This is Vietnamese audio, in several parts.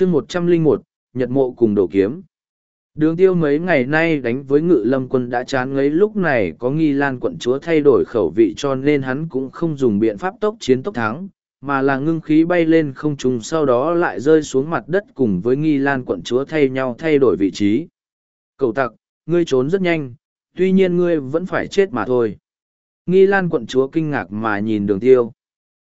chương một trăm linh một, nhật mộ cùng đổ kiếm. Đường tiêu mấy ngày nay đánh với ngự lâm quân đã chán ngấy, lúc này có nghi lan quận chúa thay đổi khẩu vị cho nên hắn cũng không dùng biện pháp tốc chiến tốc thắng, mà là ngưng khí bay lên không trùng sau đó lại rơi xuống mặt đất cùng với nghi lan quận chúa thay nhau thay đổi vị trí. Cậu tặc, ngươi trốn rất nhanh, tuy nhiên ngươi vẫn phải chết mà thôi. Nghi lan quận chúa kinh ngạc mà nhìn đường tiêu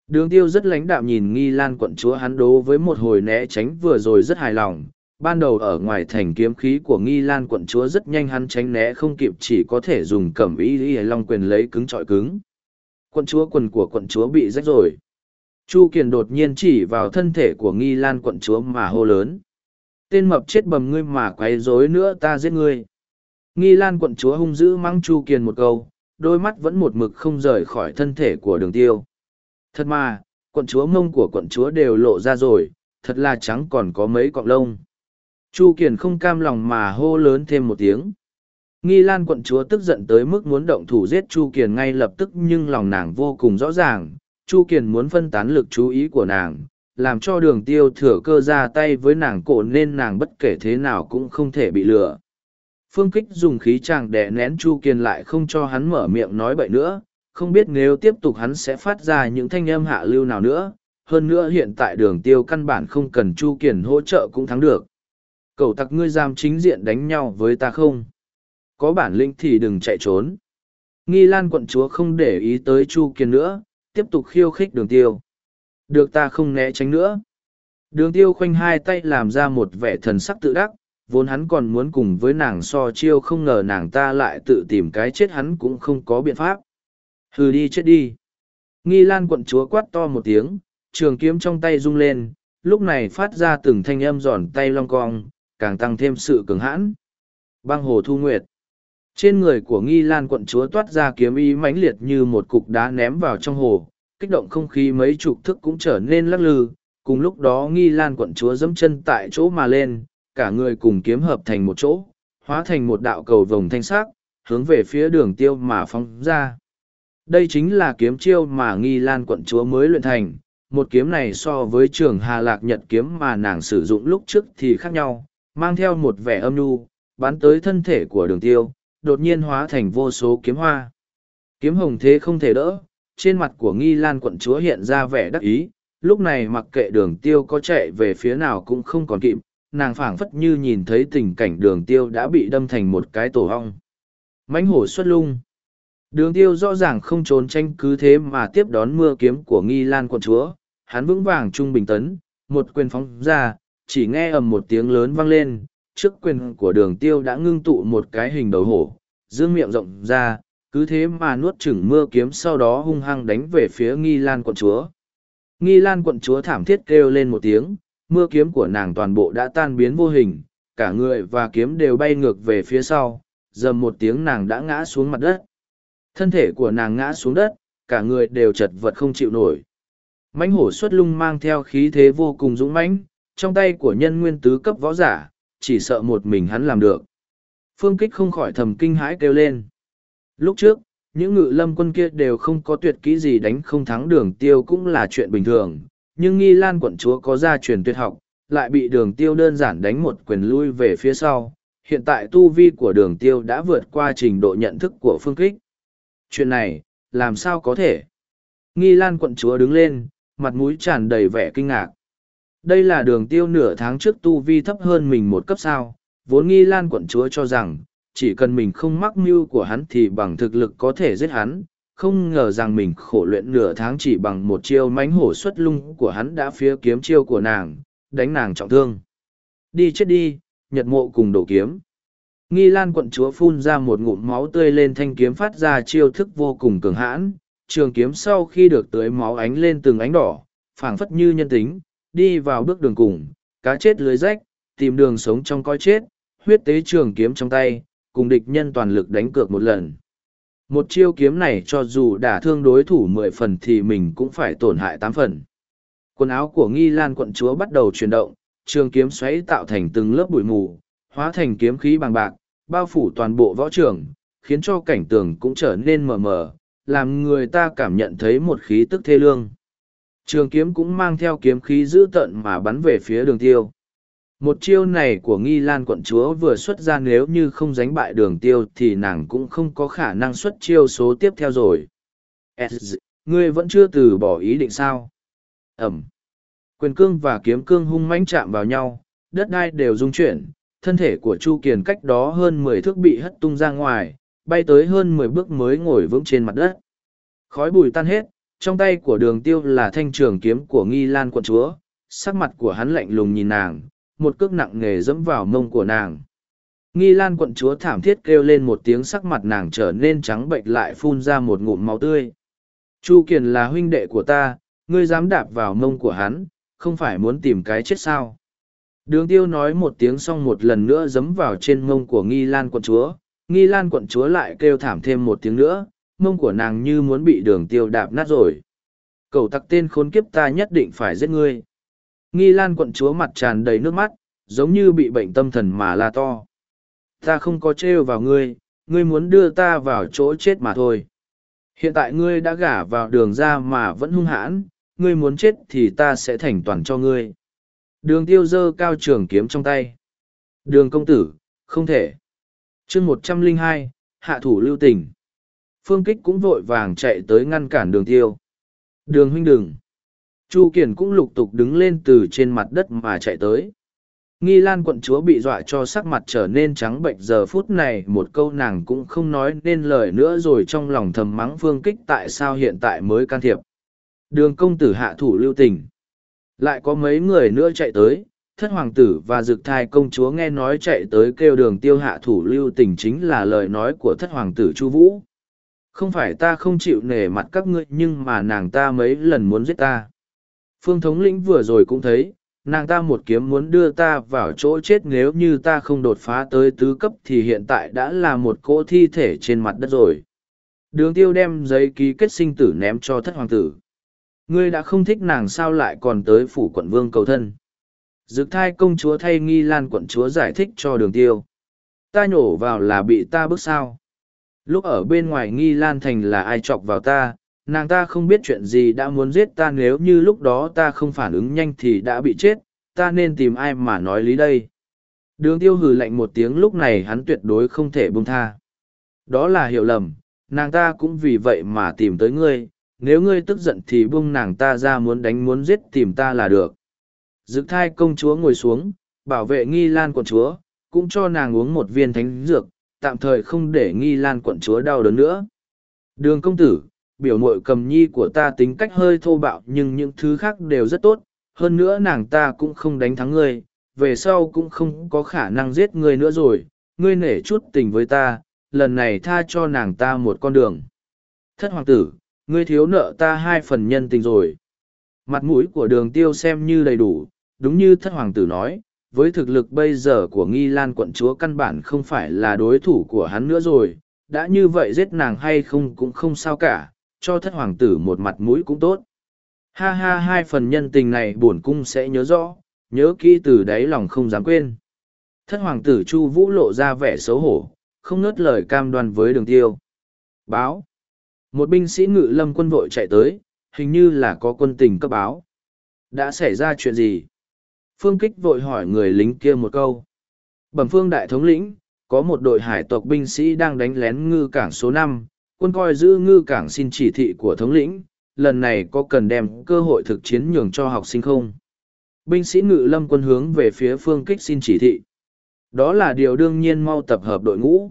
đường tiêu rất lãnh đạm nhìn nghi lan quận chúa hắn đố với một hồi né tránh vừa rồi rất hài lòng. Ban đầu ở ngoài thành kiếm khí của nghi lan quận chúa rất nhanh hắn tránh né không kịp chỉ có thể dùng cẩm ý y long quyền lấy cứng trọi cứng. Quận chúa quần của quận chúa bị rách rồi. Chu kiền đột nhiên chỉ vào thân thể của nghi lan quận chúa mà hô lớn. Tên mập chết bầm ngươi mà quấy rối nữa ta giết ngươi. Nghi lan quận chúa hung dữ mắng chu kiền một câu, đôi mắt vẫn một mực không rời khỏi thân thể của đường tiêu thật mà, quận chúa mông của quận chúa đều lộ ra rồi, thật là trắng còn có mấy cọng lông. Chu kiền không cam lòng mà hô lớn thêm một tiếng. Nghi lan quận chúa tức giận tới mức muốn động thủ giết chu kiền ngay lập tức, nhưng lòng nàng vô cùng rõ ràng. Chu kiền muốn phân tán lực chú ý của nàng, làm cho đường tiêu thừa cơ ra tay với nàng cổ nên nàng bất kể thế nào cũng không thể bị lừa. Phương kích dùng khí chàng đè nén chu kiền lại không cho hắn mở miệng nói bậy nữa không biết nếu tiếp tục hắn sẽ phát ra những thanh âm hạ lưu nào nữa, hơn nữa hiện tại đường tiêu căn bản không cần chu kiền hỗ trợ cũng thắng được. Cậu tặc ngươi giam chính diện đánh nhau với ta không? Có bản lĩnh thì đừng chạy trốn. Nghi lan quận chúa không để ý tới chu kiền nữa, tiếp tục khiêu khích đường tiêu. Được ta không né tránh nữa. Đường tiêu khoanh hai tay làm ra một vẻ thần sắc tự đắc, vốn hắn còn muốn cùng với nàng so chiêu không ngờ nàng ta lại tự tìm cái chết hắn cũng không có biện pháp hừ đi chết đi. Nghi lan quận chúa quát to một tiếng, trường kiếm trong tay rung lên, lúc này phát ra từng thanh âm giòn tay long cong, càng tăng thêm sự cường hãn. Băng hồ thu nguyệt. Trên người của nghi lan quận chúa toát ra kiếm ý mãnh liệt như một cục đá ném vào trong hồ, kích động không khí mấy chục thức cũng trở nên lắc lư. Cùng lúc đó nghi lan quận chúa dẫm chân tại chỗ mà lên, cả người cùng kiếm hợp thành một chỗ, hóa thành một đạo cầu vồng thanh sắc, hướng về phía đường tiêu mà phóng ra đây chính là kiếm chiêu mà nghi lan quận chúa mới luyện thành. Một kiếm này so với trường hà lạc nhật kiếm mà nàng sử dụng lúc trước thì khác nhau, mang theo một vẻ âm nhu, bắn tới thân thể của đường tiêu, đột nhiên hóa thành vô số kiếm hoa. Kiếm hồng thế không thể đỡ, trên mặt của nghi lan quận chúa hiện ra vẻ đắc ý. Lúc này mặc kệ đường tiêu có chạy về phía nào cũng không còn kịp, nàng phảng phất như nhìn thấy tình cảnh đường tiêu đã bị đâm thành một cái tổ hong. Mãnh hổ xuất lung đường tiêu rõ ràng không trốn tranh cứ thế mà tiếp đón mưa kiếm của nghi lan quận chúa. Hắn vững vàng trung bình tấn, một quyền phóng ra, chỉ nghe ầm một tiếng lớn vang lên. Trước quyền của đường tiêu đã ngưng tụ một cái hình đầu hổ, dương miệng rộng ra, cứ thế mà nuốt chửng mưa kiếm sau đó hung hăng đánh về phía nghi lan quận chúa. Nghi lan quận chúa thảm thiết kêu lên một tiếng, mưa kiếm của nàng toàn bộ đã tan biến vô hình, cả người và kiếm đều bay ngược về phía sau. Dầm một tiếng nàng đã ngã xuống mặt đất thân thể của nàng ngã xuống đất, cả người đều chật vật không chịu nổi. Mãnh hổ xuất lung mang theo khí thế vô cùng dũng mãnh, trong tay của nhân nguyên tứ cấp võ giả, chỉ sợ một mình hắn làm được. Phương kích không khỏi thầm kinh hãi kêu lên. Lúc trước, những ngự lâm quân kia đều không có tuyệt kỹ gì đánh không thắng đường tiêu cũng là chuyện bình thường, nhưng nghi lan quận chúa có gia truyền tuyệt học, lại bị đường tiêu đơn giản đánh một quyền lui về phía sau. Hiện tại tu vi của đường tiêu đã vượt qua trình độ nhận thức của phương kích chuyện này, làm sao có thể? Nghi lan quận chúa đứng lên, mặt mũi tràn đầy vẻ kinh ngạc. Đây là đường tiêu nửa tháng trước tu vi thấp hơn mình một cấp sao? Vốn nghi lan quận chúa cho rằng, chỉ cần mình không mắc mưu của hắn thì bằng thực lực có thể giết hắn. Không ngờ rằng mình khổ luyện nửa tháng chỉ bằng một chiêu mánh hổ xuất lung của hắn đã phía kiếm chiêu của nàng, đánh nàng trọng thương. Đi chết đi, nhật mộ cùng đổ kiếm nghi lan quận chúa phun ra một ngụm máu tươi lên thanh kiếm phát ra chiêu thức vô cùng cường hãn. Trường kiếm sau khi được tưới máu ánh lên từng ánh đỏ, phảng phất như nhân tính, đi vào bước đường cùng, cá chết lưới rách, tìm đường sống trong coi chết, huyết tế trường kiếm trong tay, cùng địch nhân toàn lực đánh cược một lần. Một chiêu kiếm này cho dù đả thương đối thủ mười phần thì mình cũng phải tổn hại tám phần. Quần áo của nghi lan quận chúa bắt đầu chuyển động, trường kiếm xoáy tạo thành từng lớp bụi mù hóa thành kiếm khí bằng bạc bao phủ toàn bộ võ trường khiến cho cảnh tường cũng trở nên mờ mờ làm người ta cảm nhận thấy một khí tức thê lương trường kiếm cũng mang theo kiếm khí dữ tợn mà bắn về phía đường tiêu Một chiêu này của nghi lan quận chúa vừa xuất ra nếu như không đánh bại đường tiêu thì nàng cũng không có khả năng xuất chiêu số tiếp theo rồi. Ngươi vẫn chưa từ bỏ ý định sao? Ẩm. Quyền cương và kiếm cương hung mãnh chạm vào nhau, đất đai đều rung chuyển, thân thể của Chu Kiền cách đó hơn mười thước bị hất tung ra ngoài, bay tới hơn mười bước mới ngồi vững trên mặt đất. Khói bụi tan hết, trong tay của đường tiêu là thanh trường kiếm của nghi lan quận chúa, sắc mặt của hắn lạnh lùng nhìn nàng, một cước nặng nề dẫm vào mông của nàng. Nghi lan quận chúa thảm thiết kêu lên một tiếng sắc mặt nàng trở nên trắng bệnh lại phun ra một ngụm máu tươi. Chu Kiền là huynh đệ của ta, ngươi dám đạp vào mông của hắn, không phải muốn tìm cái chết sao. Đường tiêu nói một tiếng xong một lần nữa giấm vào trên mông của nghi lan quận chúa, nghi lan quận chúa lại kêu thảm thêm một tiếng nữa, mông của nàng như muốn bị đường tiêu đạp nát rồi. Cầu tặc tên khốn kiếp ta nhất định phải giết ngươi. Nghi lan quận chúa mặt tràn đầy nước mắt, giống như bị bệnh tâm thần mà la to. Ta không có trêu vào ngươi, ngươi muốn đưa ta vào chỗ chết mà thôi. Hiện tại ngươi đã gả vào đường ra mà vẫn hung hãn, ngươi muốn chết thì ta sẽ thành toàn cho ngươi. Đường tiêu dơ cao trường kiếm trong tay. Đường công tử, không thể. chương một trăm linh hai hạ thủ lưu tình. Phương Kích cũng vội vàng chạy tới ngăn cản đường tiêu. Đường huynh đừng. Chu Kiền cũng lục tục đứng lên từ trên mặt đất mà chạy tới. Nghi Lan quận chúa bị dọa cho sắc mặt trở nên trắng bệnh giờ phút này một câu nàng cũng không nói nên lời nữa rồi trong lòng thầm mắng phương kích tại sao hiện tại mới can thiệp. Đường công tử hạ thủ lưu tình. Lại có mấy người nữa chạy tới, thất hoàng tử và dực thai công chúa nghe nói chạy tới kêu đường tiêu hạ thủ lưu tình chính là lời nói của thất hoàng tử Chu Vũ. Không phải ta không chịu nể mặt các ngươi nhưng mà nàng ta mấy lần muốn giết ta. Phương thống lĩnh vừa rồi cũng thấy, nàng ta một kiếm muốn đưa ta vào chỗ chết nếu như ta không đột phá tới tứ cấp thì hiện tại đã là một cỗ thi thể trên mặt đất rồi. Đường tiêu đem giấy ký kết sinh tử ném cho thất hoàng tử. Ngươi đã không thích nàng sao lại còn tới phủ quận vương cầu thân. Dực thai công chúa thay nghi lan quận chúa giải thích cho đường tiêu. Ta nhổ vào là bị ta bước sao. Lúc ở bên ngoài nghi lan thành là ai chọc vào ta, nàng ta không biết chuyện gì đã muốn giết ta nếu như lúc đó ta không phản ứng nhanh thì đã bị chết, ta nên tìm ai mà nói lý đây. Đường tiêu hừ lạnh một tiếng lúc này hắn tuyệt đối không thể buông tha. Đó là hiểu lầm, nàng ta cũng vì vậy mà tìm tới ngươi, nếu ngươi tức giận thì buông nàng ta ra muốn đánh muốn giết tìm ta là được. Dực thai công chúa ngồi xuống, bảo vệ nghi lan quận chúa, cũng cho nàng uống một viên thánh dược, tạm thời không để nghi lan quận chúa đau đớn nữa. Đường công tử, biểu mội cầm nhi của ta tính cách hơi thô bạo nhưng những thứ khác đều rất tốt, hơn nữa nàng ta cũng không đánh thắng ngươi, về sau cũng không có khả năng giết ngươi nữa rồi, ngươi nể chút tình với ta, lần này tha cho nàng ta một con đường. Thất hoàng tử, ngươi thiếu nợ ta hai phần nhân tình rồi. Mặt mũi của đường tiêu xem như đầy đủ, đúng như thất hoàng tử nói, với thực lực bây giờ của nghi lan quận chúa căn bản không phải là đối thủ của hắn nữa rồi, đã như vậy giết nàng hay không cũng không sao cả, cho thất hoàng tử một mặt mũi cũng tốt. Ha ha hai phần nhân tình này bổn cung sẽ nhớ rõ, nhớ kỹ từ đáy lòng không dám quên. Thất hoàng tử Chu Vũ lộ ra vẻ xấu hổ, không ngớt lời cam đoan với đường tiêu. Báo. Một binh sĩ ngự lâm quân vội chạy tới, hình như là có quân tình cấp báo. Đã xảy ra chuyện gì? Phương Kích vội hỏi người lính kia một câu. Bẩm phương đại thống lĩnh, có một đội hải tộc binh sĩ đang đánh lén ngư cảng số năm, quân coi giữ ngư cảng xin chỉ thị của thống lĩnh, lần này có cần đem cơ hội thực chiến nhường cho học sinh không? Binh sĩ ngự lâm quân hướng về phía phương kích xin chỉ thị. Đó là điều đương nhiên mau tập hợp đội ngũ.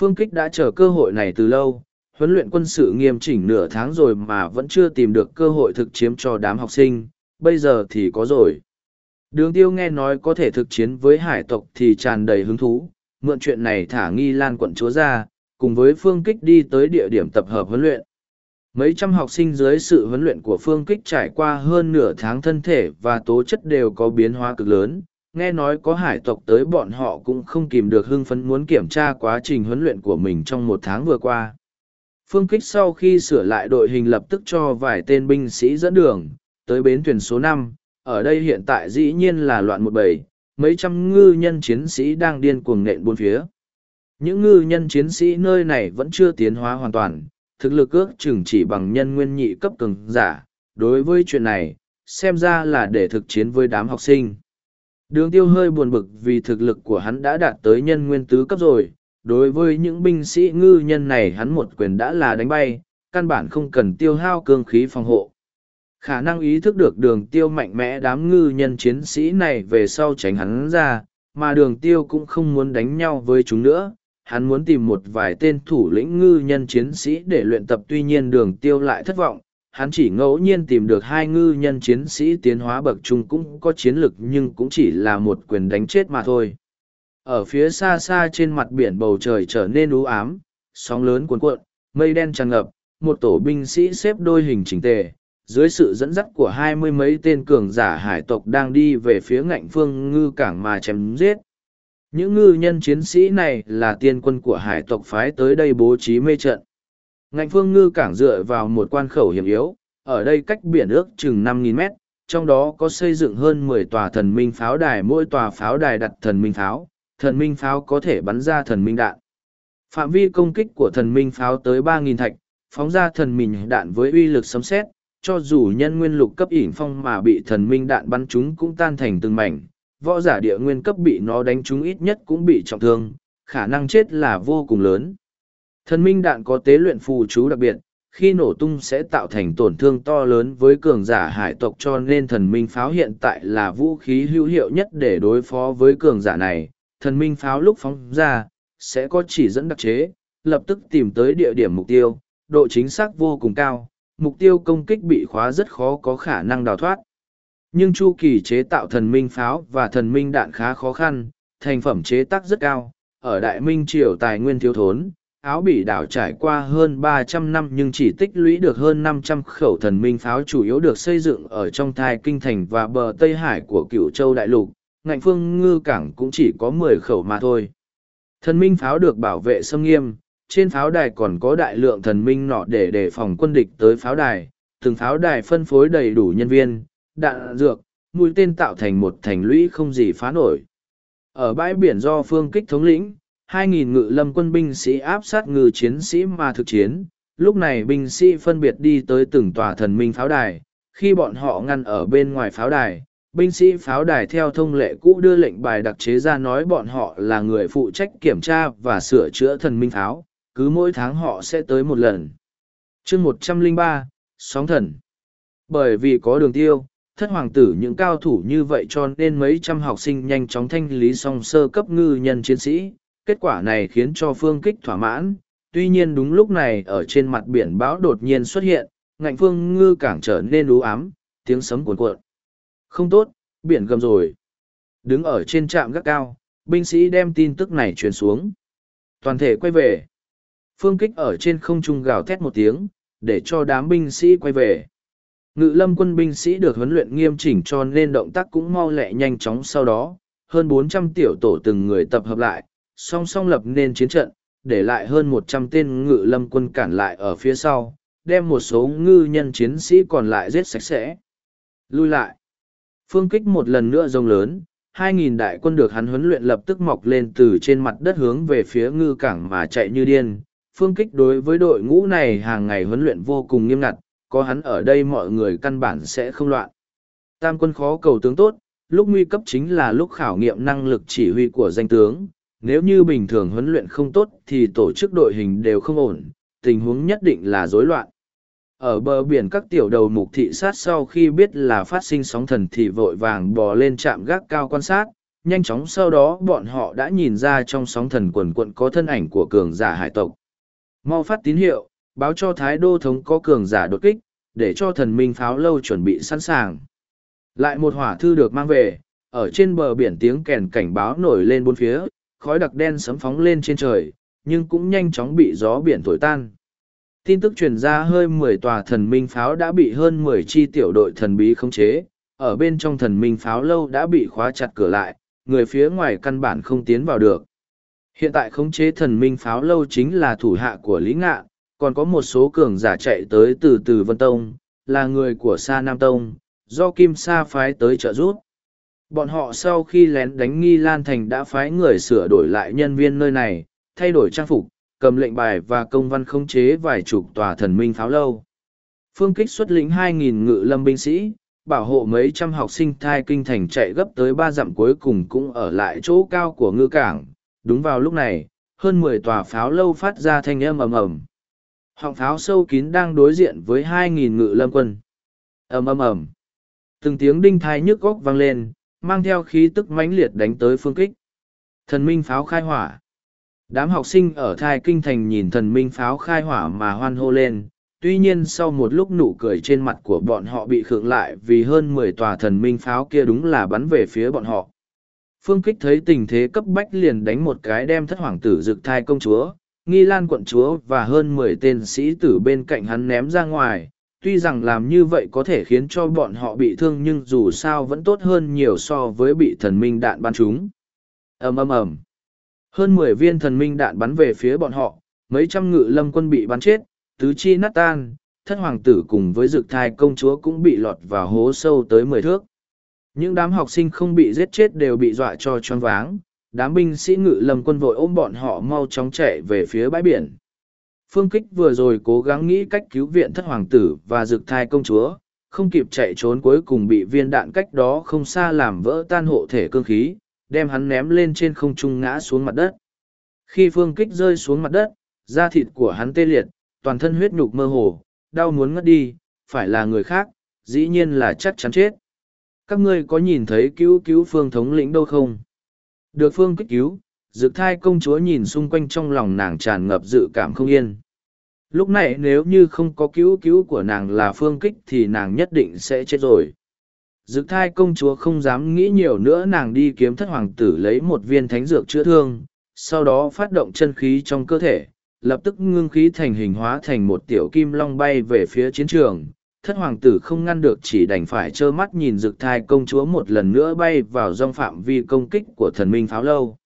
Phương kích đã chờ cơ hội này từ lâu, huấn luyện quân sự nghiêm chỉnh nửa tháng rồi mà vẫn chưa tìm được cơ hội thực chiếm cho đám học sinh, bây giờ thì có rồi. Đường tiêu nghe nói có thể thực chiến với hải tộc thì tràn đầy hứng thú, mượn chuyện này thả nghi lan quận chúa ra, cùng với phương kích đi tới địa điểm tập hợp huấn luyện. Mấy trăm học sinh dưới sự huấn luyện của phương kích trải qua hơn nửa tháng thân thể và tố chất đều có biến hóa cực lớn. Nghe nói có hải tộc tới bọn họ cũng không kìm được hưng phấn muốn kiểm tra quá trình huấn luyện của mình trong một tháng vừa qua. Phương kích sau khi sửa lại đội hình lập tức cho vài tên binh sĩ dẫn đường, tới bến thuyền số năm. ở đây hiện tại dĩ nhiên là loạn một bầy, mấy trăm ngư nhân chiến sĩ đang điên cuồng nện bốn phía. Những ngư nhân chiến sĩ nơi này vẫn chưa tiến hóa hoàn toàn, thực lực ước chừng chỉ bằng nhân nguyên nhị cấp cường giả. Đối với chuyện này, xem ra là để thực chiến với đám học sinh. Đường tiêu hơi buồn bực vì thực lực của hắn đã đạt tới nhân nguyên tứ cấp rồi, đối với những binh sĩ ngư nhân này hắn một quyền đã là đánh bay, căn bản không cần tiêu hao cương khí phòng hộ. Khả năng ý thức được đường tiêu mạnh mẽ đám ngư nhân chiến sĩ này về sau tránh hắn ra, mà đường tiêu cũng không muốn đánh nhau với chúng nữa. Hắn muốn tìm một vài tên thủ lĩnh ngư nhân chiến sĩ để luyện tập tuy nhiên đường tiêu lại thất vọng, hắn chỉ ngẫu nhiên tìm được hai ngư nhân chiến sĩ tiến hóa bậc trung cũng có chiến lực nhưng cũng chỉ là một quyền đánh chết mà thôi. Ở phía xa xa trên mặt biển bầu trời trở nên u ám, sóng lớn cuồn cuộn, mây đen tràn ngập, một tổ binh sĩ xếp đôi hình chỉnh tề, dưới sự dẫn dắt của hai mươi mấy tên cường giả hải tộc đang đi về phía ngạnh phương ngư cảng mà chém giết. Những ngư nhân chiến sĩ này là tiên quân của hải tộc phái tới đây bố trí mê trận. Ngạnh phương ngư cảng dựa vào một quan khẩu hiểm yếu, ở đây cách biển ước chừng 5.000 mét, trong đó có xây dựng hơn 10 tòa thần minh pháo đài mỗi tòa pháo đài đặt thần minh pháo, thần minh pháo có thể bắn ra thần minh đạn. Phạm vi công kích của thần minh pháo tới 3.000 thạch, phóng ra thần minh đạn với uy lực sấm xét, cho dù nhân nguyên lục cấp ỉn phong mà bị thần minh đạn bắn chúng cũng tan thành từng mảnh, võ giả địa nguyên cấp bị nó đánh chúng ít nhất cũng bị trọng thương, khả năng chết là vô cùng lớn. Thần minh đạn có tế luyện phù chú đặc biệt, khi nổ tung sẽ tạo thành tổn thương to lớn với cường giả hải tộc cho nên thần minh pháo hiện tại là vũ khí hữu hiệu nhất để đối phó với cường giả này. Thần minh pháo lúc phóng ra, sẽ có chỉ dẫn đặc chế, lập tức tìm tới địa điểm mục tiêu, độ chính xác vô cùng cao, mục tiêu công kích bị khóa rất khó có khả năng đào thoát. Nhưng chu kỳ chế tạo thần minh pháo và thần minh đạn khá khó khăn, thành phẩm chế tác rất cao, ở Đại Minh Triều tài nguyên thiếu thốn, áo bỉ đảo trải qua hơn ba trăm năm nhưng chỉ tích lũy được hơn năm trăm khẩu thần minh pháo chủ yếu được xây dựng ở trong thai kinh thành và bờ Tây Hải của Cửu châu đại lục, ngạnh phương ngư cảng cũng chỉ có mười khẩu mà thôi. Thần minh pháo được bảo vệ xâm nghiêm, trên pháo đài còn có đại lượng thần minh nọ để đề phòng quân địch tới pháo đài, từng pháo đài phân phối đầy đủ nhân viên, đạn dược, mũi tên tạo thành một thành lũy không gì phá nổi. Ở bãi biển do phương kích thống lĩnh, 2.000 ngự lâm quân binh sĩ áp sát ngư chiến sĩ mà thực chiến, lúc này binh sĩ phân biệt đi tới từng tòa thần minh pháo đài, khi bọn họ ngăn ở bên ngoài pháo đài, binh sĩ pháo đài theo thông lệ cũ đưa lệnh bài đặc chế ra nói bọn họ là người phụ trách kiểm tra và sửa chữa thần minh pháo, cứ mỗi tháng họ sẽ tới một lần. chương 103, Sóng Thần. Bởi vì có đường tiêu, thất hoàng tử những cao thủ như vậy cho nên mấy trăm học sinh nhanh chóng thanh lý xong sơ cấp ngư nhân chiến sĩ, kết quả này khiến cho phương kích thỏa mãn. Tuy nhiên đúng lúc này ở trên mặt biển bão đột nhiên xuất hiện ngạnh phương ngư cảng trở nên lú ám tiếng sấm cuồn cuộn không tốt biển gầm rồi. Đứng ở trên trạm gác cao binh sĩ đem tin tức này truyền xuống. Toàn thể quay về. Phương kích ở trên không trung gào thét một tiếng để cho đám binh sĩ quay về. Ngự lâm quân binh sĩ được huấn luyện nghiêm chỉnh cho nên động tác cũng mau lẹ nhanh chóng sau đó. Hơn bốn trăm tiểu tổ từng người tập hợp lại song song lập nên chiến trận, để lại hơn một trăm tên ngự lâm quân cản lại ở phía sau, đem một số ngư nhân chiến sĩ còn lại giết sạch sẽ. Lui lại. Phương kích một lần nữa rông lớn, hai nghìn đại quân được hắn huấn luyện lập tức mọc lên từ trên mặt đất hướng về phía ngư cảng mà chạy như điên. Phương kích đối với đội ngũ này hàng ngày huấn luyện vô cùng nghiêm ngặt, có hắn ở đây mọi người căn bản sẽ không loạn. Tam quân khó cầu tướng tốt, lúc nguy cấp chính là lúc khảo nghiệm năng lực chỉ huy của danh tướng, nếu như bình thường huấn luyện không tốt thì tổ chức đội hình đều không ổn, tình huống nhất định là rối loạn. Ở bờ biển các tiểu đầu mục thị sát sau khi biết là phát sinh sóng thần thì vội vàng bò lên trạm gác cao quan sát, nhanh chóng sau đó bọn họ đã nhìn ra trong sóng thần quần quận có thân ảnh của cường giả hải tộc. Mau phát tín hiệu, báo cho Thái Đô Thống có cường giả đột kích, để cho thần minh pháo lâu chuẩn bị sẵn sàng. Lại một hỏa thư được mang về, ở trên bờ biển tiếng kèn cảnh báo nổi lên bốn phía, khói đặc đen sấm phóng lên trên trời, nhưng cũng nhanh chóng bị gió biển thổi tan. Tin tức truyền ra hơi mười tòa thần minh pháo đã bị hơn mười chi tiểu đội thần bí khống chế, ở bên trong thần minh pháo lâu đã bị khóa chặt cửa lại, người phía ngoài căn bản không tiến vào được. Hiện tại khống chế thần minh pháo lâu chính là thủ hạ của Lý Ngạ, còn có một số cường giả chạy tới từ từ Vân Tông, là người của Sa Nam Tông, do Kim Sa phái tới trợ giúp. Bọn họ sau khi lén đánh nghi Lan Thành đã phái người sửa đổi lại nhân viên nơi này, thay đổi trang phục, cầm lệnh bài và công văn khống chế vài chục tòa thần minh pháo lâu. Phương kích xuất lĩnh 2.000 ngự lâm binh sĩ, bảo hộ mấy trăm học sinh thai kinh thành chạy gấp tới ba dặm cuối cùng cũng ở lại chỗ cao của ngư cảng. Đúng vào lúc này, hơn mười tòa pháo lâu phát ra thanh âm ầm ầm. Họng pháo sâu kín đang đối diện với hai nghìn ngự lâm quân. ầm ầm ầm. Từng tiếng đinh thai nhức góc vang lên, mang theo khí tức mãnh liệt đánh tới phương kích. Thần minh pháo khai hỏa. Đám học sinh ở thai kinh thành nhìn thần minh pháo khai hỏa mà hoan hô lên, tuy nhiên sau một lúc nụ cười trên mặt của bọn họ bị khựng lại vì hơn mười tòa thần minh pháo kia đúng là bắn về phía bọn họ. Phương Kích thấy tình thế cấp bách liền đánh một cái đem thất hoàng tử rực thai công chúa, nghi lan quận chúa và hơn mười tên sĩ tử bên cạnh hắn ném ra ngoài. Tuy rằng làm như vậy có thể khiến cho bọn họ bị thương nhưng dù sao vẫn tốt hơn nhiều so với bị thần minh đạn bắn chúng. ầm ầm ầm hơn mười viên thần minh đạn bắn về phía bọn họ, mấy trăm ngự lâm quân bị bắn chết, tứ chi nát tan, thất hoàng tử cùng với dực thai công chúa cũng bị lọt vào hố sâu tới mười thước. Những đám học sinh không bị giết chết đều bị dọa cho choáng váng, đám binh sĩ ngự lâm quân vội ôm bọn họ mau chóng chạy về phía bãi biển. Phương Kích vừa rồi cố gắng nghĩ cách cứu viện thất hoàng tử và dực thai công chúa, không kịp chạy trốn cuối cùng bị viên đạn cách đó không xa làm vỡ tan hộ thể cương khí, đem hắn ném lên trên không trung ngã xuống mặt đất. Khi Phương Kích rơi xuống mặt đất, da thịt của hắn tê liệt, toàn thân huyết nhục mơ hồ, đau muốn ngất đi, phải là người khác, dĩ nhiên là chắc chắn chết. Các ngươi có nhìn thấy cứu cứu phương thống lĩnh đâu không? Được phương kích cứu, dược thai công chúa nhìn xung quanh trong lòng nàng tràn ngập dự cảm không yên. Lúc này nếu như không có cứu cứu của nàng là phương kích thì nàng nhất định sẽ chết rồi. Dực thai công chúa không dám nghĩ nhiều nữa nàng đi kiếm thất hoàng tử lấy một viên thánh dược chữa thương, sau đó phát động chân khí trong cơ thể, lập tức ngưng khí thành hình hóa thành một tiểu kim long bay về phía chiến trường. Thất hoàng tử không ngăn được chỉ đành phải trơ mắt nhìn rực thai công chúa một lần nữa bay vào dòng phạm vi công kích của thần minh pháo lâu.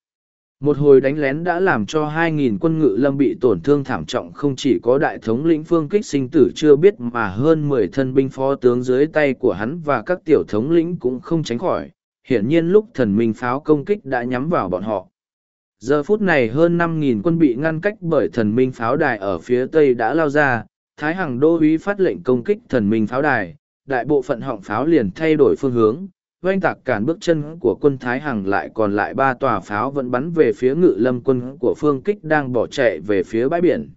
Một hồi đánh lén đã làm cho 2.000 quân ngự lâm bị tổn thương thảm trọng, không chỉ có đại thống lĩnh phương kích sinh tử chưa biết mà hơn 10 thân binh phó tướng dưới tay của hắn và các tiểu thống lĩnh cũng không tránh khỏi. Hiển nhiên lúc thần minh pháo công kích đã nhắm vào bọn họ. Giờ phút này hơn năm nghìn quân bị ngăn cách bởi thần minh pháo đài ở phía tây đã lao ra. Thái hằng đô uý phát lệnh công kích thần minh pháo đài. Đại bộ phận họng pháo liền thay đổi phương hướng oanh tạc cản bước chân của quân thái hằng lại còn lại ba tòa pháo vẫn bắn về phía ngự lâm quân của phương kích đang bỏ chạy về phía bãi biển.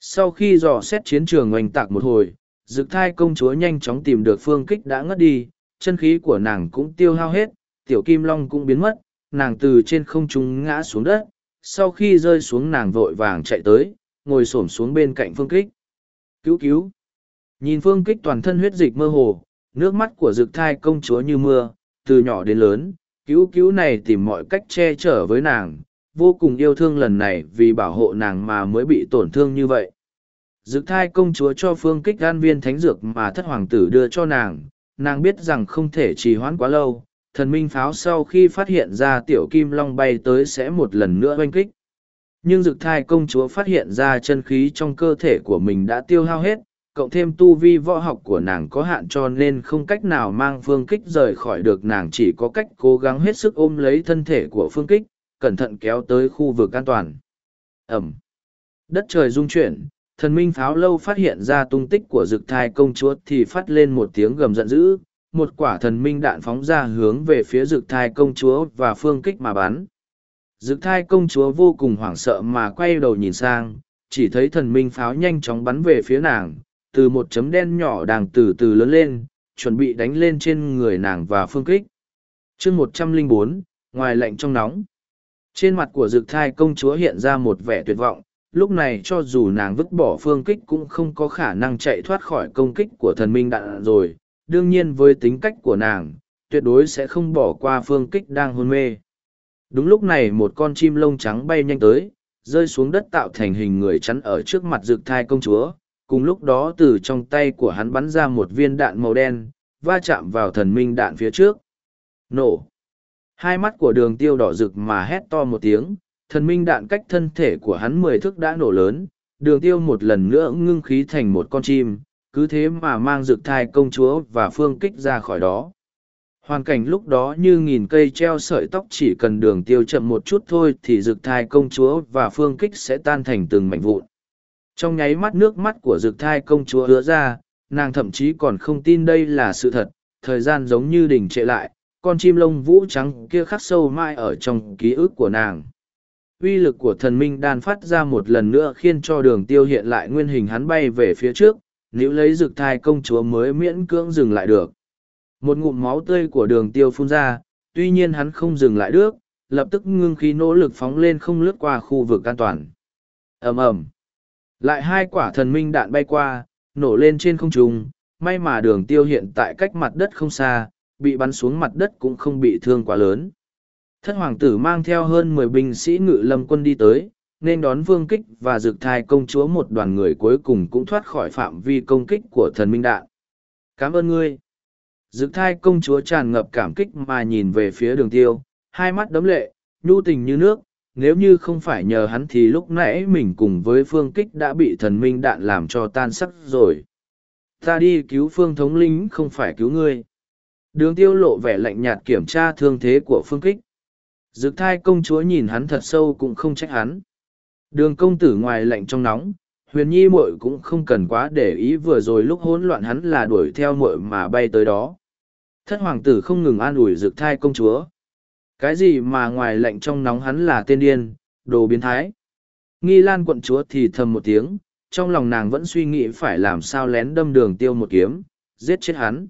Sau khi dò xét chiến trường oanh tạc một hồi, dực thai công chúa nhanh chóng tìm được phương kích đã ngất đi, chân khí của nàng cũng tiêu hao hết, tiểu kim long cũng biến mất, nàng từ trên không trung ngã xuống đất, sau khi rơi xuống nàng vội vàng chạy tới, ngồi xổm xuống bên cạnh phương kích. Cứu cứu. Nhìn phương kích toàn thân huyết dịch mơ hồ nước mắt của dực thai công chúa như mưa, từ nhỏ đến lớn, cứu cứu này tìm mọi cách che chở với nàng, vô cùng yêu thương lần này vì bảo hộ nàng mà mới bị tổn thương như vậy. Dực thai công chúa cho phương kích gan viên thánh dược mà thất hoàng tử đưa cho nàng nàng biết rằng không thể trì hoãn quá lâu, thần minh pháo sau khi phát hiện ra tiểu kim long bay tới sẽ một lần nữa oanh kích. Nhưng dực thai công chúa phát hiện ra chân khí trong cơ thể của mình đã tiêu hao hết cộng thêm tu vi võ học của nàng có hạn cho nên không cách nào mang phương kích rời khỏi được nàng chỉ có cách cố gắng hết sức ôm lấy thân thể của phương kích cẩn thận kéo tới khu vực an toàn ẩm đất trời rung chuyển thần minh pháo lâu phát hiện ra tung tích của dực thai công chúa thì phát lên một tiếng gầm giận dữ một quả thần minh đạn phóng ra hướng về phía dực thai công chúa và phương kích mà bắn. Dực thai công chúa vô cùng hoảng sợ mà quay đầu nhìn sang, chỉ thấy thần minh pháo nhanh chóng bắn về phía nàng, từ một chấm đen nhỏ đang từ từ lớn lên, chuẩn bị đánh lên trên người nàng và phương kích. chương một trăm linh bốn ngoài lạnh trong nóng. Trên mặt của dực thai công chúa hiện ra một vẻ tuyệt vọng, lúc này cho dù nàng vứt bỏ phương kích cũng không có khả năng chạy thoát khỏi công kích của thần minh đạn rồi, đương nhiên với tính cách của nàng tuyệt đối sẽ không bỏ qua phương kích đang hôn mê đúng lúc này một con chim lông trắng bay nhanh tới rơi xuống đất tạo thành hình người chắn ở trước mặt dực thai công chúa cùng lúc đó từ trong tay của hắn bắn ra một viên đạn màu đen, va chạm vào thần minh đạn phía trước. Nổ. Hai mắt của đường tiêu đỏ rực mà hét to một tiếng, thần minh đạn cách thân thể của hắn mười thước đã nổ lớn, đường tiêu một lần nữa ngưng khí thành một con chim, cứ thế mà mang dược thai công chúa và phương kích ra khỏi đó. Hoàn cảnh lúc đó như nghìn cây treo sợi tóc chỉ cần đường tiêu chậm một chút thôi thì dược thai công chúa và phương kích sẽ tan thành từng mảnh vụn trong nháy mắt nước mắt của dược thai công chúa hứa ra nàng thậm chí còn không tin đây là sự thật thời gian giống như đình trệ lại, con chim lông vũ trắng kia khắc sâu mãi ở trong ký ức của nàng. Uy lực của thần minh đan phát ra một lần nữa khiến cho đường tiêu hiện lại nguyên hình hắn bay về phía trước, nếu lấy rực thai công chúa mới miễn cưỡng dừng lại được. Một ngụm máu tươi của đường tiêu phun ra, tuy nhiên hắn không dừng lại được, lập tức ngưng khí nỗ lực phóng lên không lướt qua khu vực an toàn. ầm ầm lại hai quả thần minh đạn bay qua, nổ lên trên không trung, may mà đường tiêu hiện tại cách mặt đất không xa, bị bắn xuống mặt đất cũng không bị thương quá lớn. Thất hoàng tử mang theo hơn mười binh sĩ ngự lâm quân đi tới, nên đón vương kích và dược thai công chúa một đoàn người cuối cùng cũng thoát khỏi phạm vi công kích của thần minh đạn. Cảm ơn ngươi. Dược thai công chúa tràn ngập cảm kích mà nhìn về phía đường tiêu, hai mắt đấm lệ, nhu tình như nước, nếu như không phải nhờ hắn thì lúc nãy mình cùng với phương kích đã bị thần minh đạn làm cho tan sắc rồi. Ta đi cứu phương thống lĩnh không phải cứu ngươi. Đường tiêu lộ vẻ lạnh nhạt kiểm tra thương thế của phương kích. Dực thai công chúa nhìn hắn thật sâu cũng không trách hắn. Đường công tử ngoài lạnh trong nóng, huyền nhi muội cũng không cần quá để ý vừa rồi lúc hỗn loạn hắn là đuổi theo muội mà bay tới đó. Thất hoàng tử không ngừng an ủi dực thai công chúa. Cái gì mà ngoài lạnh trong nóng hắn là tên điên, đồ biến thái. Nghi lan quận chúa thì thầm một tiếng, trong lòng nàng vẫn suy nghĩ phải làm sao lén đâm đường tiêu một kiếm, giết chết hắn.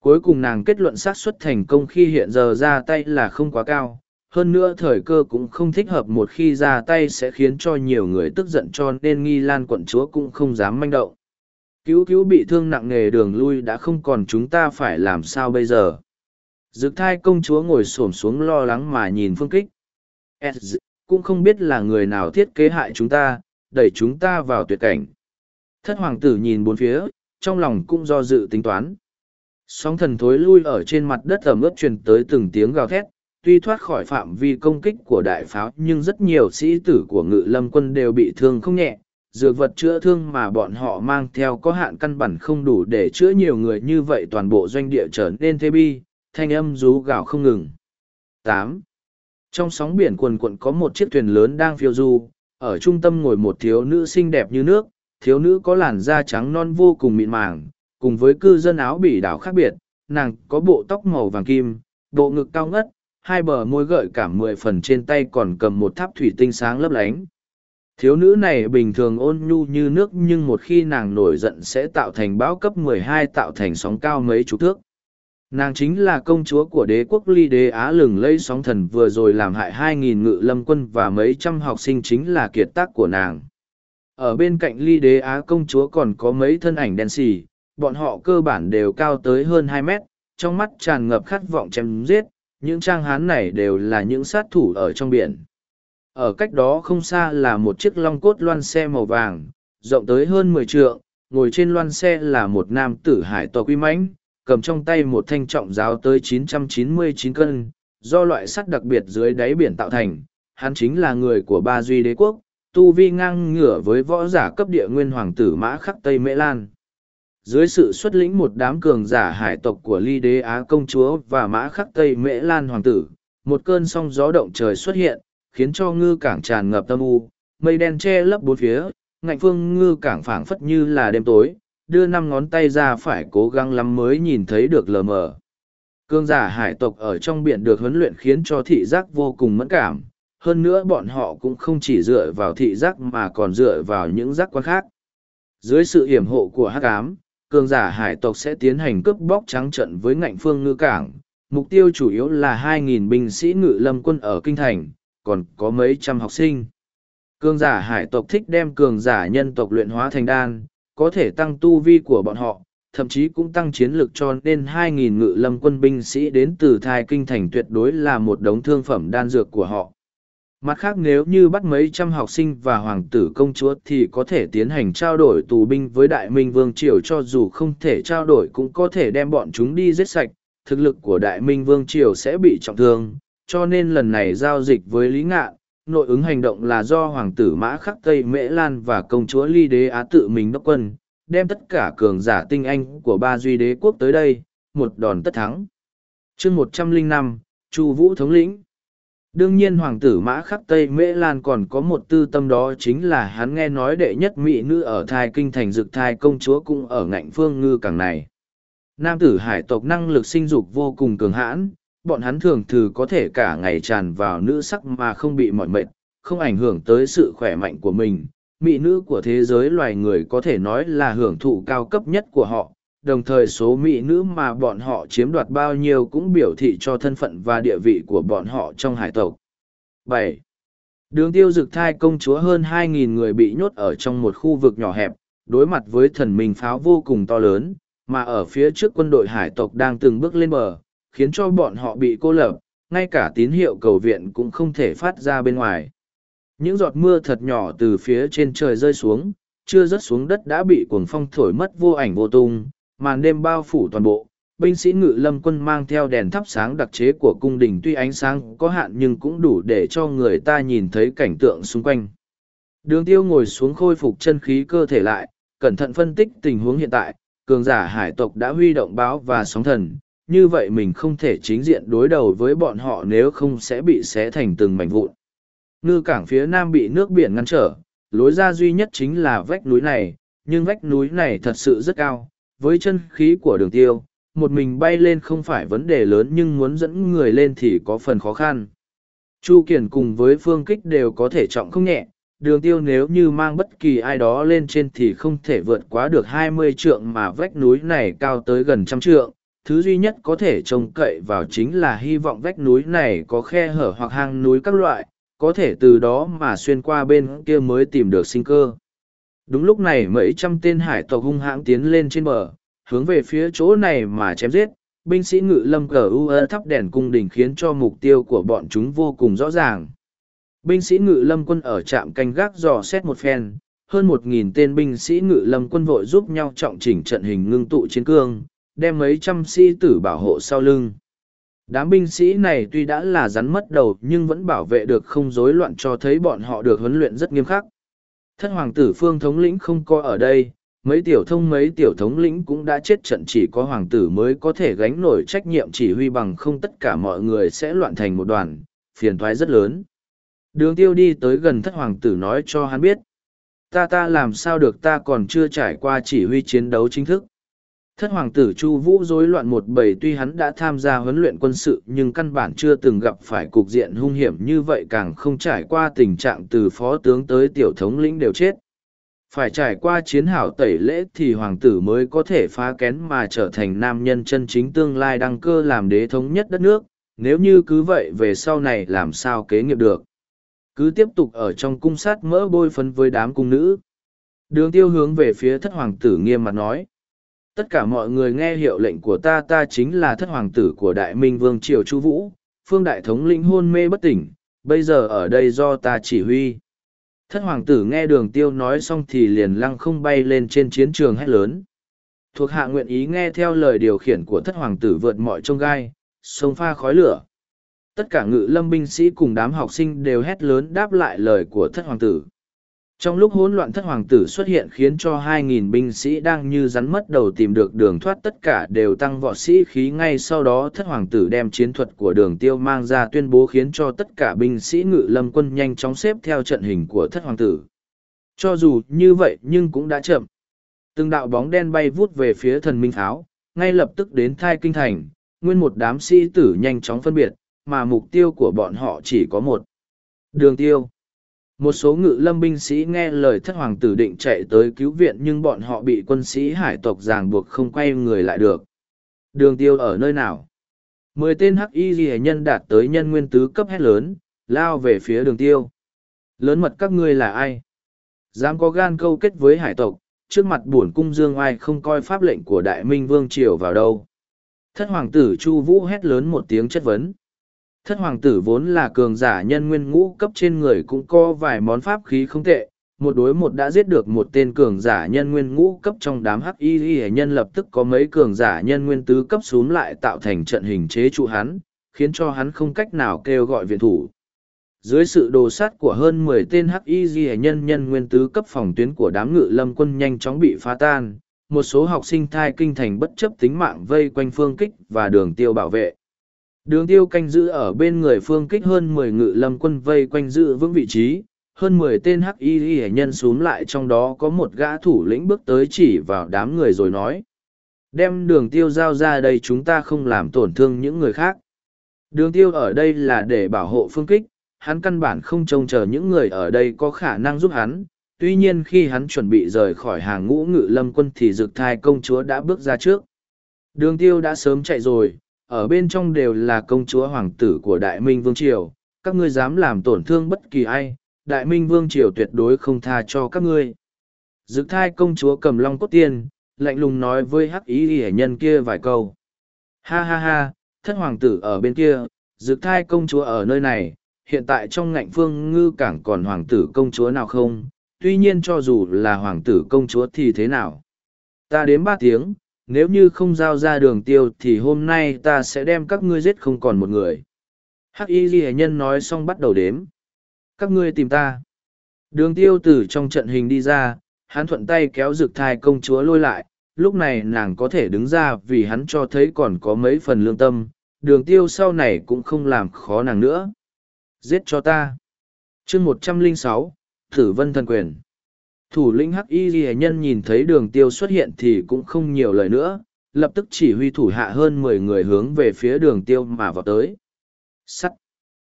Cuối cùng nàng kết luận xác suất thành công khi hiện giờ ra tay là không quá cao, hơn nữa thời cơ cũng không thích hợp một khi ra tay sẽ khiến cho nhiều người tức giận cho nên nghi lan quận chúa cũng không dám manh động. Cứu cứu bị thương nặng nề đường lui đã không còn chúng ta phải làm sao bây giờ. Dực thai công chúa ngồi xổm xuống lo lắng mà nhìn phương kích. Ez, cũng không biết là người nào thiết kế hại chúng ta, đẩy chúng ta vào tuyệt cảnh. Thất hoàng tử nhìn bốn phía, trong lòng cũng do dự tính toán. Sóng thần thối lui ở trên mặt đất ẩm ướt truyền tới từng tiếng gào thét, tuy thoát khỏi phạm vi công kích của đại pháo nhưng rất nhiều sĩ tử của ngự lâm quân đều bị thương không nhẹ. Dược vật chữa thương mà bọn họ mang theo có hạn căn bản không đủ để chữa nhiều người như vậy toàn bộ doanh địa trở nên thê bi, thanh âm rú gào không ngừng. tám Trong sóng biển quần quận có một chiếc thuyền lớn đang phiêu du, ở trung tâm ngồi một thiếu nữ xinh đẹp như nước, thiếu nữ có làn da trắng non vô cùng mịn màng, cùng với cư dân áo bỉ đảo khác biệt, nàng có bộ tóc màu vàng kim, bộ ngực cao ngất, hai bờ môi gợi cảm mười phần trên tay còn cầm một tháp thủy tinh sáng lấp lánh. Thiếu nữ này bình thường ôn nhu như nước nhưng một khi nàng nổi giận sẽ tạo thành bão cấp 12 tạo thành sóng cao mấy chục thước. Nàng chính là công chúa của đế quốc ly đế Á lừng lây sóng thần vừa rồi làm hại 2.000 ngự lâm quân và mấy trăm học sinh chính là kiệt tác của nàng. Ở bên cạnh ly đế Á công chúa còn có mấy thân ảnh đen xì, bọn họ cơ bản đều cao tới hơn hai mét, trong mắt tràn ngập khát vọng chém giết, những trang hán này đều là những sát thủ ở trong biển. Ở cách đó không xa là một chiếc long cốt loan xe màu vàng, rộng tới hơn mười trượng, ngồi trên loan xe là một nam tử hải tộc quy mãnh, cầm trong tay một thanh trọng giáo tới 999 cân, do loại sắt đặc biệt dưới đáy biển tạo thành, hắn chính là người của ba duy đế quốc, tu vi ngang ngửa với võ giả cấp địa nguyên hoàng tử mã khắc Tây Mễ Lan. Dưới sự xuất lĩnh một đám cường giả hải tộc của ly đế á công chúa và mã khắc tây mễ lan hoàng tử một cơn song gió động trời xuất hiện khiến cho ngư cảng tràn ngập tâm u mây đen che lấp bốn phía ngạnh phương ngư cảng phảng phất như là đêm tối đưa năm ngón tay ra phải cố gắng lắm mới nhìn thấy được lờ mờ cương giả hải tộc ở trong biển được huấn luyện khiến cho thị giác vô cùng mẫn cảm hơn nữa bọn họ cũng không chỉ dựa vào thị giác mà còn dựa vào những giác quan khác dưới sự hiểm hộ của hắc ám cường giả hải tộc sẽ tiến hành cướp bóc trắng trận với ngạnh phương ngư cảng. Mục tiêu chủ yếu là 2.000 binh sĩ ngự lâm quân ở Kinh Thành, còn có mấy trăm học sinh. Cường giả hải tộc thích đem cường giả nhân tộc luyện hóa thành đan, có thể tăng tu vi của bọn họ, thậm chí cũng tăng chiến lực cho nên 2.000 ngự lâm quân binh sĩ đến từ thai kinh thành tuyệt đối là một đống thương phẩm đan dược của họ. Mặt khác nếu như bắt mấy trăm học sinh và hoàng tử công chúa thì có thể tiến hành trao đổi tù binh với Đại Minh Vương Triều cho dù không thể trao đổi cũng có thể đem bọn chúng đi giết sạch, thực lực của Đại Minh Vương Triều sẽ bị trọng thương, cho nên lần này giao dịch với Lý Ngạn, nội ứng hành động là do hoàng tử Mã Khắc Tây Mễ Lan và công chúa Ly Đế Á tự mình đốc quân, đem tất cả cường giả tinh anh của ba duy đế quốc tới đây, một đòn tất thắng. chương một trăm linh năm Chu Vũ thống lĩnh Đương nhiên hoàng tử mã khắc Tây Mễ Lan còn có một tư tâm đó chính là hắn nghe nói đệ nhất mỹ nữ ở thai kinh thành dực thai công chúa cũng ở ngạnh phương ngư cảng này. Nam tử hải tộc năng lực sinh dục vô cùng cường hãn, bọn hắn thường thử có thể cả ngày tràn vào nữ sắc mà không bị mỏi mệt, không ảnh hưởng tới sự khỏe mạnh của mình. Mỹ nữ của thế giới loài người có thể nói là hưởng thụ cao cấp nhất của họ, đồng thời số mỹ nữ mà bọn họ chiếm đoạt bao nhiêu cũng biểu thị cho thân phận và địa vị của bọn họ trong hải tộc. bảy Đường tiêu dực thai công chúa hơn 2.000 người bị nhốt ở trong một khu vực nhỏ hẹp, đối mặt với thần minh pháo vô cùng to lớn, mà ở phía trước quân đội hải tộc đang từng bước lên bờ, khiến cho bọn họ bị cô lập, ngay cả tín hiệu cầu viện cũng không thể phát ra bên ngoài. Những giọt mưa thật nhỏ từ phía trên trời rơi xuống, chưa rớt xuống đất đã bị cuồng phong thổi mất vô ảnh vô tung, màn đêm bao phủ toàn bộ. Binh sĩ ngự lâm quân mang theo đèn thắp sáng đặc chế của cung đình tuy ánh sáng có hạn nhưng cũng đủ để cho người ta nhìn thấy cảnh tượng xung quanh. Đường tiêu ngồi xuống khôi phục chân khí cơ thể lại, cẩn thận phân tích tình huống hiện tại, cường giả hải tộc đã huy động báo và sóng thần, như vậy mình không thể chính diện đối đầu với bọn họ nếu không sẽ bị xé thành từng mảnh vụn. Ngư cảng phía nam bị nước biển ngăn trở, lối ra duy nhất chính là vách núi này, nhưng vách núi này thật sự rất cao, với chân khí của đường tiêu, một mình bay lên không phải vấn đề lớn nhưng muốn dẫn người lên thì có phần khó khăn. Chu Kiền cùng với phương kích đều có thể trọng không nhẹ, đường tiêu nếu như mang bất kỳ ai đó lên trên thì không thể vượt quá được 20 trượng mà vách núi này cao tới gần trăm trượng. Thứ duy nhất có thể trông cậy vào chính là hy vọng vách núi này có khe hở hoặc hang núi các loại, có thể từ đó mà xuyên qua bên kia mới tìm được sinh cơ. Đúng lúc này mấy trăm tên hải tộc hung hãng tiến lên trên bờ, hướng về phía chỗ này mà chém giết, binh sĩ ngự lâm cờ u thắp đèn cung đình khiến cho mục tiêu của bọn chúng vô cùng rõ ràng. Binh sĩ ngự lâm quân ở trạm canh gác dò xét một phen, hơn một nghìn tên binh sĩ ngự lâm quân vội giúp nhau trọng chỉnh trận hình ngưng tụ chiến cương, đem mấy trăm sĩ tử bảo hộ sau lưng. Đám binh sĩ này tuy đã là rắn mất đầu nhưng vẫn bảo vệ được không rối loạn cho thấy bọn họ được huấn luyện rất nghiêm khắc. Thất hoàng tử phương thống lĩnh không có ở đây, mấy tiểu thông mấy tiểu thống lĩnh cũng đã chết trận chỉ có hoàng tử mới có thể gánh nổi trách nhiệm chỉ huy bằng không tất cả mọi người sẽ loạn thành một đoàn, phiền thoái rất lớn. Đường tiêu đi tới gần thất hoàng tử nói cho hắn biết. Ta ta làm sao được ta còn chưa trải qua chỉ huy chiến đấu chính thức. Thất hoàng tử Chu Vũ rối loạn một bầy tuy hắn đã tham gia huấn luyện quân sự nhưng căn bản chưa từng gặp phải cục diện hung hiểm như vậy càng không trải qua tình trạng từ phó tướng tới tiểu thống lĩnh đều chết. Phải trải qua chiến hảo tẩy lễ thì hoàng tử mới có thể phá kén mà trở thành nam nhân chân chính tương lai đăng cơ làm đế thống nhất đất nước, nếu như cứ vậy về sau này làm sao kế nghiệp được. Cứ tiếp tục ở trong cung sát mỡ bôi phấn với đám cung nữ. Đường tiêu hướng về phía thất hoàng tử nghiêm mặt nói tất cả mọi người nghe hiệu lệnh của ta ta chính là thất hoàng tử của đại minh vương triều chu vũ, phương đại thống lĩnh hôn mê bất tỉnh, bây giờ ở đây do ta chỉ huy. Thất hoàng tử nghe đường tiêu nói xong thì liền lăng không bay lên trên chiến trường hét lớn. Thuộc hạ nguyện ý nghe theo lời điều khiển của thất hoàng tử vượt mọi trông gai, sông pha khói lửa. Tất cả ngự lâm binh sĩ cùng đám học sinh đều hét lớn đáp lại lời của thất hoàng tử trong lúc hỗn loạn thất hoàng tử xuất hiện khiến cho 2.000 binh sĩ đang như rắn mất đầu tìm được đường thoát tất cả đều tăng võ sĩ khí ngay sau đó thất hoàng tử đem chiến thuật của đường tiêu mang ra tuyên bố khiến cho tất cả binh sĩ ngự lâm quân nhanh chóng xếp theo trận hình của thất hoàng tử. Cho dù như vậy nhưng cũng đã chậm. Từng đạo bóng đen bay vút về phía thần minh tháo, ngay lập tức đến thai kinh thành, nguyên một đám sĩ tử nhanh chóng phân biệt, mà mục tiêu của bọn họ chỉ có một. Đường tiêu một số ngự lâm binh sĩ nghe lời thất hoàng tử định chạy tới cứu viện nhưng bọn họ bị quân sĩ hải tộc ràng buộc không quay người lại được. Đường tiêu ở nơi nào? Mười tên hắc y ghi nhân đạt tới nhân nguyên tứ cấp hét lớn, lao về phía đường tiêu. Lớn mật các ngươi là ai? Dám có gan câu kết với hải tộc, trước mặt bổn cung dương ai không coi pháp lệnh của đại minh vương triều vào đâu? Thất hoàng tử chu vũ hét lớn một tiếng chất vấn. Thất hoàng tử vốn là cường giả nhân nguyên ngũ cấp trên người cũng có vài món pháp khí không tệ, một đối một đã giết được một tên cường giả nhân nguyên ngũ cấp trong đám hắc y y nhân lập tức có mấy cường giả nhân nguyên tứ cấp xuống lại tạo thành trận hình chế trụ hắn, khiến cho hắn không cách nào kêu gọi viện thủ. Dưới sự đồ sát của hơn mười tên hắc y y nhân nhân nguyên tứ cấp phòng tuyến của đám ngự lâm quân nhanh chóng bị phá tan, một số học sinh thai kinh thành bất chấp tính mạng vây quanh phương kích và đường tiêu bảo vệ. Đường tiêu canh giữ ở bên người phương kích hơn mười ngự lâm quân vây quanh giữ vững vị trí, hơn mười tên hắc y hệ nhân xuống lại trong đó có một gã thủ lĩnh bước tới chỉ vào đám người rồi nói. Đem đường tiêu giao ra đây chúng ta không làm tổn thương những người khác. Đường tiêu ở đây là để bảo hộ phương kích, hắn căn bản không trông chờ những người ở đây có khả năng giúp hắn. Tuy nhiên khi hắn chuẩn bị rời khỏi hàng ngũ ngự lâm quân thì dực thai công chúa đã bước ra trước. Đường tiêu đã sớm chạy rồi, ở bên trong đều là công chúa hoàng tử của Đại Minh Vương Triều. Các ngươi dám làm tổn thương bất kỳ ai, Đại Minh Vương Triều tuyệt đối không tha cho các ngươi. Dực thai công chúa cầm long cốt tiên, lạnh lùng nói với hắc ý hệ nhân kia vài câu. Ha ha ha, thất hoàng tử ở bên kia, dực thai công chúa ở nơi này, hiện tại trong ngạnh phương ngư cảng còn hoàng tử công chúa nào không, tuy nhiên cho dù là hoàng tử công chúa thì thế nào. Ta đếm ba tiếng, nếu như không giao ra đường tiêu thì hôm nay ta sẽ đem các ngươi giết không còn một người. Hắc y ghi nhân nói xong bắt đầu đếm. Các ngươi tìm ta. Đường tiêu từ trong trận hình đi ra, hắn thuận tay kéo rực thai công chúa lôi lại, lúc này nàng có thể đứng ra vì hắn cho thấy còn có mấy phần lương tâm, đường tiêu sau này cũng không làm khó nàng nữa. Giết cho ta. chương một trăm linh sáu Thử Vân Thần Quyền. Thủ lĩnh Hắc Y Ghi Nhân nhìn thấy đường tiêu xuất hiện thì cũng không nhiều lời nữa, lập tức chỉ huy thủ hạ hơn mười người hướng về phía đường tiêu mà vào tới. Sắt.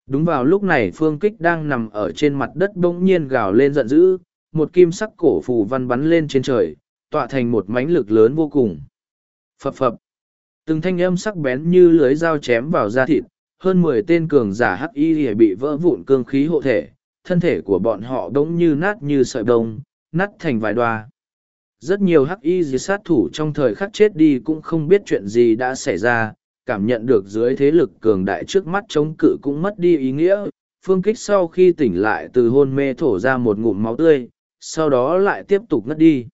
Đúng vào lúc này Phương Kích đang nằm ở trên mặt đất bỗng nhiên gào lên giận dữ, một kim sắc cổ phù văn bắn lên trên trời, tọa thành một mánh lực lớn vô cùng. Phập phập. Từng thanh âm sắc bén như lưới dao chém vào da thịt, hơn mười tên cường giả hắc y bị vỡ vụn cương khí hộ thể, thân thể của bọn họ đống như nát như sợi bông, nát thành vài đoà Rất nhiều hắc y dưới sát thủ trong thời khắc chết đi cũng không biết chuyện gì đã xảy ra, cảm nhận được dưới thế lực cường đại trước mắt chống cự cũng mất đi ý nghĩa. Phương kích sau khi tỉnh lại từ hôn mê thổ ra một ngụm máu tươi, sau đó lại tiếp tục ngất đi.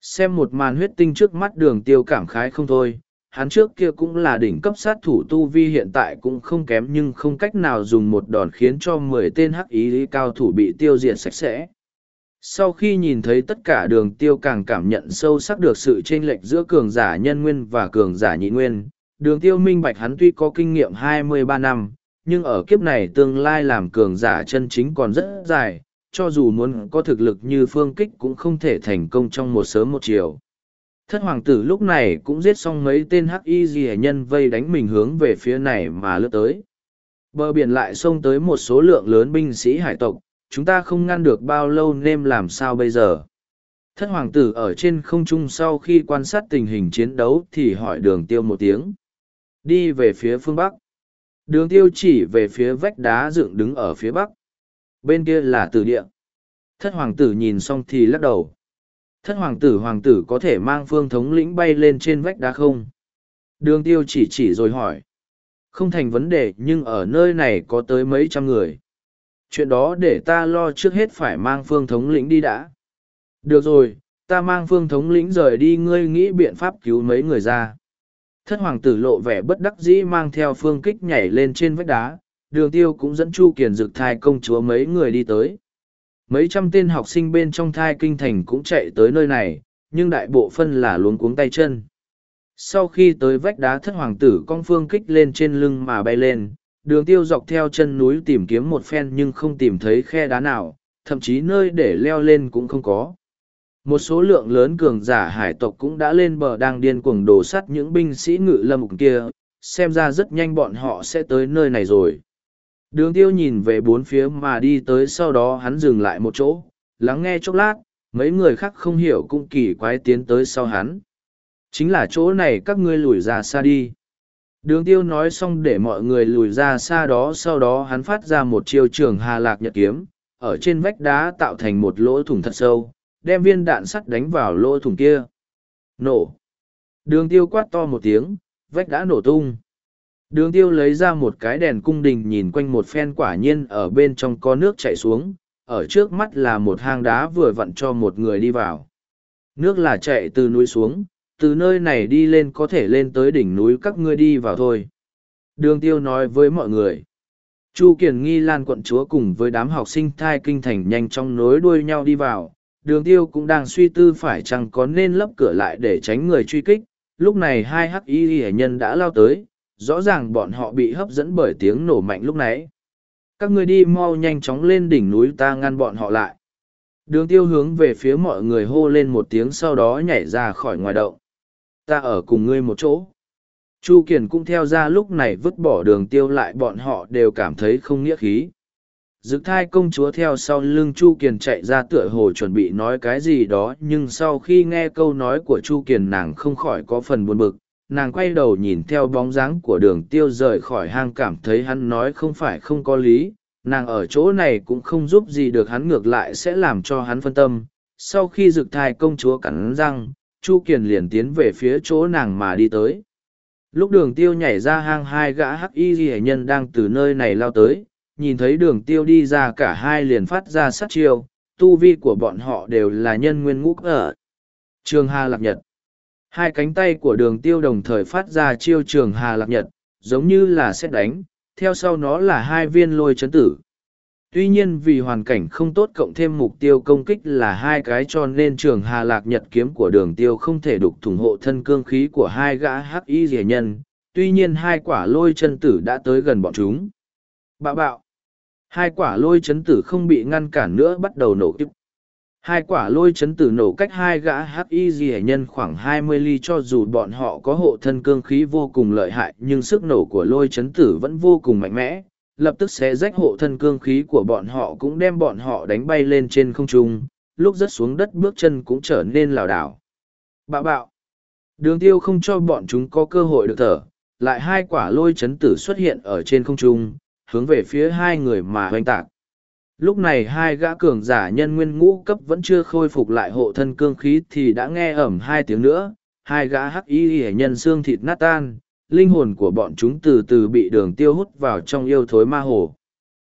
Xem một màn huyết tinh trước mắt đường tiêu cảm khái không thôi, hắn trước kia cũng là đỉnh cấp sát thủ tu vi hiện tại cũng không kém nhưng không cách nào dùng một đòn khiến cho mười tên hắc ý cao thủ bị tiêu diệt sạch sẽ. Sau khi nhìn thấy tất cả đường tiêu càng cảm nhận sâu sắc được sự chênh lệch giữa cường giả nhân nguyên và cường giả nhị nguyên, đường tiêu minh bạch hắn tuy có kinh nghiệm 23 năm, nhưng ở kiếp này tương lai làm cường giả chân chính còn rất dài, cho dù muốn có thực lực như phương kích cũng không thể thành công trong một sớm một chiều. Thất hoàng tử lúc này cũng giết xong mấy tên hắc y gì nhân vây đánh mình hướng về phía này mà lướt tới. Bờ biển lại xông tới một số lượng lớn binh sĩ hải tộc, chúng ta không ngăn được bao lâu nên làm sao bây giờ. Thất hoàng tử ở trên không trung sau khi quan sát tình hình chiến đấu thì hỏi đường tiêu một tiếng. Đi về phía phương Bắc. Đường tiêu chỉ về phía vách đá dựng đứng ở phía Bắc. Bên kia là tử địa. Thất hoàng tử nhìn xong thì lắc đầu. Thất hoàng tử hoàng tử có thể mang phương thống lĩnh bay lên trên vách đá không? Đường tiêu chỉ chỉ rồi hỏi. Không thành vấn đề, nhưng ở nơi này có tới mấy trăm người. Chuyện đó để ta lo trước hết phải mang phương thống lĩnh đi đã. Được rồi, ta mang phương thống lĩnh rời đi ngươi nghĩ biện pháp cứu mấy người ra. Thất hoàng tử lộ vẻ bất đắc dĩ mang theo phương kích nhảy lên trên vách đá, đường tiêu cũng dẫn Chu Kiền Dực thai công chúa mấy người đi tới. Mấy trăm tên học sinh bên trong thai kinh thành cũng chạy tới nơi này, nhưng đại bộ phân là luống cuống tay chân. Sau khi tới vách đá thất hoàng tử con phương kích lên trên lưng mà bay lên, đường tiêu dọc theo chân núi tìm kiếm một phen nhưng không tìm thấy khe đá nào, thậm chí nơi để leo lên cũng không có. Một số lượng lớn cường giả hải tộc cũng đã lên bờ đang điên cuồng đổ sắt những binh sĩ ngự lâm kia, xem ra rất nhanh bọn họ sẽ tới nơi này rồi. Đường tiêu nhìn về bốn phía mà đi tới sau đó hắn dừng lại một chỗ, lắng nghe chốc lát, mấy người khác không hiểu cũng kỳ quái tiến tới sau hắn. Chính là chỗ này các ngươi lùi ra xa đi. Đường tiêu nói xong để mọi người lùi ra xa đó sau đó hắn phát ra một chiêu trường hà lạc nhật kiếm, ở trên vách đá tạo thành một lỗ thủng thật sâu, đem viên đạn sắt đánh vào lỗ thủng kia. Nổ. Đường tiêu quát to một tiếng, vách đá nổ tung. Đường tiêu lấy ra một cái đèn cung đình nhìn quanh một phen quả nhiên ở bên trong có nước chảy xuống, ở trước mắt là một hang đá vừa vặn cho một người đi vào. Nước là chạy từ núi xuống, từ nơi này đi lên có thể lên tới đỉnh núi các ngươi đi vào thôi. Đường tiêu nói với mọi người. Chu Kiền Nghi Lan quận chúa cùng với đám học sinh thai kinh thành nhanh chóng nối đuôi nhau đi vào. Đường tiêu cũng đang suy tư phải chăng có nên lấp cửa lại để tránh người truy kích. Lúc này hai hắc y hệ nhân đã lao tới, rõ ràng bọn họ bị hấp dẫn bởi tiếng nổ mạnh lúc nãy. Các người đi mau nhanh chóng lên đỉnh núi ta ngăn bọn họ lại. Đường tiêu hướng về phía mọi người hô lên một tiếng sau đó nhảy ra khỏi ngoài động. Ta ở cùng ngươi một chỗ. Chu Kiền cũng theo ra lúc này vứt bỏ đường tiêu lại bọn họ đều cảm thấy không nghĩa khí. Dực thai công chúa theo sau lưng Chu Kiền chạy ra tựa hồ chuẩn bị nói cái gì đó nhưng sau khi nghe câu nói của Chu Kiền nàng không khỏi có phần buồn bực. Nàng quay đầu nhìn theo bóng dáng của đường tiêu rời khỏi hang cảm thấy hắn nói không phải không có lý, nàng ở chỗ này cũng không giúp gì được hắn ngược lại sẽ làm cho hắn phân tâm. Sau khi dực thai công chúa cắn răng, Chu Kiền liền tiến về phía chỗ nàng mà đi tới. Lúc đường tiêu nhảy ra hang hai gã hắc y ghi nhân đang từ nơi này lao tới, nhìn thấy đường tiêu đi ra cả hai liền phát ra sát chiêu, tu vi của bọn họ đều là nhân nguyên ngũ ở. Trường Hà Lạc Nhật Hai cánh tay của đường tiêu đồng thời phát ra chiêu trường Hà Lạc Nhật, giống như là xét đánh, theo sau nó là hai viên lôi chấn tử. Tuy nhiên vì hoàn cảnh không tốt cộng thêm mục tiêu công kích là hai cái cho nên trường Hà Lạc Nhật kiếm của đường tiêu không thể đục thủng hộ thân cương khí của hai gã hắc y rỉa nhân, tuy nhiên hai quả lôi chân tử đã tới gần bọn chúng. Bạo bạo! Hai quả lôi chấn tử không bị ngăn cản nữa bắt đầu nổ kíp Hai quả lôi chấn tử nổ cách hai gã hắc y rỉa nhân khoảng hai mươi ly cho dù bọn họ có hộ thân cương khí vô cùng lợi hại nhưng sức nổ của lôi chấn tử vẫn vô cùng mạnh mẽ lập tức sẽ rách hộ thân cương khí của bọn họ cũng đem bọn họ đánh bay lên trên không trung, lúc rớt xuống đất bước chân cũng trở nên lảo đảo. Bạo bạo! Đường tiêu không cho bọn chúng có cơ hội được thở, lại hai quả lôi chấn tử xuất hiện ở trên không trung, hướng về phía hai người mà hoành tạc. Lúc này hai gã cường giả nhân nguyên ngũ cấp vẫn chưa khôi phục lại hộ thân cương khí thì đã nghe ẩm hai tiếng nữa, hai gã hắc y hệ nhân xương thịt nát tan, linh hồn của bọn chúng từ từ bị đường tiêu hút vào trong yêu thối ma hồ.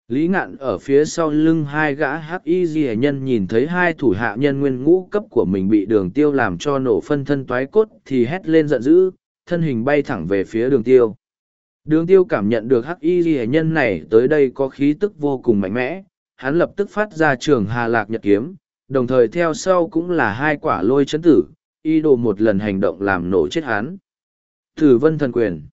Lý ngạn ở phía sau lưng hai gã hắc y di nhân nhìn thấy hai thủ hạ nhân nguyên ngũ cấp của mình bị đường tiêu làm cho nổ phân thân toái cốt thì hét lên giận dữ, thân hình bay thẳng về phía đường tiêu. Đường tiêu cảm nhận được hắc y di nhân này tới đây có khí tức vô cùng mạnh mẽ, hắn lập tức phát ra trường hà lạc nhật kiếm, đồng thời theo sau cũng là hai quả lôi chấn tử, y đồ một lần hành động làm nổ chết hắn. Thử vân thần quyền.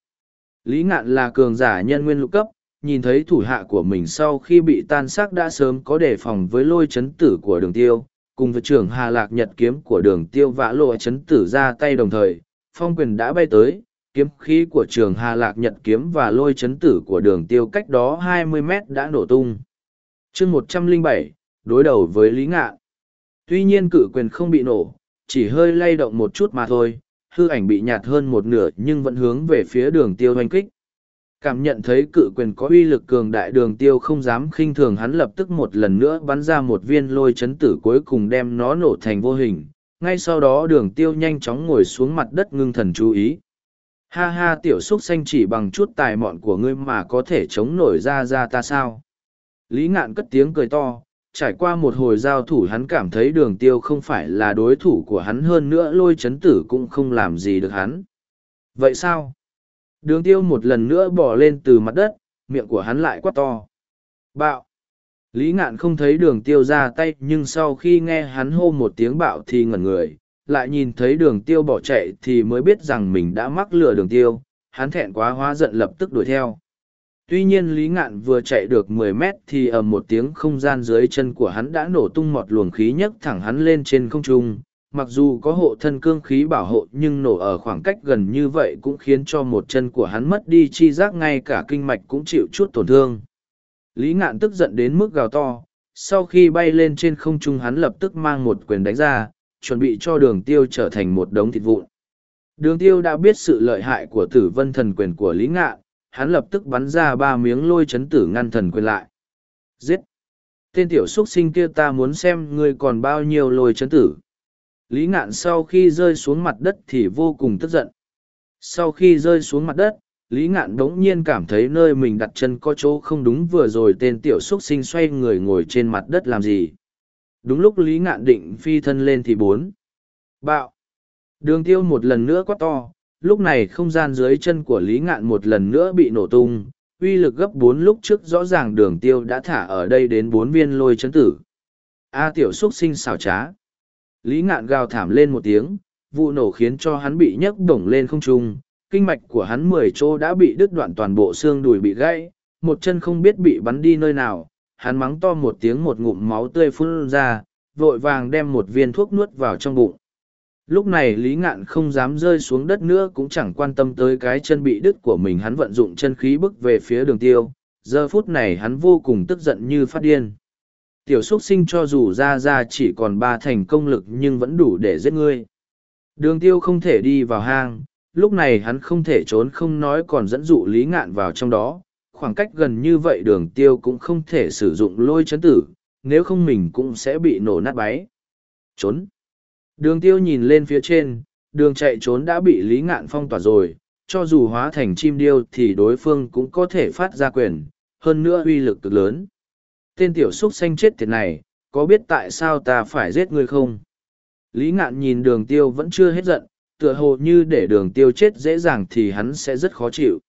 Lý ngạn là cường giả nhân nguyên lục cấp, nhìn thấy thủ hạ của mình sau khi bị tan xác đã sớm có đề phòng với lôi chấn tử của đường tiêu, cùng với trưởng hà lạc nhật kiếm của đường tiêu vã lộ chấn tử ra tay đồng thời, phong quyền đã bay tới, kiếm khí của trường hà lạc nhật kiếm và lôi chấn tử của đường tiêu cách đó 20 mét đã nổ tung. chương 107, đối đầu với Lý Ngạn. Tuy nhiên cử quyền không bị nổ, chỉ hơi lay động một chút mà thôi, hư ảnh bị nhạt hơn một nửa nhưng vẫn hướng về phía đường tiêu hoành kích. Cảm nhận thấy cự quyền có uy lực cường đại đường tiêu không dám khinh thường hắn lập tức một lần nữa bắn ra một viên lôi chấn tử cuối cùng đem nó nổ thành vô hình. Ngay sau đó đường tiêu nhanh chóng ngồi xuống mặt đất ngưng thần chú ý. Ha ha tiểu xúc xanh chỉ bằng chút tài mọn của ngươi mà có thể chống nổi ra ra ta sao. Lý ngạn cất tiếng cười to, trải qua một hồi giao thủ hắn cảm thấy đường tiêu không phải là đối thủ của hắn hơn nữa lôi chấn tử cũng không làm gì được hắn. Vậy sao? Đường tiêu một lần nữa bỏ lên từ mặt đất, miệng của hắn lại quát to. Bạo! Lý ngạn không thấy đường tiêu ra tay nhưng sau khi nghe hắn hô một tiếng bạo thì ngẩn người, lại nhìn thấy đường tiêu bỏ chạy thì mới biết rằng mình đã mắc lừa đường tiêu, hắn thẹn quá hóa giận lập tức đuổi theo. Tuy nhiên Lý Ngạn vừa chạy được mười mét thì ở một tiếng không gian dưới chân của hắn đã nổ tung một luồng khí nhấc thẳng hắn lên trên không trung. Mặc dù có hộ thân cương khí bảo hộ nhưng nổ ở khoảng cách gần như vậy cũng khiến cho một chân của hắn mất đi chi giác ngay cả kinh mạch cũng chịu chút tổn thương. Lý Ngạn tức giận đến mức gào to, sau khi bay lên trên không trung hắn lập tức mang một quyền đánh ra, chuẩn bị cho đường tiêu trở thành một đống thịt vụn. Đường tiêu đã biết sự lợi hại của tử vân thần quyền của Lý Ngạn, hắn lập tức bắn ra ba miếng lôi chấn tử ngăn thần quyền lại. Giết! Tên tiểu xuất sinh kia ta muốn xem ngươi còn bao nhiêu lôi chấn tử. Lý ngạn sau khi rơi xuống mặt đất thì vô cùng tức giận. Sau khi rơi xuống mặt đất, Lý ngạn đống nhiên cảm thấy nơi mình đặt chân có chỗ không đúng vừa rồi tên tiểu xuất sinh xoay người ngồi trên mặt đất làm gì. Đúng lúc Lý ngạn định phi thân lên thì bốn. Bạo! Đường tiêu một lần nữa quá to, lúc này không gian dưới chân của lý ngạn một lần nữa bị nổ tung, uy lực gấp bốn lúc trước rõ ràng đường tiêu đã thả ở đây đến bốn viên lôi chấn tử. A tiểu x u ấ t sinh xảo trá. Lý ngạn gào thảm lên một tiếng, vụ nổ khiến cho hắn bị nhấc bổng lên không trung, kinh mạch của hắn mười chỗ đã bị đứt đoạn toàn bộ xương đùi bị gãy, một chân không biết bị bắn đi nơi nào. Hắn mắng to một tiếng một ngụm máu tươi phun ra, vội vàng đem một viên thuốc nuốt vào trong bụng lúc này lý ngạn không dám rơi xuống đất nữa cũng chẳng quan tâm tới cái chân bị đứt của mình. Hắn vận dụng chân khí bước về phía đường tiêu. Giờ phút này hắn vô cùng tức giận như phát điên. Tiểu xuất sinh cho dù ra ra chỉ còn ba thành công lực nhưng vẫn đủ để giết ngươi. Đường tiêu không thể đi vào hang. Lúc này hắn không thể trốn, không nói còn dẫn dụ lý ngạn vào trong đó. Khoảng cách gần như vậy đường tiêu cũng không thể sử dụng lôi chấn tử. Nếu không mình cũng sẽ bị nổ nát báy trốn đường tiêu nhìn lên phía trên, đường chạy trốn đã bị lý ngạn phong tỏa rồi, cho dù hóa thành chim điêu thì đối phương cũng có thể phát ra quyền, hơn nữa uy lực cực lớn. Tên tiểu xúc xanh chết tiệt này, có biết tại sao ta phải giết ngươi không? Lý ngạn nhìn đường tiêu vẫn chưa hết giận, tựa hồ như để đường tiêu chết dễ dàng thì hắn sẽ rất khó chịu.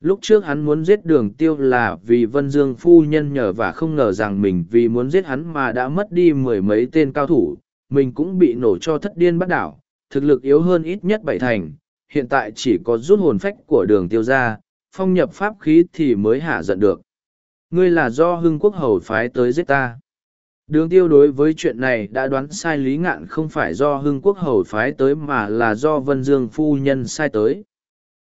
Lúc trước hắn muốn giết đường tiêu là vì vân dương phu nhân nhờ và không ngờ rằng mình vì muốn giết hắn mà đã mất đi mười mấy tên cao thủ mình cũng bị nổ cho thất điên bắt đảo, thực lực yếu hơn ít nhất bảy thành, hiện tại chỉ có rút hồn phách của đường tiêu ra phong nhập pháp khí thì mới hạ giận được. Ngươi là do hưng quốc hầu phái tới giết ta. Đường tiêu đối với chuyện này đã đoán sai lý ngạn không phải do hưng quốc hầu phái tới mà là do vân dương phu nhân sai tới.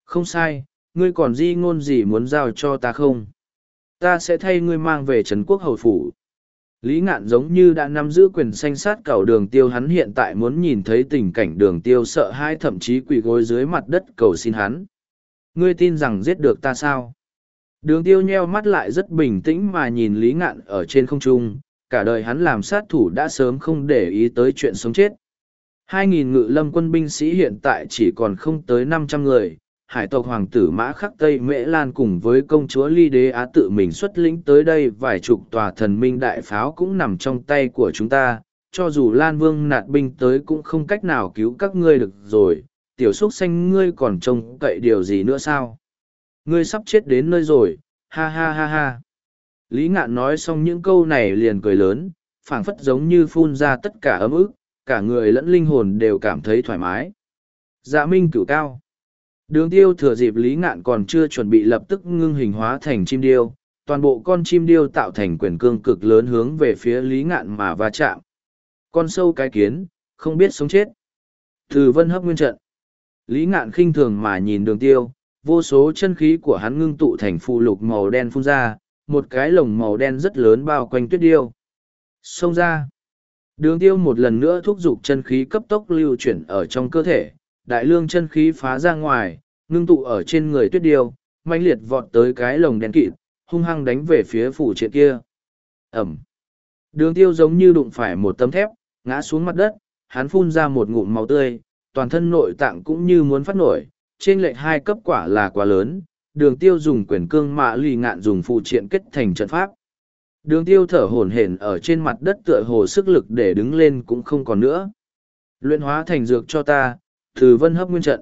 Không sai, ngươi còn di ngôn gì muốn giao cho ta không? Ta sẽ thay ngươi mang về trấn quốc hầu phủ lý ngạn giống như đã nắm giữ quyền sanh sát cầu đường tiêu hắn hiện tại muốn nhìn thấy tình cảnh đường tiêu sợ hai thậm chí quỳ gối dưới mặt đất cầu xin hắn ngươi tin rằng giết được ta sao Đường tiêu nheo mắt lại rất bình tĩnh mà nhìn Lý Ngạn ở trên không trung, cả đời hắn làm sát thủ đã sớm không để ý tới chuyện sống chết. Hai nghìn ngự lâm quân binh sĩ hiện tại chỉ còn không tới năm trăm người, hải tộc hoàng tử mã khắc Tây Mễ Lan cùng với công chúa Ly Đế Á tự mình xuất lĩnh tới đây vài chục tòa thần minh đại pháo cũng nằm trong tay của chúng ta, cho dù Lan Vương nạt binh tới cũng không cách nào cứu các ngươi được rồi, tiểu xúc xanh ngươi còn trông cậy điều gì nữa sao? ngươi sắp chết đến nơi rồi. Ha ha ha ha. Lý ngạn nói xong những câu này liền cười lớn phảng phất giống như phun ra tất cả ấm ức cả người lẫn linh hồn đều cảm thấy thoải mái. Dạ minh cửu cao đường tiêu thừa dịp lý ngạn còn chưa chuẩn bị lập tức ngưng hình hóa thành chim điêu toàn bộ con chim điêu tạo thành quyền cương cực lớn hướng về phía lý ngạn mà va chạm con sâu cái kiến không biết sống chết từ vân hấp nguyên trận lý ngạn khinh thường mà nhìn đường tiêu vô số chân khí của hắn ngưng tụ thành phụ lục màu đen phun ra, một cái lồng màu đen rất lớn bao quanh tuyết điêu. Xông ra. Đường tiêu một lần nữa thúc giục chân khí cấp tốc lưu chuyển ở trong cơ thể, đại lương chân khí phá ra ngoài, ngưng tụ ở trên người tuyết điêu, mãnh liệt vọt tới cái lồng đen kịt, hung hăng đánh về phía phủ triện kia. Ẩm. Đường tiêu giống như đụng phải một tấm thép, ngã xuống mặt đất, hắn phun ra một ngụm máu tươi, toàn thân nội tạng cũng như muốn phát nổi, trên lệnh hai cấp quả là quá lớn, đường tiêu dùng quyền cương mạ lì ngạn dùng phụ triện kết thành trận pháp. Đường tiêu thở hổn hển ở trên mặt đất tựa hồ sức lực để đứng lên cũng không còn nữa. Luyện hóa thành dược cho ta, từ vân hấp nguyên trận.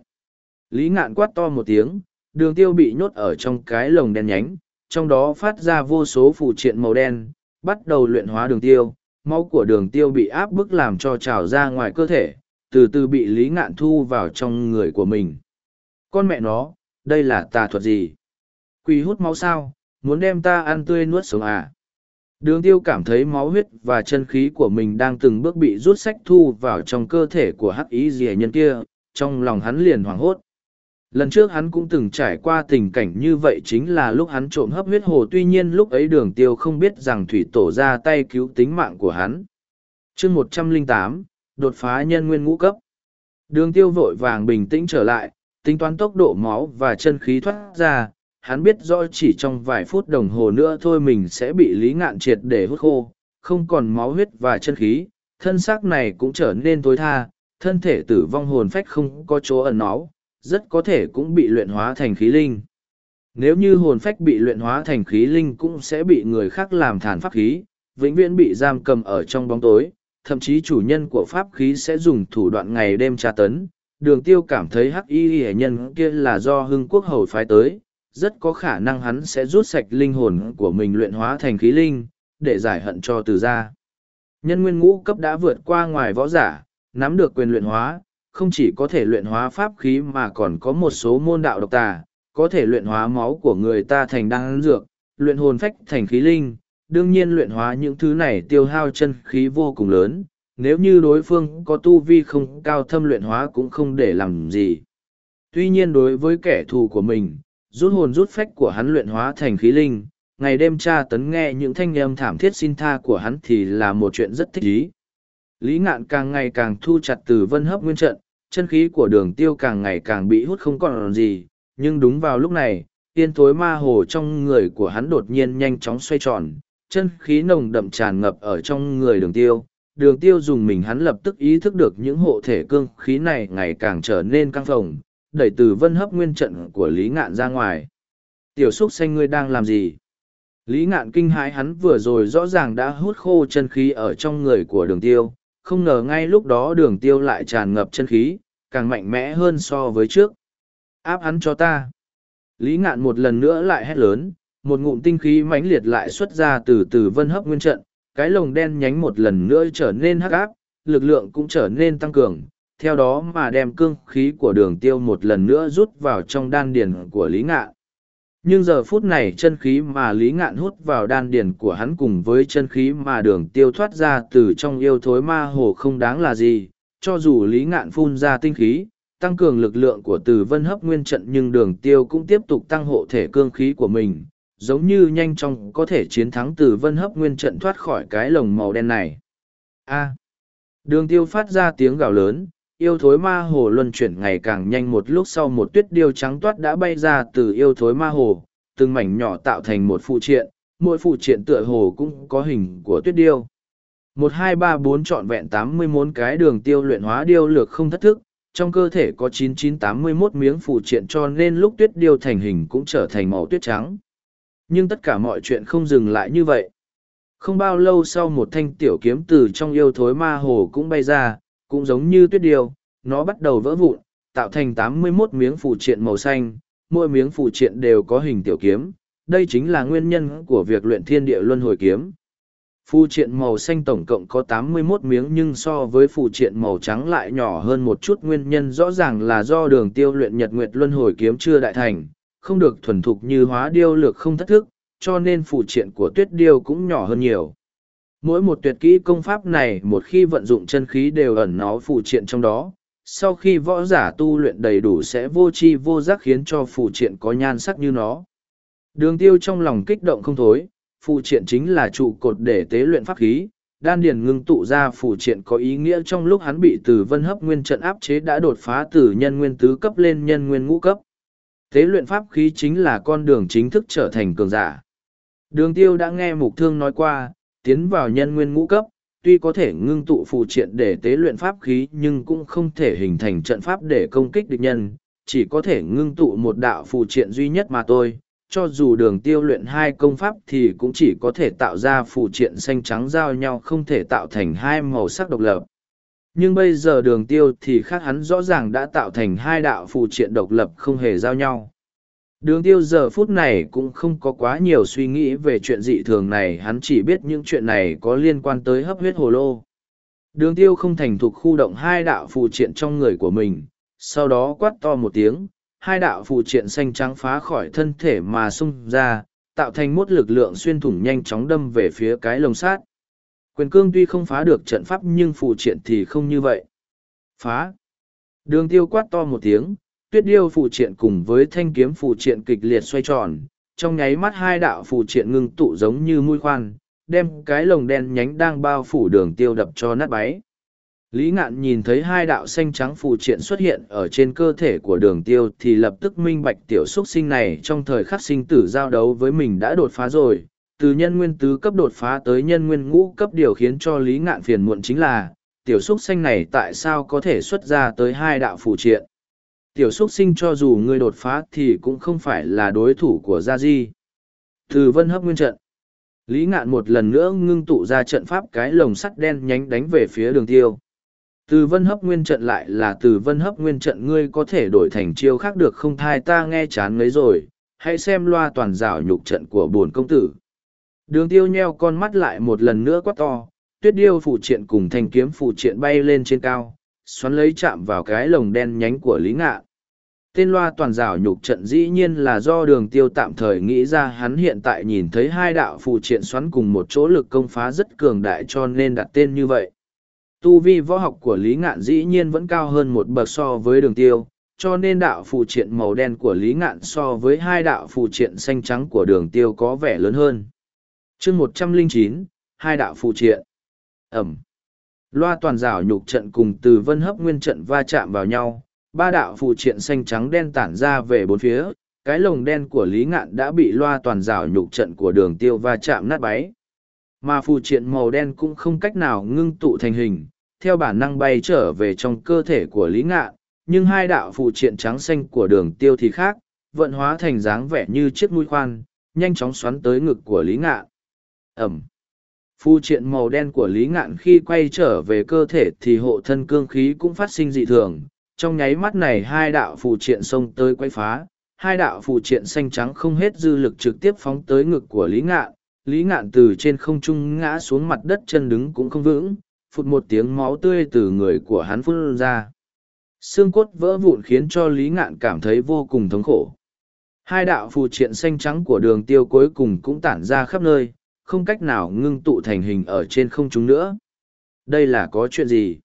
Lý ngạn quát to một tiếng, đường tiêu bị nhốt ở trong cái lồng đen nhánh, trong đó phát ra vô số phụ triện màu đen, bắt đầu luyện hóa đường tiêu. Máu của đường tiêu bị áp bức làm cho trào ra ngoài cơ thể, từ từ bị lý ngạn thu vào trong người của mình con mẹ nó, đây là tà thuật gì? Quỳ hút máu sao, muốn đem ta ăn tươi nuốt sống à? Đường tiêu cảm thấy máu huyết và chân khí của mình đang từng bước bị rút sách thu vào trong cơ thể của hắc ý rìa nhân kia, trong lòng hắn liền hoảng hốt. Lần trước hắn cũng từng trải qua tình cảnh như vậy chính là lúc hắn trộm hấp huyết hồ tuy nhiên lúc ấy đường tiêu không biết rằng thủy tổ ra tay cứu tính mạng của hắn. chương một trăm linh tám đột phá nhân nguyên ngũ cấp. Đường tiêu vội vàng bình tĩnh trở lại, tính toán tốc độ máu và chân khí thoát ra, hắn biết rõ chỉ trong vài phút đồng hồ nữa thôi mình sẽ bị lý ngạn triệt để hút khô, không còn máu huyết và chân khí, thân xác này cũng trở nên tối tha, thân thể tử vong hồn phách không có chỗ ẩn náu, rất có thể cũng bị luyện hóa thành khí linh. Nếu như hồn phách bị luyện hóa thành khí linh cũng sẽ bị người khác làm thản pháp khí, vĩnh viễn bị giam cầm ở trong bóng tối, thậm chí chủ nhân của pháp khí sẽ dùng thủ đoạn ngày đêm tra tấn, đường tiêu cảm thấy hắc y hệ nhân kia là do hưng quốc hầu phái tới, rất có khả năng hắn sẽ rút sạch linh hồn của mình luyện hóa thành khí linh, để giải hận cho từ gia. Nhân nguyên ngũ cấp đã vượt qua ngoài võ giả, nắm được quyền luyện hóa, không chỉ có thể luyện hóa pháp khí mà còn có một số môn đạo độc tà, có thể luyện hóa máu của người ta thành đan dược, luyện hồn phách thành khí linh, đương nhiên luyện hóa những thứ này tiêu hao chân khí vô cùng lớn, nếu như đối phương có tu vi không cao thâm luyện hóa cũng không để làm gì. Tuy nhiên đối với kẻ thù của mình, rút hồn rút phách của hắn luyện hóa thành khí linh, ngày đêm tra tấn nghe những thanh âm thảm thiết xin tha của hắn thì là một chuyện rất thích ý. Lý ngạn càng ngày càng thu chặt từ vân hấp nguyên trận, chân khí của đường tiêu càng ngày càng bị hút không còn gì, nhưng đúng vào lúc này, yên tối ma hồ trong người của hắn đột nhiên nhanh chóng xoay tròn, chân khí nồng đậm tràn ngập ở trong người đường tiêu. Đường tiêu dùng mình hắn lập tức ý thức được những hộ thể cương khí này ngày càng trở nên căng phồng, đẩy từ vân hấp nguyên trận của Lý Ngạn ra ngoài. Tiểu Súc xanh ngươi đang làm gì? Lý Ngạn kinh hãi hắn vừa rồi rõ ràng đã hút khô chân khí ở trong người của đường tiêu, không ngờ ngay lúc đó đường tiêu lại tràn ngập chân khí, càng mạnh mẽ hơn so với trước. Áp hắn cho ta. Lý ngạn một lần nữa lại hét lớn, một ngụm tinh khí mãnh liệt lại xuất ra từ từ vân hấp nguyên trận, cái lồng đen nhánh một lần nữa trở nên hắc áp, lực lượng cũng trở nên tăng cường, theo đó mà đem cương khí của đường tiêu một lần nữa rút vào trong đan điền của Lý ngạn. Nhưng giờ phút này chân khí mà Lý Ngạn hút vào đan điền của hắn cùng với chân khí mà đường tiêu thoát ra từ trong yêu thối ma hồ không đáng là gì, cho dù Lý Ngạn phun ra tinh khí, tăng cường lực lượng của từ vân hấp nguyên trận nhưng đường tiêu cũng tiếp tục tăng hộ thể cương khí của mình, giống như nhanh chóng có thể chiến thắng từ vân hấp nguyên trận thoát khỏi cái lồng màu đen này. A. đường tiêu phát ra tiếng gào lớn, yêu thối ma hồ luân chuyển ngày càng nhanh một lúc sau một tuyết điêu trắng toát đã bay ra từ yêu thối ma hồ, từng mảnh nhỏ tạo thành một phụ triện, mỗi phụ triện tựa hồ cũng có hình của tuyết điêu. Một hai ba bốn trọn vẹn tám mươi 81 cái đường tiêu luyện hóa điêu lược không thất thức, trong cơ thể có chín chín tám mươi 9981 miếng phụ triện cho nên lúc tuyết điêu thành hình cũng trở thành màu tuyết trắng. Nhưng tất cả mọi chuyện không dừng lại như vậy. Không bao lâu sau một thanh tiểu kiếm từ trong yêu thối ma hồ cũng bay ra, cũng giống như tuyết điêu, nó bắt đầu vỡ vụn, tạo thành tám mươi 81 miếng phụ triện màu xanh, mỗi miếng phụ triện đều có hình tiểu kiếm. Đây chính là nguyên nhân của việc luyện thiên địa luân hồi kiếm. Phụ triện màu xanh tổng cộng có tám mươi 81 miếng nhưng so với phụ triện màu trắng lại nhỏ hơn một chút nguyên nhân rõ ràng là do đường tiêu luyện nhật nguyệt luân hồi kiếm chưa đại thành, không được thuần thục như hóa điêu lược không thất thức, cho nên phụ triện của tuyết điêu cũng nhỏ hơn nhiều mỗi một tuyệt kỹ công pháp này một khi vận dụng chân khí đều ẩn nó phụ triện trong đó. Sau khi võ giả tu luyện đầy đủ sẽ vô tri vô giác khiến cho phụ triện có nhan sắc như nó. Đường tiêu trong lòng kích động không thối phụ triện chính là trụ cột để tế luyện pháp khí. Đan điền ngưng tụ ra phụ triện có ý nghĩa trong lúc hắn bị từ vân hấp nguyên trận áp chế đã đột phá từ nhân nguyên tứ cấp lên nhân nguyên ngũ cấp. Tế luyện pháp khí chính là con đường chính thức trở thành cường giả. Đường tiêu đã nghe mục thương nói qua tiến vào nhân nguyên ngũ cấp, tuy có thể ngưng tụ phù triện để tế luyện pháp khí nhưng cũng không thể hình thành trận pháp để công kích địch nhân, chỉ có thể ngưng tụ một đạo phù triện duy nhất mà tôi. Cho dù đường tiêu luyện hai công pháp thì cũng chỉ có thể tạo ra phù triện xanh trắng giao nhau không thể tạo thành hai màu sắc độc lập. Nhưng bây giờ đường tiêu thì khác hắn rõ ràng đã tạo thành hai đạo phù triện độc lập không hề giao nhau. Đường tiêu giờ phút này cũng không có quá nhiều suy nghĩ về chuyện dị thường này, hắn chỉ biết những chuyện này có liên quan tới hấp huyết hồ lô. Đường tiêu không thành thục khu động hai đạo phù triện trong người của mình, sau đó quát to một tiếng, hai đạo phù triện xanh trắng phá khỏi thân thể mà xung ra, tạo thành một lực lượng xuyên thủng nhanh chóng đâm về phía cái lồng sát. Quyền cương tuy không phá được trận pháp nhưng phù triện thì không như vậy. Phá! Đường tiêu quát to một tiếng, tuyết điêu phụ triện cùng với thanh kiếm phụ triện kịch liệt xoay tròn, trong nháy mắt hai đạo phụ triện ngưng tụ giống như mũi khoan, đem cái lồng đen nhánh đang bao phủ đường tiêu đập cho nát bấy. Lý ngạn nhìn thấy hai đạo xanh trắng phụ triện xuất hiện ở trên cơ thể của đường tiêu thì lập tức minh bạch tiểu xuất sinh này trong thời khắc sinh tử giao đấu với mình đã đột phá rồi. Từ nhân nguyên tứ cấp đột phá tới nhân nguyên ngũ cấp điều khiến cho lý ngạn phiền muộn chính là, tiểu xuất sinh này tại sao có thể xuất ra tới hai đạo phụ triện. Tiểu xuất sinh cho dù ngươi đột phá thì cũng không phải là đối thủ của Gia Di. Từ vân hấp nguyên trận. Lý ngạn một lần nữa ngưng tụ ra trận pháp cái lồng sắt đen nhánh đánh về phía đường tiêu. Từ vân hấp nguyên trận lại là từ vân hấp nguyên trận ngươi có thể đổi thành chiêu khác được không thai ta nghe chán ngấy rồi, hãy xem loa toàn rào nhục trận của bổn công tử. Đường tiêu nheo con mắt lại một lần nữa quát to, tuyết điêu phụ triện cùng thanh kiếm phụ triện bay lên trên cao, xoắn lấy chạm vào cái lồng đen nhánh của lý ngạn tên loa toàn rào nhục trận dĩ nhiên là do đường tiêu tạm thời nghĩ ra hắn hiện tại nhìn thấy hai đạo phụ triện xoắn cùng một chỗ lực công phá rất cường đại cho nên đặt tên như vậy Tu vi võ học của Lý Ngạn dĩ nhiên vẫn cao hơn một bậc so với đường tiêu, cho nên đạo phụ triện màu đen của Lý Ngạn so với hai đạo phụ triện xanh trắng của đường tiêu có vẻ lớn hơn. chương một trăm linh chín hai đạo phụ triện. Ẩm. Loa toàn rào nhục trận cùng từ vân hấp nguyên trận va chạm vào nhau, ba đạo phù triện xanh trắng đen tản ra về bốn phía, cái lồng đen của Lý Ngạn đã bị loa toàn rào nhục trận của đường tiêu va chạm nát bấy. Mà phù triện màu đen cũng không cách nào ngưng tụ thành hình, theo bản năng bay trở về trong cơ thể của Lý Ngạn, nhưng hai đạo phù triện trắng xanh của đường tiêu thì khác, vận hóa thành dáng vẻ như chiếc mũi khoan, nhanh chóng xoắn tới ngực của Lý Ngạn. Ẩm. Phu triện màu đen của Lý Ngạn khi quay trở về cơ thể thì hộ thân cương khí cũng phát sinh dị thường. Trong nháy mắt này hai đạo phù triện xông tới quay phá, hai đạo phù triện xanh trắng không hết dư lực trực tiếp phóng tới ngực của Lý Ngạn. Lý Ngạn từ trên không trung ngã xuống mặt đất chân đứng cũng không vững, phụt một tiếng máu tươi từ người của hắn phun ra. Xương cốt vỡ vụn khiến cho Lý Ngạn cảm thấy vô cùng thống khổ. Hai đạo phù triện xanh trắng của đường tiêu cuối cùng cũng tản ra khắp nơi, không cách nào ngưng tụ thành hình ở trên không trung nữa. Đây là có chuyện gì?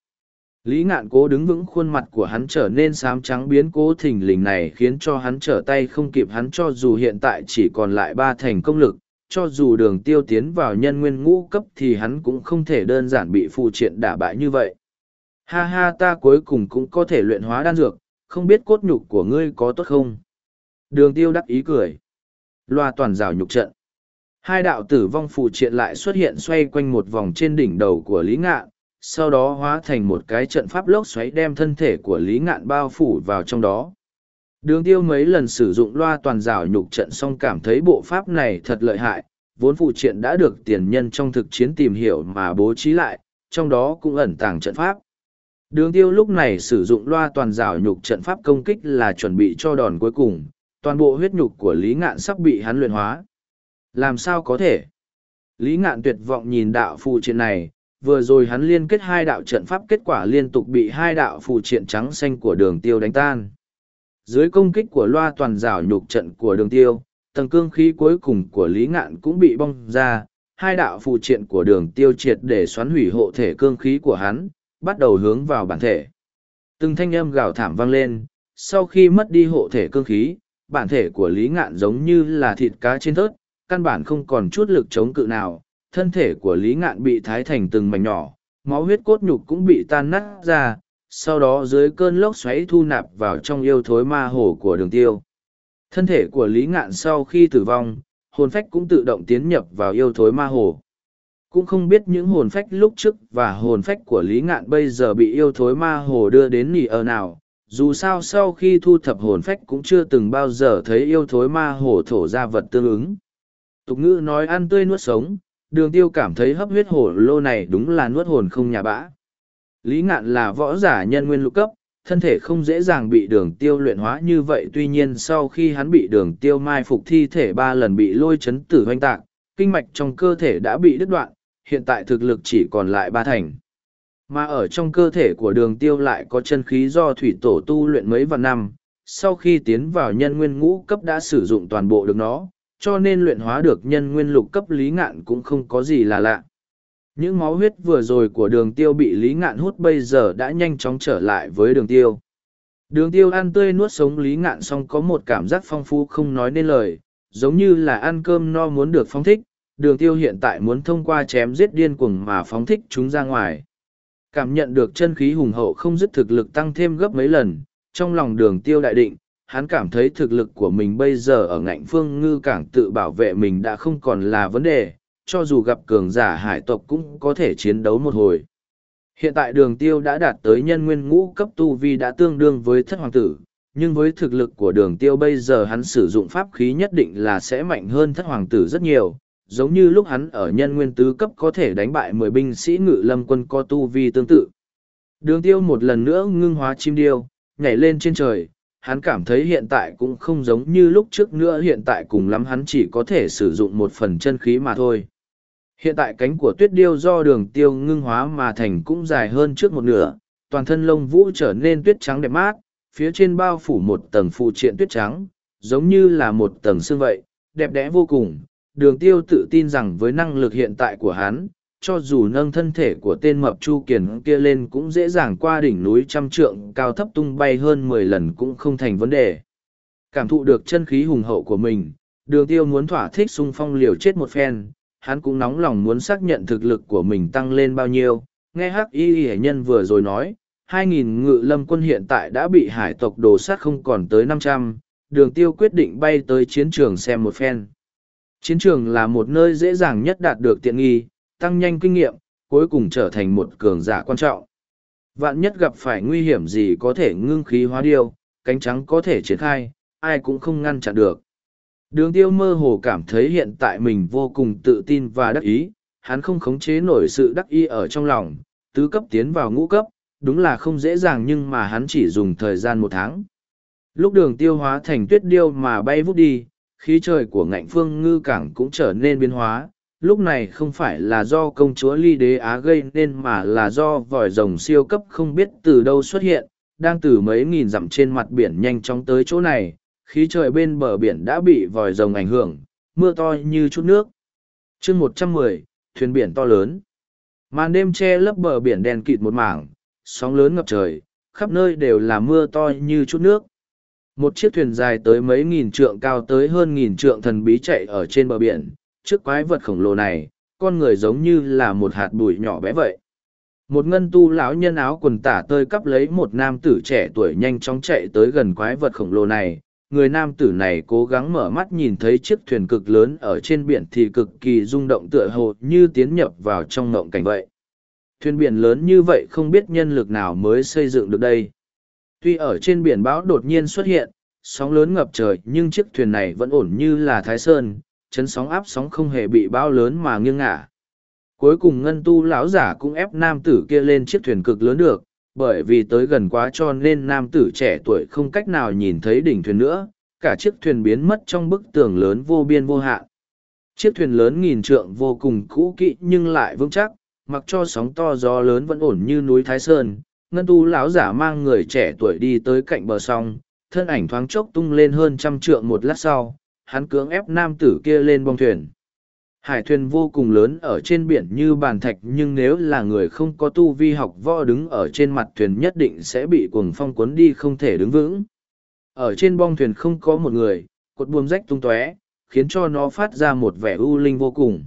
Lý ngạn cố đứng vững khuôn mặt của hắn trở nên xám trắng biến cố thình lình này khiến cho hắn trở tay không kịp hắn cho dù hiện tại chỉ còn lại ba thành công lực, cho dù đường tiêu tiến vào nhân nguyên ngũ cấp thì hắn cũng không thể đơn giản bị phụ triện đả bại như vậy. Ha ha ta cuối cùng cũng có thể luyện hóa đan dược, không biết cốt nhục của ngươi có tốt không? Đường tiêu đắc ý cười. Loa toàn rào nhục trận. Hai đạo tử vong phù triện lại xuất hiện xoay quanh một vòng trên đỉnh đầu của Lý Ngạn, sau đó hóa thành một cái trận pháp lốc xoáy đem thân thể của Lý Ngạn bao phủ vào trong đó. Đường tiêu mấy lần sử dụng loa toàn rào nhục trận xong cảm thấy bộ pháp này thật lợi hại, vốn phụ triện đã được tiền nhân trong thực chiến tìm hiểu mà bố trí lại, trong đó cũng ẩn tàng trận pháp. Đường tiêu lúc này sử dụng loa toàn rào nhục trận pháp công kích là chuẩn bị cho đòn cuối cùng, toàn bộ huyết nhục của Lý Ngạn sắp bị hắn luyện hóa. Làm sao có thể? Lý ngạn tuyệt vọng nhìn đạo phù triện này, vừa rồi hắn liên kết hai đạo trận pháp kết quả liên tục bị hai đạo phù triện trắng xanh của đường tiêu đánh tan. Dưới công kích của loa toàn rào nhục trận của đường tiêu, tầng cương khí cuối cùng của Lý ngạn cũng bị bong ra, hai đạo phù triện của đường tiêu triệt để xoắn hủy hộ thể cương khí của hắn, bắt đầu hướng vào bản thể. Từng thanh âm gào thảm vang lên, sau khi mất đi hộ thể cương khí, bản thể của Lý Ngạn giống như là thịt cá trên thớt, căn bản không còn chút lực chống cự nào, thân thể của Lý Ngạn bị thái thành từng mảnh nhỏ, máu huyết cốt nhục cũng bị tan nát ra, sau đó dưới cơn lốc xoáy thu nạp vào trong yêu thối ma hồ của đường tiêu. Thân thể của Lý Ngạn sau khi tử vong, hồn phách cũng tự động tiến nhập vào yêu thối ma hồ. Cũng không biết những hồn phách lúc trước và hồn phách của Lý Ngạn bây giờ bị yêu thối ma hồ đưa đến nỉ ở nào. Dù sao sau khi thu thập hồn phách cũng chưa từng bao giờ thấy yêu thối ma hồ thổ ra vật tương ứng. Tục ngữ nói ăn tươi nuốt sống, đường tiêu cảm thấy hấp huyết hổ lô này đúng là nuốt hồn không nhà bã. Lý ngạn là võ giả nhân nguyên lục cấp, thân thể không dễ dàng bị đường tiêu luyện hóa như vậy tuy nhiên sau khi hắn bị đường tiêu mai phục thi thể ba lần bị lôi chấn tử hoanh tạc, kinh mạch trong cơ thể đã bị đứt đoạn, hiện tại thực lực chỉ còn lại ba thành. Mà ở trong cơ thể của đường tiêu lại có chân khí do thủy tổ tu luyện mấy vạn năm, sau khi tiến vào nhân nguyên ngũ cấp đã sử dụng toàn bộ được nó, cho nên luyện hóa được nhân nguyên lục cấp lý ngạn cũng không có gì là lạ. Những máu huyết vừa rồi của đường tiêu bị lý ngạn hút bây giờ đã nhanh chóng trở lại với đường tiêu. Đường tiêu ăn tươi nuốt sống lý ngạn xong có một cảm giác phong phú không nói nên lời, giống như là ăn cơm no muốn được phóng thích, đường tiêu hiện tại muốn thông qua chém giết điên cuồng mà phóng thích chúng ra ngoài. Cảm nhận được chân khí hùng hậu không dứt thực lực tăng thêm gấp mấy lần, trong lòng đường tiêu đại định, hắn cảm thấy thực lực của mình bây giờ ở ngạnh phương ngư cảng tự bảo vệ mình đã không còn là vấn đề, cho dù gặp cường giả hải tộc cũng có thể chiến đấu một hồi. Hiện tại đường tiêu đã đạt tới nhân nguyên ngũ cấp tu vi đã tương đương với thất hoàng tử, nhưng với thực lực của đường tiêu bây giờ hắn sử dụng pháp khí nhất định là sẽ mạnh hơn thất hoàng tử rất nhiều, giống như lúc hắn ở nhân nguyên tứ cấp có thể đánh bại mười binh sĩ ngự lâm quân có tu vi tương tự. Đường tiêu một lần nữa ngưng hóa chim điêu, nhảy lên trên trời, hắn cảm thấy hiện tại cũng không giống như lúc trước nữa hiện tại cùng lắm hắn chỉ có thể sử dụng một phần chân khí mà thôi. Hiện tại cánh của tuyết điêu do đường tiêu ngưng hóa mà thành cũng dài hơn trước một nửa, toàn thân lông vũ trở nên tuyết trắng đẹp mát, phía trên bao phủ một tầng phụ triện tuyết trắng, giống như là một tầng xương vậy, đẹp đẽ vô cùng. Đường tiêu tự tin rằng với năng lực hiện tại của hắn, cho dù nâng thân thể của tên mập chu kiền kia lên cũng dễ dàng qua đỉnh núi trăm trượng cao thấp tung bay hơn mười lần cũng không thành vấn đề. Cảm thụ được chân khí hùng hậu của mình, đường tiêu muốn thỏa thích xung phong liều chết một phen, hắn cũng nóng lòng muốn xác nhận thực lực của mình tăng lên bao nhiêu. Nghe hắc y hệ nhân vừa rồi nói, 2.000 ngự lâm quân hiện tại đã bị hải tộc đồ sát không còn tới 500, đường tiêu quyết định bay tới chiến trường xem một phen. Chiến trường là một nơi dễ dàng nhất đạt được tiện nghi, tăng nhanh kinh nghiệm, cuối cùng trở thành một cường giả quan trọng. Vạn nhất gặp phải nguy hiểm gì có thể ngưng khí hóa điêu, cánh trắng có thể triển khai, ai cũng không ngăn chặn được. Đường tiêu mơ hồ cảm thấy hiện tại mình vô cùng tự tin và đắc ý, hắn không khống chế nổi sự đắc ý ở trong lòng, tứ cấp tiến vào ngũ cấp, đúng là không dễ dàng nhưng mà hắn chỉ dùng thời gian một tháng. Lúc đường tiêu hóa thành tuyết điêu mà bay vút đi, khí trời của ngạnh phương ngư cảng cũng trở nên biến hóa, lúc này không phải là do công chúa ly đế á gây nên mà là do vòi rồng siêu cấp không biết từ đâu xuất hiện, đang từ mấy nghìn dặm trên mặt biển nhanh chóng tới chỗ này, khí trời bên bờ biển đã bị vòi rồng ảnh hưởng, mưa to như chút nước. Chương một trăm mười, thuyền biển to lớn. Màn đêm che lấp bờ biển đèn kịt một mảng, sóng lớn ngập trời, khắp nơi đều là mưa to như chút nước. Một chiếc thuyền dài tới mấy nghìn trượng cao tới hơn nghìn trượng thần bí chạy ở trên bờ biển trước quái vật khổng lồ này, con người giống như là một hạt bụi nhỏ bé vậy. Một ngân tu lão nhân áo quần tả tơi cắp lấy một nam tử trẻ tuổi nhanh chóng chạy tới gần quái vật khổng lồ này. Người nam tử này cố gắng mở mắt nhìn thấy chiếc thuyền cực lớn ở trên biển thì cực kỳ rung động tựa hồ như tiến nhập vào trong ngộng cảnh vậy. Thuyền biển lớn như vậy không biết nhân lực nào mới xây dựng được đây. Tuy ở trên biển bão đột nhiên xuất hiện, sóng lớn ngập trời nhưng chiếc thuyền này vẫn ổn như là thái sơn chấn sóng áp sóng không hề bị bao lớn mà nghiêng ngả. Cuối cùng ngân tu lão giả cũng ép nam tử kia lên chiếc thuyền cực lớn được, bởi vì tới gần quá cho nên nam tử trẻ tuổi không cách nào nhìn thấy đỉnh thuyền nữa, cả chiếc thuyền biến mất trong bức tường lớn vô biên vô hạn. Chiếc thuyền lớn nghìn trượng vô cùng cũ kỹ nhưng lại vững chắc, mặc cho sóng to gió lớn vẫn ổn như núi Thái Sơn. Ngân tu lão giả mang người trẻ tuổi đi tới cạnh bờ sông, thân ảnh thoáng chốc tung lên hơn trăm trượng một lát sau, hắn cưỡng ép nam tử kia lên bong thuyền. Hải thuyền vô cùng lớn ở trên biển như bàn thạch nhưng nếu là người không có tu vi học võ đứng ở trên mặt thuyền nhất định sẽ bị cuồng phong cuốn đi không thể đứng vững. Ở trên bong thuyền không có một người, cột buồm rách tung tóe, khiến cho nó phát ra một vẻ u linh vô cùng.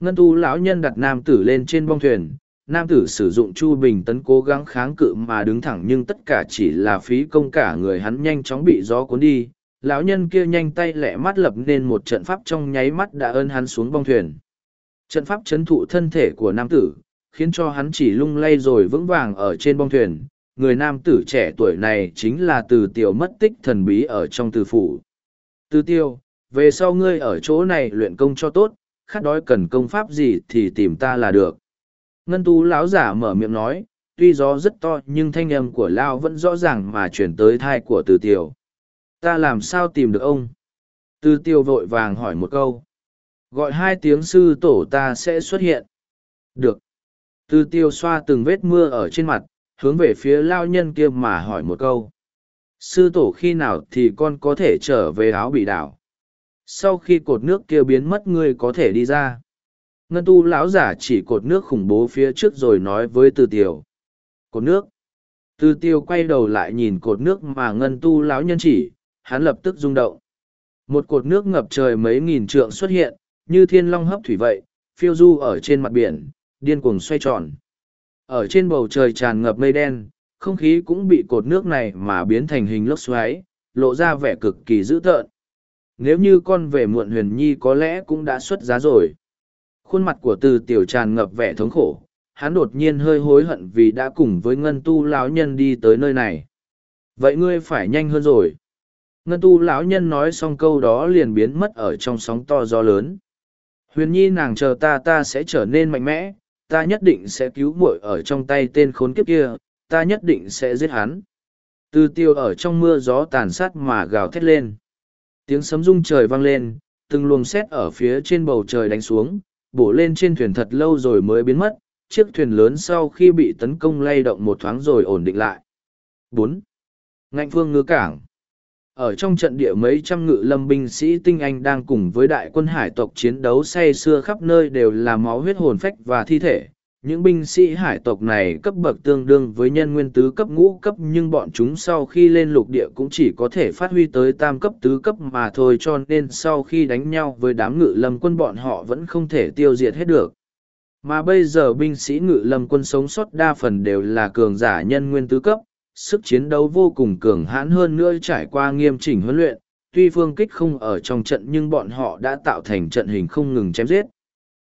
Ngân tu lão nhân đặt nam tử lên trên bong thuyền, nam tử sử dụng chu bình tấn cố gắng kháng cự mà đứng thẳng nhưng tất cả chỉ là phí công cả người hắn nhanh chóng bị gió cuốn đi, lão nhân kia nhanh tay lẹ mắt lập nên một trận pháp trong nháy mắt đã ơn hắn xuống bong thuyền. Trận pháp chấn thụ thân thể của nam tử, khiến cho hắn chỉ lung lay rồi vững vàng ở trên bong thuyền. Người nam tử trẻ tuổi này chính là từ tiểu mất tích thần bí ở trong từ phủ. Từ tiêu, về sau ngươi ở chỗ này luyện công cho tốt, khát đói cần công pháp gì thì tìm ta là được. Ngân tú lão giả mở miệng nói, tuy gió rất to nhưng thanh âm của lao vẫn rõ ràng mà chuyển tới thai của từ tiểu ta làm sao tìm được ông? Tư tiêu vội vàng hỏi một câu. Gọi hai tiếng sư tổ ta sẽ xuất hiện. Được. Tư tiêu xoa từng vết mưa ở trên mặt, hướng về phía lao nhân kia mà hỏi một câu. Sư tổ khi nào thì con có thể trở về áo bị đảo? Sau khi cột nước kia biến mất ngươi có thể đi ra. Ngân tu lão giả chỉ cột nước khủng bố phía trước rồi nói với từ Tiểu. cột nước. Từ tiêu quay đầu lại nhìn cột nước mà ngân tu lão nhân chỉ hắn lập tức rung động. Một cột nước ngập trời mấy nghìn trượng xuất hiện, như thiên long hấp thủy vậy, phiêu du ở trên mặt biển, điên cuồng xoay tròn. Ở trên bầu trời tràn ngập mây đen, không khí cũng bị cột nước này mà biến thành hình lốc xoáy, lộ ra vẻ cực kỳ dữ tợn. Nếu như con về muộn huyền nhi có lẽ cũng đã xuất giá rồi. Khuôn mặt của từ tiểu tràn ngập vẻ thống khổ, hắn đột nhiên hơi hối hận vì đã cùng với ngân tu lão nhân đi tới nơi này. Vậy ngươi phải nhanh hơn rồi ngân tu lão nhân nói xong câu đó liền biến mất ở trong sóng to gió lớn. Huyền nhi nàng chờ ta ta sẽ trở nên mạnh mẽ, ta nhất định sẽ cứu muội ở trong tay tên khốn kiếp kia, ta nhất định sẽ giết hắn. Từ tiêu ở trong mưa gió tàn sát mà gào thét lên. Tiếng sấm rung trời vang lên, từng luồng sét ở phía trên bầu trời đánh xuống, bổ lên trên thuyền thật lâu rồi mới biến mất, chiếc thuyền lớn sau khi bị tấn công lay động một thoáng rồi ổn định lại. Bốn. Ngạnh phương ngư cảng ở trong trận địa mấy trăm ngự lâm binh sĩ tinh anh đang cùng với đại quân hải tộc chiến đấu say sưa khắp nơi đều là máu huyết hồn phách và thi thể. Những binh sĩ hải tộc này cấp bậc tương đương với nhân nguyên tứ cấp ngũ cấp, nhưng bọn chúng sau khi lên lục địa cũng chỉ có thể phát huy tới tam cấp tứ cấp mà thôi, cho nên sau khi đánh nhau với đám ngự lâm quân bọn họ vẫn không thể tiêu diệt hết được. Mà bây giờ binh sĩ ngự lâm quân sống sót đa phần đều là cường giả nhân nguyên tứ cấp sức chiến đấu vô cùng cường hãn hơn nữa trải qua nghiêm chỉnh huấn luyện tuy phương kích không ở trong trận nhưng bọn họ đã tạo thành trận hình không ngừng chém giết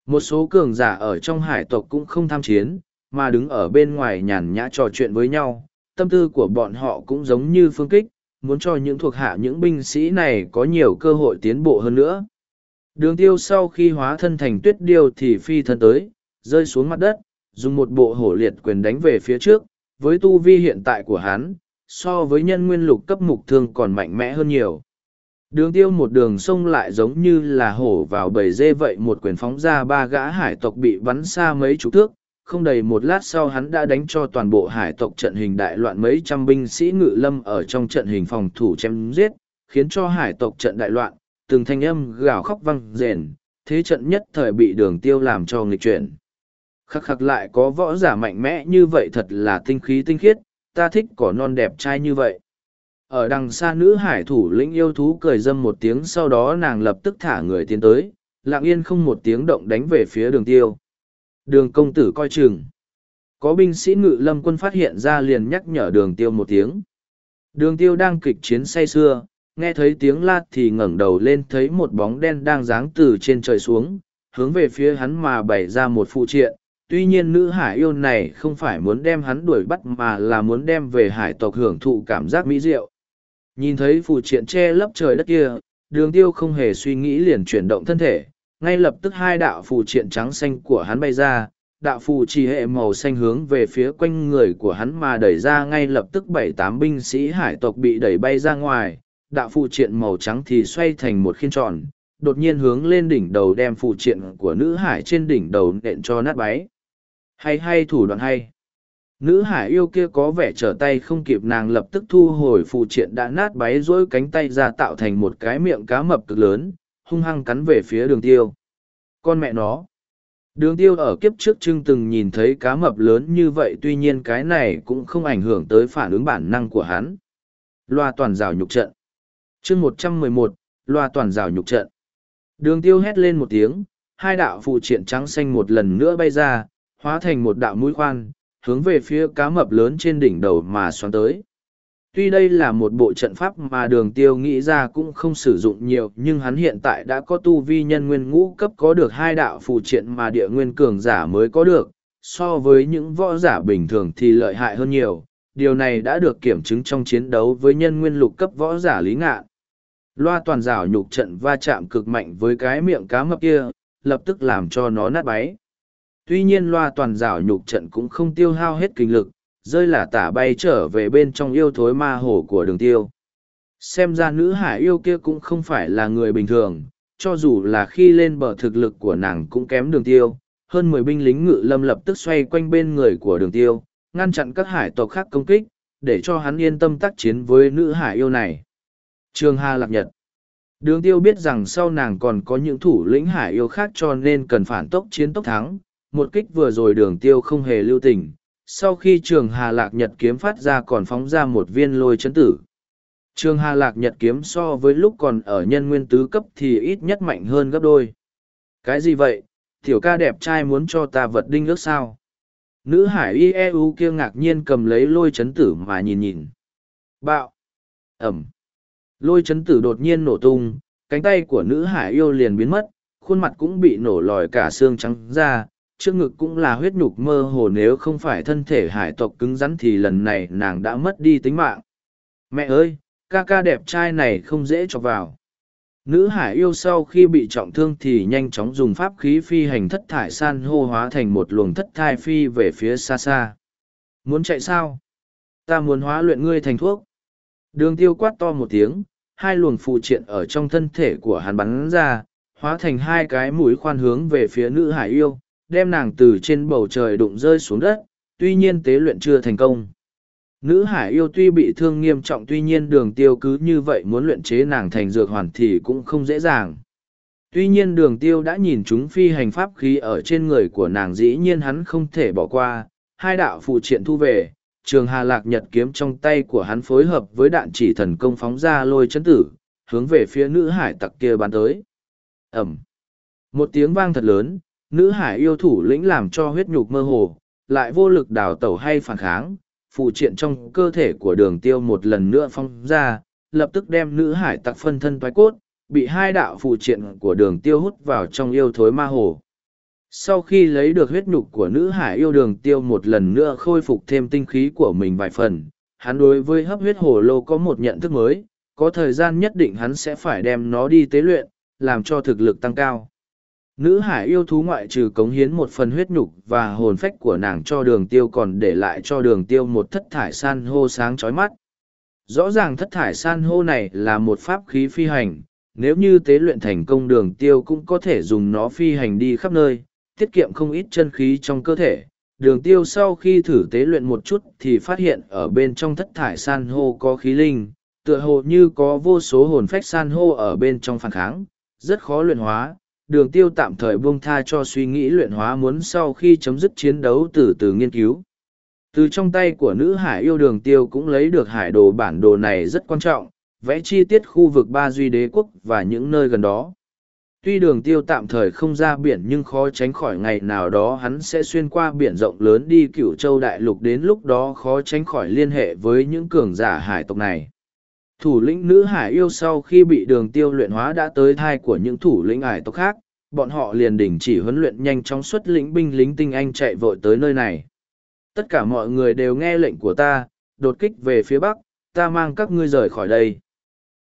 một số cường giả ở trong hải tộc cũng không tham chiến, mà đứng ở bên ngoài nhàn nhã trò chuyện với nhau. Tâm tư của bọn họ cũng giống như phương kích, muốn cho những thuộc hạ những binh sĩ này có nhiều cơ hội tiến bộ hơn nữa. Đường tiêu sau khi hóa thân thành tuyết điêu thì phi thân tới, rơi xuống mặt đất, dùng một bộ hổ liệt quyền đánh về phía trước, với tu vi hiện tại của hắn, so với nhân nguyên lục cấp mục thương còn mạnh mẽ hơn nhiều. Đường tiêu một đường sông lại giống như là hổ vào bầy dê vậy một quyền phóng ra ba gã hải tộc bị bắn xa mấy chục thước, không đầy một lát sau hắn đã đánh cho toàn bộ hải tộc trận hình đại loạn mấy trăm binh sĩ ngự lâm ở trong trận hình phòng thủ chém giết, khiến cho hải tộc trận đại loạn, từng thanh âm gào khóc vang rền, thế trận nhất thời bị đường tiêu làm cho nghịch chuyển. Khắc khắc lại có võ giả mạnh mẽ như vậy thật là tinh khí tinh khiết, ta thích cỏ non đẹp trai như vậy. Ở đằng xa nữ hải thủ lĩnh yêu thú cười dâm một tiếng sau đó nàng lập tức thả người tiến tới lặng yên không một tiếng động đánh về phía đường tiêu. Đường công tử coi chừng. Có binh sĩ ngự lâm quân phát hiện ra liền nhắc nhở đường tiêu một tiếng. Đường tiêu đang kịch chiến say sưa nghe thấy tiếng la thì ngẩng đầu lên thấy một bóng đen đang giáng từ trên trời xuống hướng về phía hắn mà bày ra một phụ triện tuy nhiên nữ hải yêu này không phải muốn đem hắn đuổi bắt mà là muốn đem về hải tộc hưởng thụ cảm giác mỹ diệu Nhìn thấy phù triện che lấp trời đất kia, đường tiêu không hề suy nghĩ liền chuyển động thân thể, ngay lập tức hai đạo phù triện trắng xanh của hắn bay ra, đạo phù trì hệ màu xanh hướng về phía quanh người của hắn mà đẩy ra ngay lập tức bảy tám binh sĩ hải tộc bị đẩy bay ra ngoài, đạo phù triện màu trắng thì xoay thành một khiên tròn, đột nhiên hướng lên đỉnh đầu đem phù triện của nữ hải trên đỉnh đầu nện cho nát báy. Hay hay thủ đoạn hay. Nữ hải yêu kia có vẻ trở tay không kịp nàng lập tức thu hồi phụ triện đã nát báy rỗi cánh tay ra tạo thành một cái miệng cá mập cực lớn, hung hăng cắn về phía đường tiêu. Con mẹ nó. Đường tiêu ở kiếp trước chưng từng nhìn thấy cá mập lớn như vậy tuy nhiên cái này cũng không ảnh hưởng tới phản ứng bản năng của hắn. Loa toàn rào nhục trận. chương một trăm mười một, loa toàn rào nhục trận. Đường tiêu hét lên một tiếng, hai đạo phụ triện trắng xanh một lần nữa bay ra, hóa thành một đạo mũi khoan, hướng về phía cá mập lớn trên đỉnh đầu mà xoắn tới. Tuy đây là một bộ trận pháp mà đường tiêu nghĩ ra cũng không sử dụng nhiều nhưng hắn hiện tại đã có tu vi nhân nguyên ngũ cấp có được hai đạo phù triện mà địa nguyên cường giả mới có được, so với những võ giả bình thường thì lợi hại hơn nhiều. Điều này đã được kiểm chứng trong chiến đấu với nhân nguyên lục cấp võ giả lý ngạn. Loa toàn rào nhục trận va chạm cực mạnh với cái miệng cá mập kia, lập tức làm cho nó nát bấy tuy nhiên loa toàn rào nhục trận cũng không tiêu hao hết kinh lực, rơi là tả bay trở về bên trong yêu thối ma hổ của đường tiêu. Xem ra nữ hải yêu kia cũng không phải là người bình thường, cho dù là khi lên bờ thực lực của nàng cũng kém đường tiêu. Hơn mười binh lính ngự lâm lập tức xoay quanh bên người của đường tiêu, ngăn chặn các hải tộc khác công kích, để cho hắn yên tâm tác chiến với nữ hải yêu này. Trường Hà Lạc Nhật Đường tiêu biết rằng sau nàng còn có những thủ lĩnh hải yêu khác cho nên cần phản tốc chiến tốc thắng, một kích vừa rồi đường tiêu không hề lưu tình, sau khi trường Hà Lạc Nhật kiếm phát ra còn phóng ra một viên lôi chấn tử. Trường Hà Lạc Nhật kiếm so với lúc còn ở nhân nguyên tứ cấp thì ít nhất mạnh hơn gấp đôi. Cái gì vậy, tiểu ca đẹp trai muốn cho ta vật đinh ước sao? Nữ hải IEU e u kia ngạc nhiên cầm lấy lôi chấn tử mà nhìn nhìn. Bạo! Ẩm! Lôi chấn tử đột nhiên nổ tung, cánh tay của nữ hải yêu liền biến mất, khuôn mặt cũng bị nổ lòi cả xương trắng ra, trước ngực cũng là huyết nhục mơ hồ nếu không phải thân thể hải tộc cứng rắn thì lần này nàng đã mất đi tính mạng. Mẹ ơi, ca ca đẹp trai này không dễ cho vào. Nữ hải yêu sau khi bị trọng thương thì nhanh chóng dùng pháp khí phi hành thất thải san hô hóa thành một luồng thất thai phi về phía xa xa. Muốn chạy sao? Ta muốn hóa luyện ngươi thành thuốc. Đường tiêu quát to một tiếng, hai luồng phụ triện ở trong thân thể của hắn bắn ra, hóa thành hai cái mũi khoan hướng về phía nữ hải yêu, đem nàng từ trên bầu trời đụng rơi xuống đất, tuy nhiên tế luyện chưa thành công. Nữ hải yêu tuy bị thương nghiêm trọng tuy nhiên đường tiêu cứ như vậy muốn luyện chế nàng thành dược hoàn thì cũng không dễ dàng. Tuy nhiên đường tiêu đã nhìn chúng phi hành pháp khí ở trên người của nàng dĩ nhiên hắn không thể bỏ qua, hai đạo phụ triện thu về, trường hà lạc nhật kiếm trong tay của hắn phối hợp với đạn chỉ thần công phóng ra lôi chấn tử, hướng về phía nữ hải tặc kia bắn tới. Ẩm. Một tiếng vang thật lớn, nữ hải yêu thủ lĩnh làm cho huyết nhục mơ hồ, lại vô lực đào tẩu hay phản kháng, phụ triện trong cơ thể của đường tiêu một lần nữa phong ra, lập tức đem nữ hải tặc phân thân toái cốt, bị hai đạo phụ triện của đường tiêu hút vào trong yêu thối ma hồ. Sau khi lấy được huyết nhục của nữ hải yêu đường tiêu một lần nữa khôi phục thêm tinh khí của mình vài phần, hắn đối với hấp huyết hồ lô có một nhận thức mới, có thời gian nhất định hắn sẽ phải đem nó đi tế luyện, làm cho thực lực tăng cao. Nữ hải yêu thú ngoại trừ cống hiến một phần huyết nhục và hồn phách của nàng cho đường tiêu còn để lại cho đường tiêu một thất thải san hô sáng chói mắt. Rõ ràng thất thải san hô này là một pháp khí phi hành, nếu như tế luyện thành công đường tiêu cũng có thể dùng nó phi hành đi khắp nơi, tiết kiệm không ít chân khí trong cơ thể. Đường tiêu sau khi thử tế luyện một chút thì phát hiện ở bên trong thất thải san hô có khí linh, tựa hồ như có vô số hồn phách san hô ở bên trong phản kháng, rất khó luyện hóa. Đường tiêu tạm thời buông tha cho suy nghĩ luyện hóa muốn sau khi chấm dứt chiến đấu từ từ nghiên cứu. Từ trong tay của nữ hải yêu đường tiêu cũng lấy được hải đồ bản đồ này rất quan trọng, vẽ chi tiết khu vực ba duy đế quốc và những nơi gần đó. Tuy đường tiêu tạm thời không ra biển nhưng khó tránh khỏi ngày nào đó hắn sẽ xuyên qua biển rộng lớn đi cửu châu đại lục đến lúc đó khó tránh khỏi liên hệ với những cường giả hải tộc này. Thủ lĩnh nữ hải yêu sau khi bị đường tiêu luyện hóa đã tới thai của những thủ lĩnh hải tộc khác, bọn họ liền đình chỉ huấn luyện nhanh chóng xuất lĩnh binh lính tinh anh chạy vội tới nơi này. Tất cả mọi người đều nghe lệnh của ta, đột kích về phía bắc, ta mang các ngươi rời khỏi đây.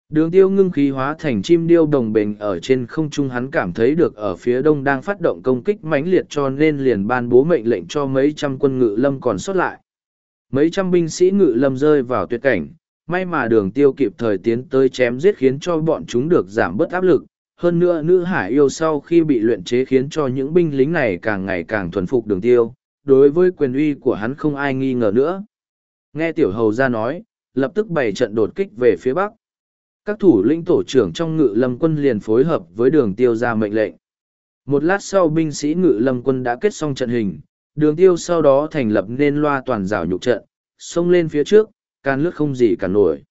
Đường tiêu ngưng khí hóa thành chim điêu đồng bình ở trên không trung hắn cảm thấy được ở phía đông đang phát động công kích mãnh liệt cho nên liền ban bố mệnh lệnh cho mấy trăm quân ngự lâm còn sót lại. Mấy trăm binh sĩ ngự lâm rơi vào tuyệt cảnh, may mà đường tiêu kịp thời tiến tới chém giết khiến cho bọn chúng được giảm bớt áp lực. Hơn nữa nữ hải yêu sau khi bị luyện chế khiến cho những binh lính này càng ngày càng thuần phục đường tiêu, đối với quyền uy của hắn không ai nghi ngờ nữa. Nghe tiểu hầu ra nói, lập tức bày trận đột kích về phía bắc các thủ lĩnh tổ trưởng trong ngự lâm quân liền phối hợp với đường tiêu ra mệnh lệnh. Một lát sau binh sĩ ngự lâm quân đã kết xong trận hình, đường tiêu sau đó thành lập nên loa toàn rào nhục trận, xông lên phía trước, can lướt không gì cả nổi.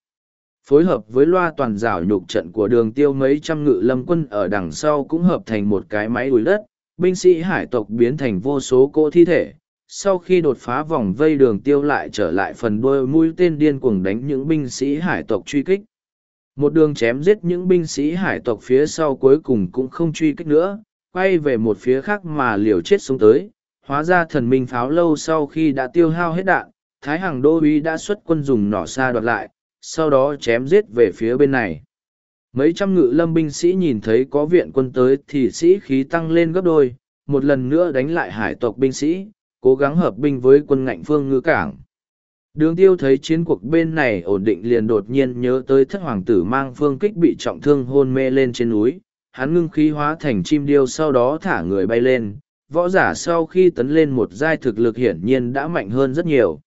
Phối hợp với loa toàn rào nhục trận của đường tiêu mấy trăm ngự lâm quân ở đằng sau cũng hợp thành một cái máy đuổi đất, binh sĩ hải tộc biến thành vô số cỗ thi thể. Sau khi đột phá vòng vây đường tiêu lại trở lại phần đuôi mũi tên điên cuồng đánh những binh sĩ hải tộc truy kích, một đường chém giết những binh sĩ hải tộc phía sau cuối cùng cũng không truy kích nữa quay về một phía khác mà liều chết xuống tới hóa ra thần minh pháo lâu sau khi đã tiêu hao hết đạn thái hằng đô uý đã xuất quân dùng nỏ xa đoạt lại, sau đó chém giết về phía bên này mấy trăm ngự lâm binh sĩ nhìn thấy có viện quân tới thì sĩ khí tăng lên gấp đôi, một lần nữa đánh lại hải tộc binh sĩ, cố gắng hợp binh với quân ngạnh phương ngư cảng Đường tiêu thấy chiến cuộc bên này ổn định liền đột nhiên nhớ tới thất hoàng tử mang phương kích bị trọng thương hôn mê lên trên núi. Hắn ngưng khí hóa thành chim điêu sau đó thả người bay lên. Võ giả sau khi tấn lên một giai thực lực hiển nhiên đã mạnh hơn rất nhiều.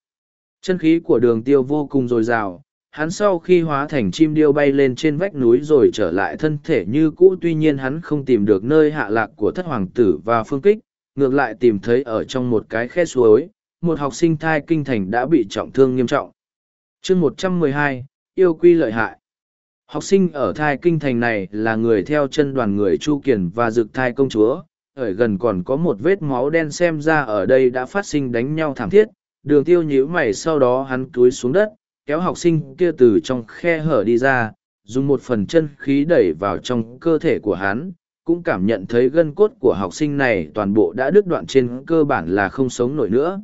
Chân khí của đường tiêu vô cùng dồi dào. Hắn sau khi hóa thành chim điêu bay lên trên vách núi rồi trở lại thân thể như cũ tuy nhiên hắn không tìm được nơi hạ lạc của thất hoàng tử và phương kích, ngược lại tìm thấy ở trong một cái khe suối, một học sinh thai kinh thành đã bị trọng thương nghiêm trọng. chương một trăm mười hai yêu quy lợi hại. Học sinh ở thai kinh thành này là người theo chân đoàn người Chu Kiền và Dực thai công chúa, ở gần còn có một vết máu đen xem ra ở đây đã phát sinh đánh nhau thảm thiết, đường tiêu nhíu mày sau đó hắn túi xuống đất, kéo học sinh kia từ trong khe hở đi ra, dùng một phần chân khí đẩy vào trong cơ thể của hắn, cũng cảm nhận thấy gân cốt của học sinh này toàn bộ đã đứt đoạn trên cơ bản là không sống nổi nữa.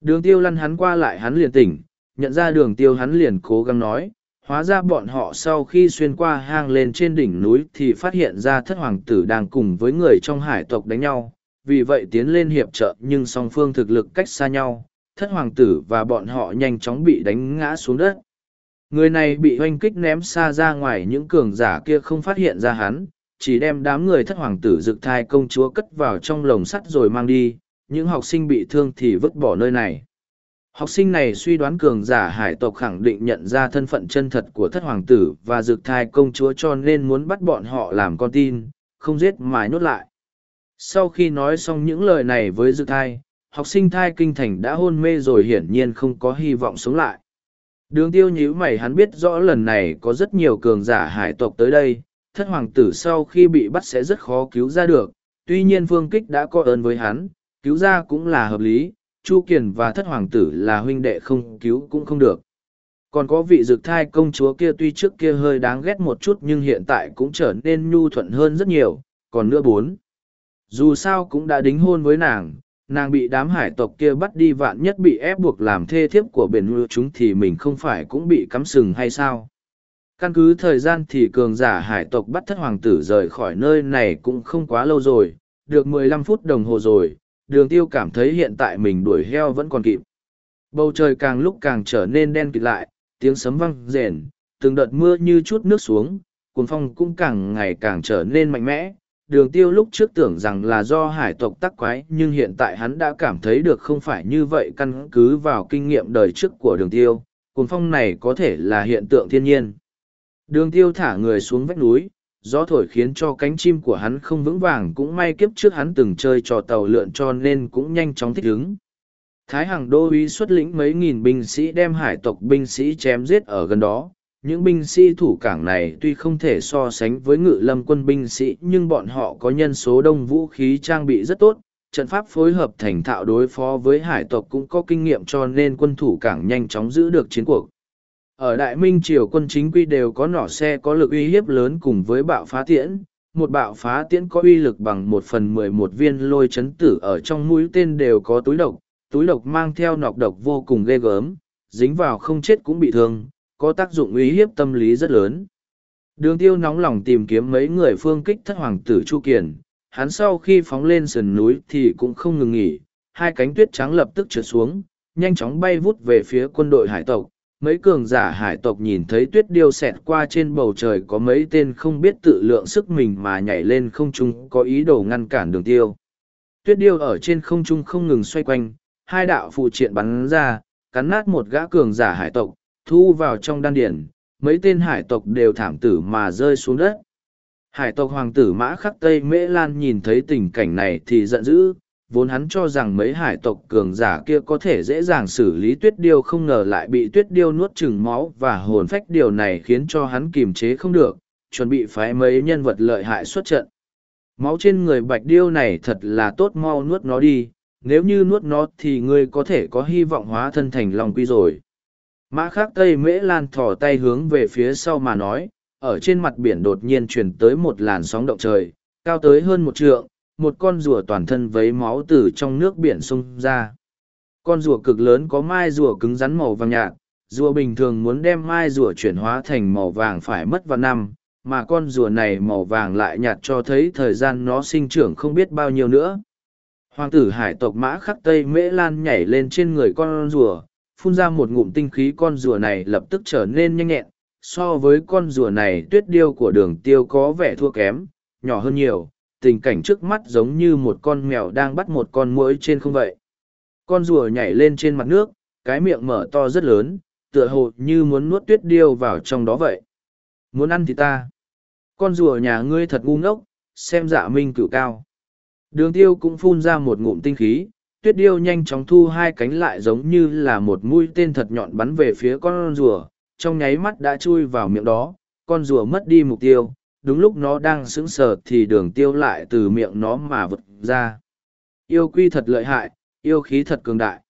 Đường tiêu lăn hắn qua lại hắn liền tỉnh, nhận ra đường tiêu hắn liền cố gắng nói, hóa ra bọn họ sau khi xuyên qua hang lên trên đỉnh núi thì phát hiện ra thất hoàng tử đang cùng với người trong hải tộc đánh nhau, vì vậy tiến lên hiệp trợ nhưng song phương thực lực cách xa nhau, thất hoàng tử và bọn họ nhanh chóng bị đánh ngã xuống đất. Người này bị hoanh kích ném xa ra ngoài những cường giả kia không phát hiện ra hắn, chỉ đem đám người thất hoàng tử rực thai công chúa cất vào trong lồng sắt rồi mang đi, những học sinh bị thương thì vứt bỏ nơi này. Học sinh này suy đoán cường giả hải tộc khẳng định nhận ra thân phận chân thật của thất hoàng tử và dược thai công chúa cho nên muốn bắt bọn họ làm con tin, không giết mà nốt lại. Sau khi nói xong những lời này với dược thai, học sinh thai kinh thành đã hôn mê rồi hiển nhiên không có hy vọng sống lại. Đường tiêu nhíu mày hắn biết rõ lần này có rất nhiều cường giả hải tộc tới đây, thất hoàng tử sau khi bị bắt sẽ rất khó cứu ra được, tuy nhiên phương kích đã có ơn với hắn, cứu ra cũng là hợp lý, Chu Kiền và thất hoàng tử là huynh đệ không cứu cũng không được. Còn có vị dược thai công chúa kia tuy trước kia hơi đáng ghét một chút nhưng hiện tại cũng trở nên nhu thuận hơn rất nhiều, còn nữa bốn. Dù sao cũng đã đính hôn với nàng, nàng bị đám hải tộc kia bắt đi vạn nhất bị ép buộc làm thê thiếp của bền ngư chúng thì mình không phải cũng bị cắm sừng hay sao? Căn cứ thời gian thì cường giả hải tộc bắt thất hoàng tử rời khỏi nơi này cũng không quá lâu rồi, được mười lăm phút đồng hồ rồi, đường tiêu cảm thấy hiện tại mình đuổi heo vẫn còn kịp. Bầu trời càng lúc càng trở nên đen kịt lại, tiếng sấm văng rền, từng đợt mưa như chút nước xuống cuốn phong cũng càng ngày càng trở nên mạnh mẽ đường tiêu lúc trước tưởng rằng là do hải tộc tắc quái nhưng hiện tại hắn đã cảm thấy được không phải như vậy căn cứ vào kinh nghiệm đời trước của đường tiêu, cồn phong này có thể là hiện tượng thiên nhiên. Đường tiêu thả người xuống vách núi, gió thổi khiến cho cánh chim của hắn không vững vàng cũng may kiếp trước hắn từng chơi trò tàu lượn cho nên cũng nhanh chóng thích ứng. Thái Hằng Đô uy xuất lĩnh mấy nghìn binh sĩ đem hải tộc binh sĩ chém giết ở gần đó, những binh sĩ thủ cảng này tuy không thể so sánh với ngự lâm quân binh sĩ, nhưng bọn họ có nhân số đông vũ khí trang bị rất tốt, trận pháp phối hợp thành thạo đối phó với hải tộc cũng có kinh nghiệm cho nên quân thủ cảng nhanh chóng giữ được chiến cuộc. Ở đại minh triều quân chính quy đều có nỏ xe có lực uy hiếp lớn cùng với bạo phá tiễn, một bạo phá tiễn có uy lực bằng một phần mười một viên lôi chấn tử ở trong mũi tên đều có túi độc túi độc mang theo nọc độc vô cùng ghê gớm, dính vào không chết cũng bị thương có tác dụng uy hiếp tâm lý rất lớn. Đường tiêu nóng lòng tìm kiếm mấy người phương kích thất hoàng tử Chu Kiền, hắn sau khi phóng lên sườn núi thì cũng không ngừng nghỉ, hai cánh tuyết trắng lập tức trượt xuống, nhanh chóng bay vút về phía quân đội hải tộc. Mấy cường giả hải tộc nhìn thấy tuyết điêu xẹt qua trên bầu trời có mấy tên không biết tự lượng sức mình mà nhảy lên không trung có ý đồ ngăn cản đường tiêu. Tuyết điêu ở trên không trung không ngừng xoay quanh, hai đạo phụ triện bắn ra, cắn nát một gã cường giả hải tộc, thu vào trong đan điển, mấy tên hải tộc đều thảm tử mà rơi xuống đất. Hải tộc hoàng tử mã khắc Tây Mễ Lan nhìn thấy tình cảnh này thì giận dữ, vốn hắn cho rằng mấy hải tộc cường giả kia có thể dễ dàng xử lý tuyết điêu không ngờ lại bị tuyết điêu nuốt chừng máu và hồn phách điều này khiến cho hắn kiềm chế không được, chuẩn bị phái mấy nhân vật lợi hại xuất trận. Máu trên người bạch điêu này thật là tốt mau nuốt nó đi, nếu như nuốt nó thì ngươi có thể có hy vọng hóa thân thành lòng quy rồi. Mã khác Tây Mễ Lan thỏ tay hướng về phía sau mà nói, ở trên mặt biển đột nhiên chuyển tới một làn sóng động trời, cao tới hơn một trượng, một con rùa toàn thân vấy máu từ trong nước biển sung ra. Con rùa cực lớn có mai rùa cứng rắn màu vàng nhạt, rùa bình thường muốn đem mai rùa chuyển hóa thành màu vàng phải mất vào năm, mà con rùa này màu vàng lại nhạt cho thấy thời gian nó sinh trưởng không biết bao nhiêu nữa. Hoàng tử hải tộc mã khắc Tây Mễ Lan nhảy lên trên người con rùa, phun ra một ngụm tinh khí con rùa này lập tức trở nên nhanh nhẹn, so với con rùa này tuyết điêu của đường tiêu có vẻ thua kém, nhỏ hơn nhiều, tình cảnh trước mắt giống như một con mèo đang bắt một con muỗi trên không vậy. Con rùa nhảy lên trên mặt nước, cái miệng mở to rất lớn, tựa hồ như muốn nuốt tuyết điêu vào trong đó vậy. Muốn ăn thì ta. Con rùa nhà ngươi thật ngu ngốc, xem dạ minh cửu cao. Đường tiêu cũng phun ra một ngụm tinh khí tuyết điêu nhanh chóng thu hai cánh lại giống như là một mũi tên thật nhọn bắn về phía con rùa, trong nháy mắt đã chui vào miệng đó, con rùa mất đi mục tiêu, đúng lúc nó đang sững sờ thì đường tiêu lại từ miệng nó mà vật ra. Yêu quy thật lợi hại, yêu khí thật cường đại.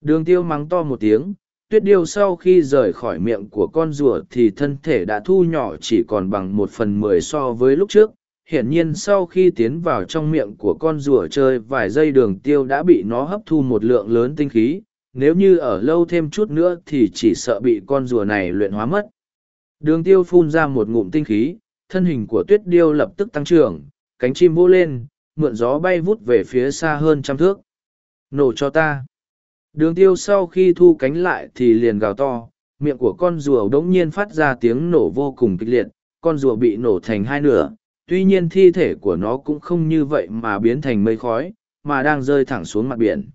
Đường tiêu mắng to một tiếng, tuyết điêu sau khi rời khỏi miệng của con rùa thì thân thể đã thu nhỏ chỉ còn bằng một phần mười so với lúc trước hiển nhiên sau khi tiến vào trong miệng của con rùa chơi vài giây đường tiêu đã bị nó hấp thu một lượng lớn tinh khí, nếu như ở lâu thêm chút nữa thì chỉ sợ bị con rùa này luyện hóa mất. Đường tiêu phun ra một ngụm tinh khí, thân hình của tuyết điêu lập tức tăng trưởng, cánh chim vỗ lên, mượn gió bay vút về phía xa hơn trăm thước. Nổ cho ta. Đường tiêu sau khi thu cánh lại thì liền gào to, miệng của con rùa đống nhiên phát ra tiếng nổ vô cùng kịch liệt, con rùa bị nổ thành hai nửa, tuy nhiên thi thể của nó cũng không như vậy mà biến thành mây khói, mà đang rơi thẳng xuống mặt biển.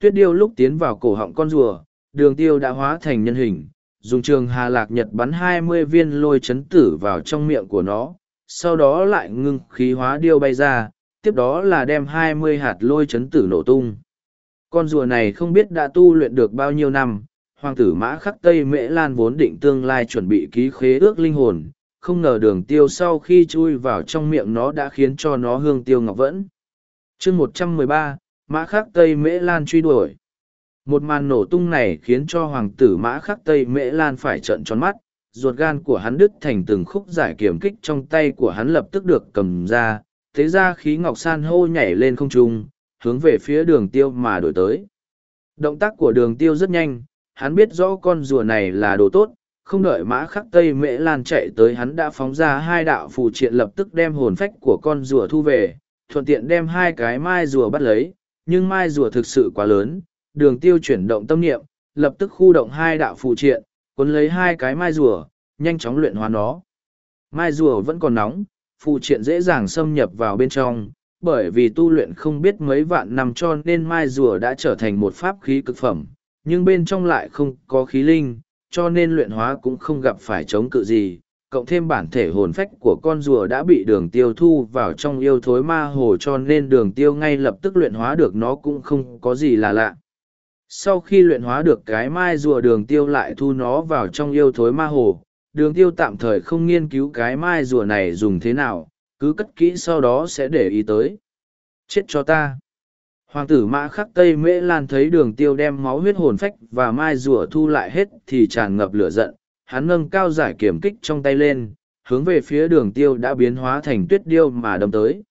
Tuyết điêu lúc tiến vào cổ họng con rùa, đường tiêu đã hóa thành nhân hình, dùng trường hà lạc nhật bắn hai mươi viên lôi chấn tử vào trong miệng của nó, sau đó lại ngưng khí hóa điêu bay ra, tiếp đó là đem hai mươi hạt lôi chấn tử nổ tung. Con rùa này không biết đã tu luyện được bao nhiêu năm, hoàng tử mã khắc Tây Mễ Lan vốn định tương lai chuẩn bị ký khế ước linh hồn, không ngờ đường tiêu sau khi chui vào trong miệng nó đã khiến cho nó hương tiêu ngọc vẫn. chương một trăm mười ba mã khắc Tây Mễ Lan truy đuổi. Một màn nổ tung này khiến cho hoàng tử mã khắc Tây Mễ Lan phải trợn tròn mắt, ruột gan của hắn đứt thành từng khúc giải kiểm kích trong tay của hắn lập tức được cầm ra, thế ra khí ngọc san hô nhảy lên không trung, hướng về phía đường tiêu mà đổi tới. Động tác của đường tiêu rất nhanh, hắn biết rõ con rùa này là đồ tốt, không đợi mã khắc tây mễ lan chạy tới hắn đã phóng ra hai đạo phù triện lập tức đem hồn phách của con rùa thu về, thuận tiện đem hai cái mai rùa bắt lấy, nhưng mai rùa thực sự quá lớn, đường tiêu chuyển động tâm niệm, lập tức khu động hai đạo phù triện, cuốn lấy hai cái mai rùa, nhanh chóng luyện hóa nó. Mai rùa vẫn còn nóng, phù triện dễ dàng xâm nhập vào bên trong, bởi vì tu luyện không biết mấy vạn năm cho nên mai rùa đã trở thành một pháp khí cực phẩm, nhưng bên trong lại không có khí linh, cho nên luyện hóa cũng không gặp phải chống cự gì. Cộng thêm bản thể hồn phách của con rùa đã bị đường tiêu thu vào trong yêu thối ma hồ cho nên đường tiêu ngay lập tức luyện hóa được nó cũng không có gì là lạ. Sau khi luyện hóa được cái mai rùa đường tiêu lại thu nó vào trong yêu thối ma hồ, đường tiêu tạm thời không nghiên cứu cái mai rùa này dùng thế nào, cứ cất kỹ sau đó sẽ để ý tới. Chết cho ta! Hoàng tử mã khắc Tây Mễ Lan thấy đường tiêu đem máu huyết hồn phách và mai rùa thu lại hết thì tràn ngập lửa giận, hắn nâng cao giải kiểm kích trong tay lên, hướng về phía đường tiêu đã biến hóa thành tuyết điêu mà đâm tới.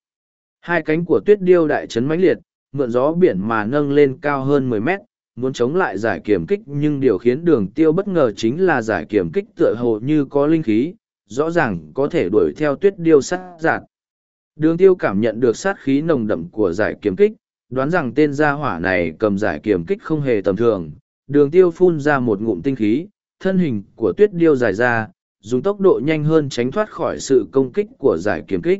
Hai cánh của tuyết điêu đại chấn mãnh liệt, mượn gió biển mà nâng lên cao hơn mười mét, muốn chống lại giải kiểm kích nhưng điều khiến đường tiêu bất ngờ chính là giải kiểm kích tựa hồ như có linh khí, rõ ràng có thể đuổi theo tuyết điêu sát giạt. Đường tiêu cảm nhận được sát khí nồng đậm của giải kiểm kích, đoán rằng tên gia hỏa này cầm giải kiểm kích không hề tầm thường. Đường tiêu phun ra một ngụm tinh khí, thân hình của tuyết điêu dài ra, dùng tốc độ nhanh hơn tránh thoát khỏi sự công kích của giải kiểm kích.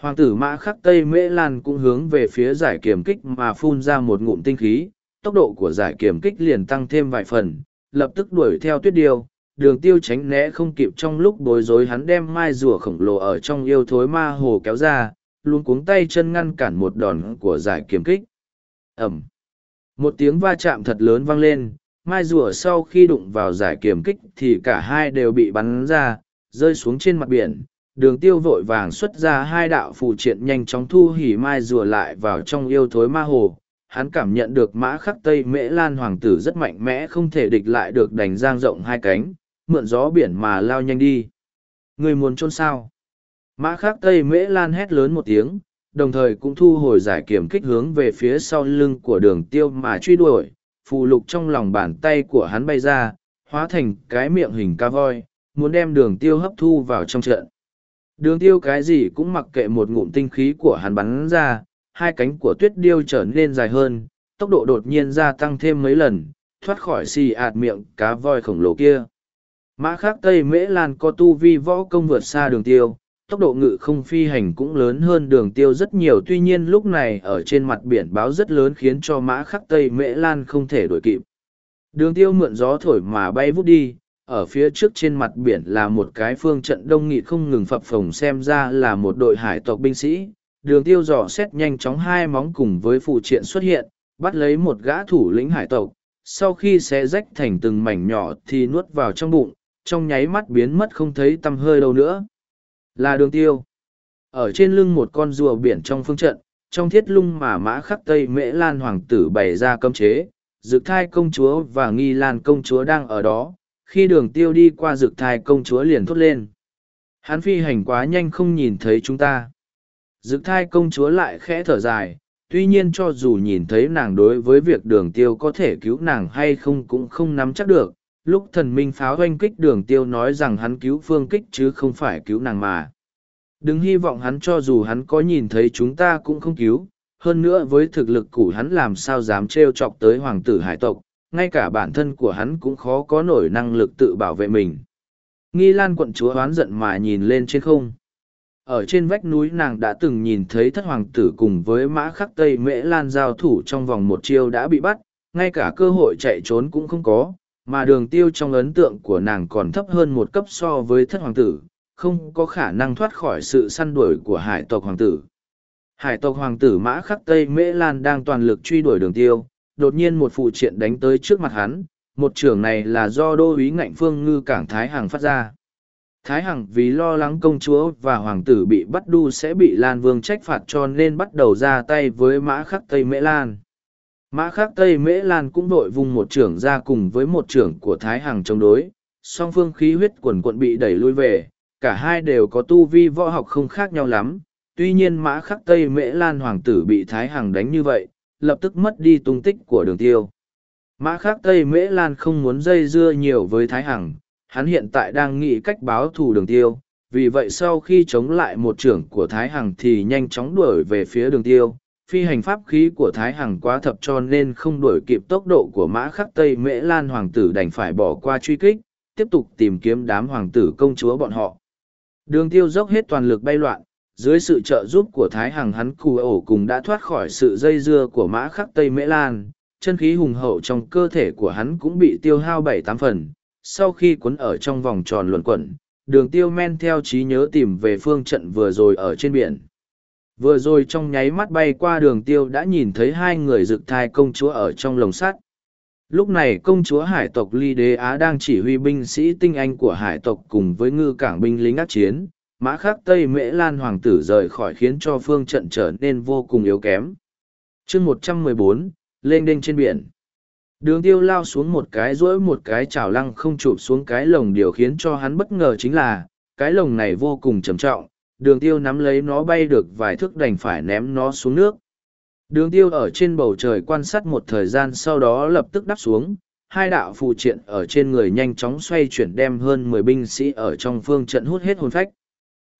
Hoàng tử mã khắc Tây Mễ Lan cũng hướng về phía giải kiểm kích mà phun ra một ngụm tinh khí, tốc độ của giải kiểm kích liền tăng thêm vài phần, lập tức đuổi theo tuyết điêu. Đường tiêu tránh né không kịp trong lúc bối rối hắn đem mai rùa khổng lồ ở trong yêu thối ma hồ kéo ra, luôn cuống tay chân ngăn cản một đòn của giải kiếm kích. Ẩm. Một tiếng va chạm thật lớn vang lên, mai rùa sau khi đụng vào giải kiếm kích thì cả hai đều bị bắn ra, rơi xuống trên mặt biển. Đường tiêu vội vàng xuất ra hai đạo phù triện nhanh chóng thu hỉ mai rùa lại vào trong yêu thối ma hồ. Hắn cảm nhận được mã khắc tây mễ lan hoàng tử rất mạnh mẽ không thể địch lại được đành giang rộng hai cánh, mượn gió biển mà lao nhanh đi. Người muốn trôn sao? Mã Khác Tây Mễ Lan hét lớn một tiếng, đồng thời cũng thu hồi giải kiểm kích hướng về phía sau lưng của đường tiêu mà truy đuổi, phù lục trong lòng bàn tay của hắn bay ra, hóa thành cái miệng hình ca voi, muốn đem đường tiêu hấp thu vào trong trận. Đường tiêu cái gì cũng mặc kệ một ngụm tinh khí của hắn bắn ra, hai cánh của tuyết điêu trở nên dài hơn, tốc độ đột nhiên gia tăng thêm mấy lần, thoát khỏi xì ạt miệng cá voi khổng lồ kia. Mã Khác Tây Mễ Lan có tu vi võ công vượt xa đường tiêu, tốc độ ngự không phi hành cũng lớn hơn đường tiêu rất nhiều, tuy nhiên lúc này ở trên mặt biển báo rất lớn khiến cho mã khắc tây mễ lan không thể đuổi kịp. Đường tiêu mượn gió thổi mà bay vút đi, ở phía trước trên mặt biển là một cái phương trận đông nghị không ngừng phập phồng xem ra là một đội hải tộc binh sĩ. Đường tiêu dò xét nhanh chóng hai móng cùng với phụ triện xuất hiện, bắt lấy một gã thủ lĩnh hải tộc. Sau khi xé rách thành từng mảnh nhỏ thì nuốt vào trong bụng, trong nháy mắt biến mất không thấy tăm hơi đâu nữa là đường tiêu. Ở trên lưng một con rùa biển trong phương trận, trong thiết lung mà mã khắc Tây Mễ Lan Hoàng tử bày ra cấm chế, dực thai công chúa và nghi lan công chúa đang ở đó, khi đường tiêu đi qua dực thai công chúa liền thốt lên. Hắn phi hành quá nhanh không nhìn thấy chúng ta. Dực thai công chúa lại khẽ thở dài, tuy nhiên cho dù nhìn thấy nàng đối với việc đường tiêu có thể cứu nàng hay không cũng không nắm chắc được, lúc thần minh pháo oanh kích đường tiêu nói rằng hắn cứu phương kích chứ không phải cứu nàng mà. Đừng hy vọng hắn cho dù hắn có nhìn thấy chúng ta cũng không cứu, hơn nữa với thực lực của hắn làm sao dám trêu chọc tới hoàng tử hải tộc, ngay cả bản thân của hắn cũng khó có nổi năng lực tự bảo vệ mình. Nghi lan quận chúa hoán giận mà nhìn lên trên không. ở trên vách núi nàng đã từng nhìn thấy thất hoàng tử cùng với mã khắc tây mễ lan giao thủ trong vòng một chiêu đã bị bắt ngay cả cơ hội chạy trốn cũng không có mà đường tiêu trong ấn tượng của nàng còn thấp hơn một cấp so với thất hoàng tử, không có khả năng thoát khỏi sự săn đuổi của hải tộc hoàng tử hải tộc hoàng tử mã khắc tây mễ lan đang toàn lực truy đuổi đường tiêu, đột nhiên một phụ triện đánh tới trước mặt hắn, một trưởng này là do đô úy ngạnh phương ngư cảng thái hằng phát ra Thái Hằng vì lo lắng công chúa và hoàng tử bị bắt đu sẽ bị Lan Vương trách phạt cho nên bắt đầu ra tay với mã khắc Tây Mễ Lan. Mã khắc Tây Mễ Lan cũng đội vùng một trưởng ra cùng với một trưởng của Thái Hằng chống đối, song phương khí huyết quần quận bị đẩy lui về, cả hai đều có tu vi võ học không khác nhau lắm. Tuy nhiên mã khắc Tây Mễ Lan hoàng tử bị Thái Hằng đánh như vậy, lập tức mất đi tung tích của đường tiêu. Mã khắc Tây Mễ Lan không muốn dây dưa nhiều với Thái Hằng, hắn hiện tại đang nghĩ cách báo thù đường tiêu, vì vậy sau khi chống lại một trưởng của Thái Hằng thì nhanh chóng đuổi về phía đường tiêu. Phi hành pháp khí của Thái Hằng quá thập cho nên không đổi kịp tốc độ của mã khắc Tây Mễ Lan Hoàng tử đành phải bỏ qua truy kích, tiếp tục tìm kiếm đám hoàng tử công chúa bọn họ. Đường tiêu dốc hết toàn lực bay loạn, dưới sự trợ giúp của Thái Hằng hắn cù ổ cùng đã thoát khỏi sự dây dưa của mã khắc Tây Mễ Lan, chân khí hùng hậu trong cơ thể của hắn cũng bị tiêu hao bảy tám phần, sau khi cuốn ở trong vòng tròn luẩn quẩn, đường tiêu men theo trí nhớ tìm về phương trận vừa rồi ở trên biển. Vừa rồi trong nháy mắt bay qua đường tiêu đã nhìn thấy hai người rực thai công chúa ở trong lồng sắt. Lúc này công chúa hải tộc Ly Đế Á đang chỉ huy binh sĩ tinh anh của hải tộc cùng với ngư cảng binh lính ác chiến, mã khắc Tây Mễ Lan Hoàng tử rời khỏi khiến cho phương trận trở nên vô cùng yếu kém. chương một trăm mười bốn lên đênh trên biển. Đường tiêu lao xuống một cái rỗi một cái chảo lăng không chụp xuống cái lồng điều khiến cho hắn bất ngờ chính là, cái lồng này vô cùng trầm trọng, đường tiêu nắm lấy nó bay được vài thước đành phải ném nó xuống nước. Đường tiêu ở trên bầu trời quan sát một thời gian sau đó lập tức đắp xuống, hai đạo phù triện ở trên người nhanh chóng xoay chuyển đem hơn mười binh sĩ ở trong phương trận hút hết hồn phách.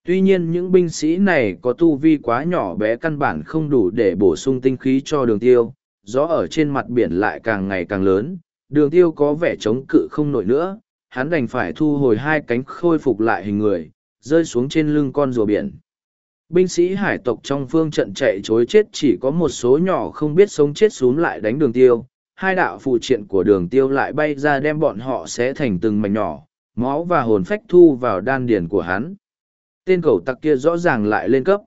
Tuy nhiên những binh sĩ này có tu vi quá nhỏ bé căn bản không đủ để bổ sung tinh khí cho đường tiêu, gió ở trên mặt biển lại càng ngày càng lớn, đường tiêu có vẻ chống cự không nổi nữa, hắn đành phải thu hồi hai cánh khôi phục lại hình người, rơi xuống trên lưng con rùa biển. Binh sĩ hải tộc trong phương trận chạy chối chết chỉ có một số nhỏ không biết sống chết xuống lại đánh đường tiêu, hai đạo phụ triện của đường tiêu lại bay ra đem bọn họ xé thành từng mảnh nhỏ, máu và hồn phách thu vào đan điền của hắn. Tên cầu tặc kia rõ ràng lại lên cấp.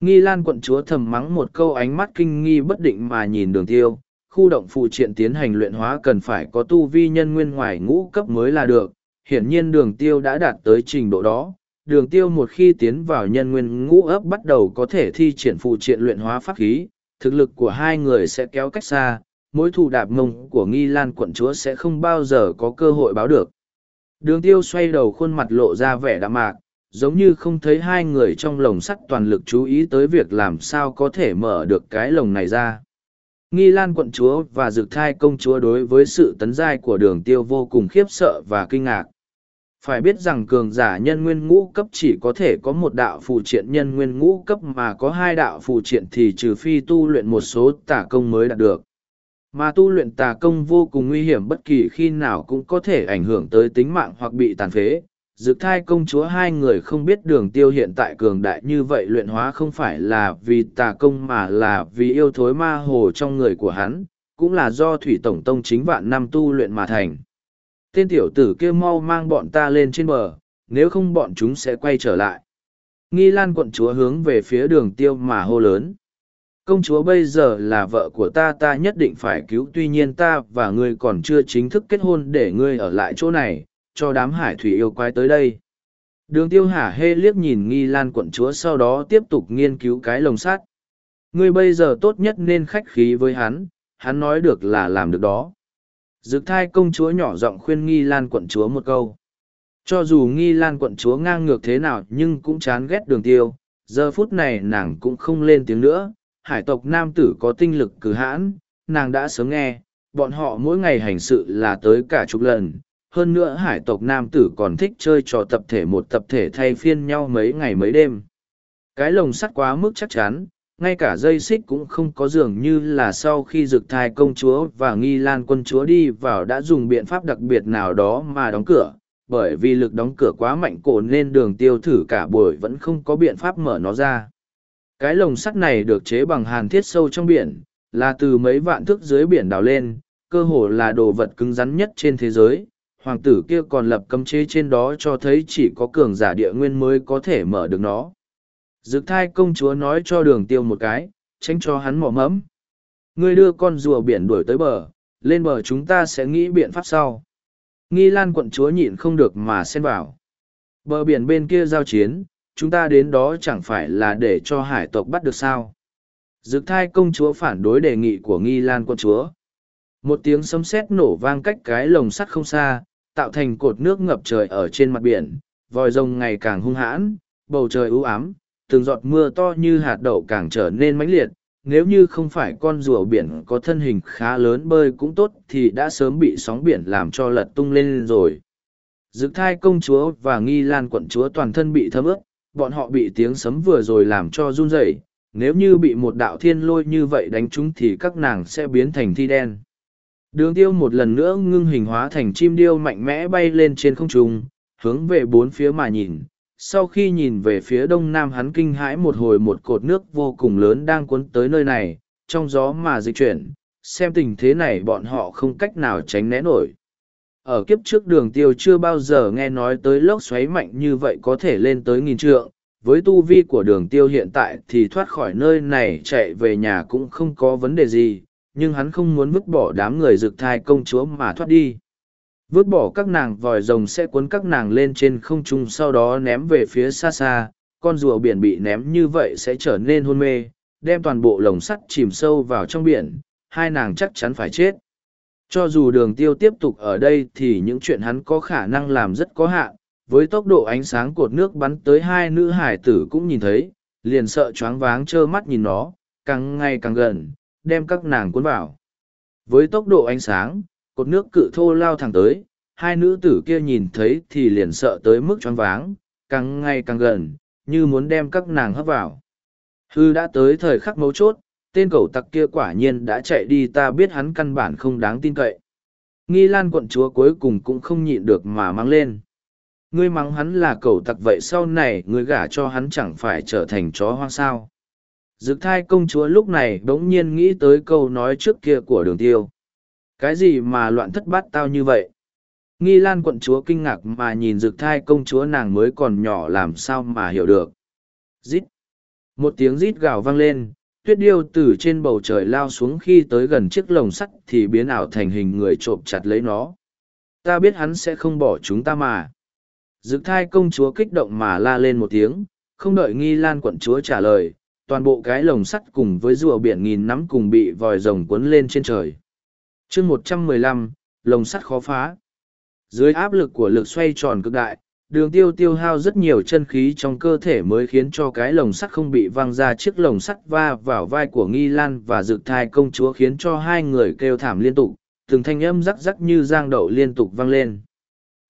Nghi Lan quận chúa thầm mắng một câu ánh mắt kinh nghi bất định mà nhìn đường tiêu, khu động phụ triện tiến hành luyện hóa cần phải có tu vi nhân nguyên ngoài ngũ cấp mới là được, hiển nhiên đường tiêu đã đạt tới trình độ đó. Đường tiêu một khi tiến vào nhân nguyên ngũ ấp bắt đầu có thể thi triển phụ triện luyện hóa pháp khí, thực lực của hai người sẽ kéo cách xa, mối thù đạp mông của nghi lan quận chúa sẽ không bao giờ có cơ hội báo được. Đường tiêu xoay đầu khuôn mặt lộ ra vẻ đạm mạc, giống như không thấy hai người trong lồng sắt toàn lực chú ý tới việc làm sao có thể mở được cái lồng này ra. Nghi Lan quận chúa và dược Thai công chúa đối với sự tấn giai của đường tiêu vô cùng khiếp sợ và kinh ngạc. Phải biết rằng cường giả nhân nguyên ngũ cấp chỉ có thể có một đạo phù triện nhân nguyên ngũ cấp mà có hai đạo phù triện thì trừ phi tu luyện một số tả công mới đạt được. Mà tu luyện tà công vô cùng nguy hiểm bất kỳ khi nào cũng có thể ảnh hưởng tới tính mạng hoặc bị tàn phế, dực thai công chúa hai người không biết đường tiêu hiện tại cường đại như vậy luyện hóa không phải là vì tà công mà là vì yêu thối ma hồ trong người của hắn, cũng là do thủy tổng tông chính vạn năm tu luyện mà thành. Tên tiểu tử kia mau mang bọn ta lên trên bờ, nếu không bọn chúng sẽ quay trở lại. Nghi lan quận chúa hướng về phía đường tiêu mà hô lớn. Công chúa bây giờ là vợ của ta ta nhất định phải cứu tuy nhiên ta và ngươi còn chưa chính thức kết hôn để ngươi ở lại chỗ này, cho đám hải thủy yêu quái tới đây. Đường tiêu hả hê liếc nhìn nghi lan quận chúa sau đó tiếp tục nghiên cứu cái lồng sắt. Ngươi bây giờ tốt nhất nên khách khí với hắn, hắn nói được là làm được đó. Dực thai công chúa nhỏ giọng khuyên nghi lan quận chúa một câu. Cho dù nghi lan quận chúa ngang ngược thế nào nhưng cũng chán ghét đường tiêu, giờ phút này nàng cũng không lên tiếng nữa. Hải tộc nam tử có tinh lực cử hãn, nàng đã sớm nghe, bọn họ mỗi ngày hành sự là tới cả chục lần, hơn nữa hải tộc nam tử còn thích chơi trò tập thể một tập thể thay phiên nhau mấy ngày mấy đêm. Cái lồng sắt quá mức chắc chắn, ngay cả dây xích cũng không có dường như là sau khi rực thai công chúa và nghi lan quân chúa đi vào đã dùng biện pháp đặc biệt nào đó mà đóng cửa, bởi vì lực đóng cửa quá mạnh cổ nên đường tiêu thử cả buổi vẫn không có biện pháp mở nó ra. Cái lồng sắt này được chế bằng hàn thiết sâu trong biển, là từ mấy vạn thước dưới biển đào lên, cơ hồ là đồ vật cứng rắn nhất trên thế giới. Hoàng tử kia còn lập cấm chế trên đó cho thấy chỉ có cường giả địa nguyên mới có thể mở được nó. Dực thai công chúa nói cho đường tiêu một cái, tránh cho hắn mỏ mẫm. Ngươi đưa con rùa biển đuổi tới bờ, lên bờ chúng ta sẽ nghĩ biện pháp sau. Nghi lan quận chúa nhịn không được mà xen vào. Bờ biển bên kia giao chiến, chúng ta đến đó chẳng phải là để cho hải tộc bắt được sao. Dực thai công chúa phản đối đề nghị của nghi lan quận chúa. Một tiếng sấm sét nổ vang cách cái lồng sắt không xa, tạo thành cột nước ngập trời ở trên mặt biển, vòi rồng ngày càng hung hãn, bầu trời u ám, từng giọt mưa to như hạt đậu càng trở nên mãnh liệt, nếu như không phải con rùa biển có thân hình khá lớn bơi cũng tốt thì đã sớm bị sóng biển làm cho lật tung lên rồi. Dực thai công chúa và nghi lan quận chúa toàn thân bị thấm ướt, bọn họ bị tiếng sấm vừa rồi làm cho run rẩy. nếu như bị một đạo thiên lôi như vậy đánh chúng thì các nàng sẽ biến thành thi đen. Đường tiêu một lần nữa ngưng hình hóa thành chim điêu mạnh mẽ bay lên trên không trung, hướng về bốn phía mà nhìn, sau khi nhìn về phía đông nam hắn kinh hãi một hồi một cột nước vô cùng lớn đang cuốn tới nơi này, trong gió mà dịch chuyển, xem tình thế này bọn họ không cách nào tránh né nổi. Ở kiếp trước đường tiêu chưa bao giờ nghe nói tới lốc xoáy mạnh như vậy có thể lên tới nghìn trượng, với tu vi của đường tiêu hiện tại thì thoát khỏi nơi này chạy về nhà cũng không có vấn đề gì, nhưng hắn không muốn vứt bỏ đám người rực thai công chúa mà thoát đi vứt bỏ các nàng vòi rồng sẽ cuốn các nàng lên trên không trung, sau đó ném về phía xa xa. Con rùa biển bị ném như vậy sẽ trở nên hôn mê, đem toàn bộ lồng sắt chìm sâu vào trong biển, hai nàng chắc chắn phải chết. Cho dù đường tiêu tiếp tục ở đây thì những chuyện hắn có khả năng làm rất có hạn. Với tốc độ ánh sáng cột nước bắn tới hai nữ hải tử cũng nhìn thấy, liền sợ choáng váng trơ mắt nhìn nó, càng ngày càng gần, đem các nàng cuốn vào. Với tốc độ ánh sáng cột nước cự thô lao thẳng tới, hai nữ tử kia nhìn thấy thì liền sợ tới mức choáng váng, càng ngày càng gần, như muốn đem các nàng hấp vào. Hư đã tới thời khắc mấu chốt, tên cầu tặc kia quả nhiên đã chạy đi ta biết hắn căn bản không đáng tin cậy. Nghi lan quận chúa cuối cùng cũng không nhịn được mà mang lên. Ngươi mắng hắn là cầu tặc vậy sau này ngươi gả cho hắn chẳng phải trở thành chó hoang sao. Dực thai công chúa lúc này bỗng nhiên nghĩ tới câu nói trước kia của đường tiêu. Cái gì mà loạn thất bát tao như vậy? Nghi lan quận chúa kinh ngạc mà nhìn rực thai công chúa nàng mới còn nhỏ làm sao mà hiểu được. Rít. Một tiếng rít gào vang lên, tuyết điêu từ trên bầu trời lao xuống khi tới gần chiếc lồng sắt thì biến ảo thành hình người trộm chặt lấy nó. Ta biết hắn sẽ không bỏ chúng ta mà. Dực thai công chúa kích động mà la lên một tiếng, không đợi nghi lan quận chúa trả lời, toàn bộ cái lồng sắt cùng với rùa biển nghìn nắm cùng bị vòi rồng cuốn lên trên trời chương một trăm mười lăm, lồng sắt khó phá. Dưới áp lực của lực xoay tròn cực đại, đường tiêu tiêu hao rất nhiều chân khí trong cơ thể mới khiến cho cái lồng sắt không bị văng ra. Chiếc lồng sắt va vào vai của nghi lan và dực thai công chúa khiến cho hai người kêu thảm liên tục, từng thanh âm rắc rắc như giang đậu liên tục vang lên.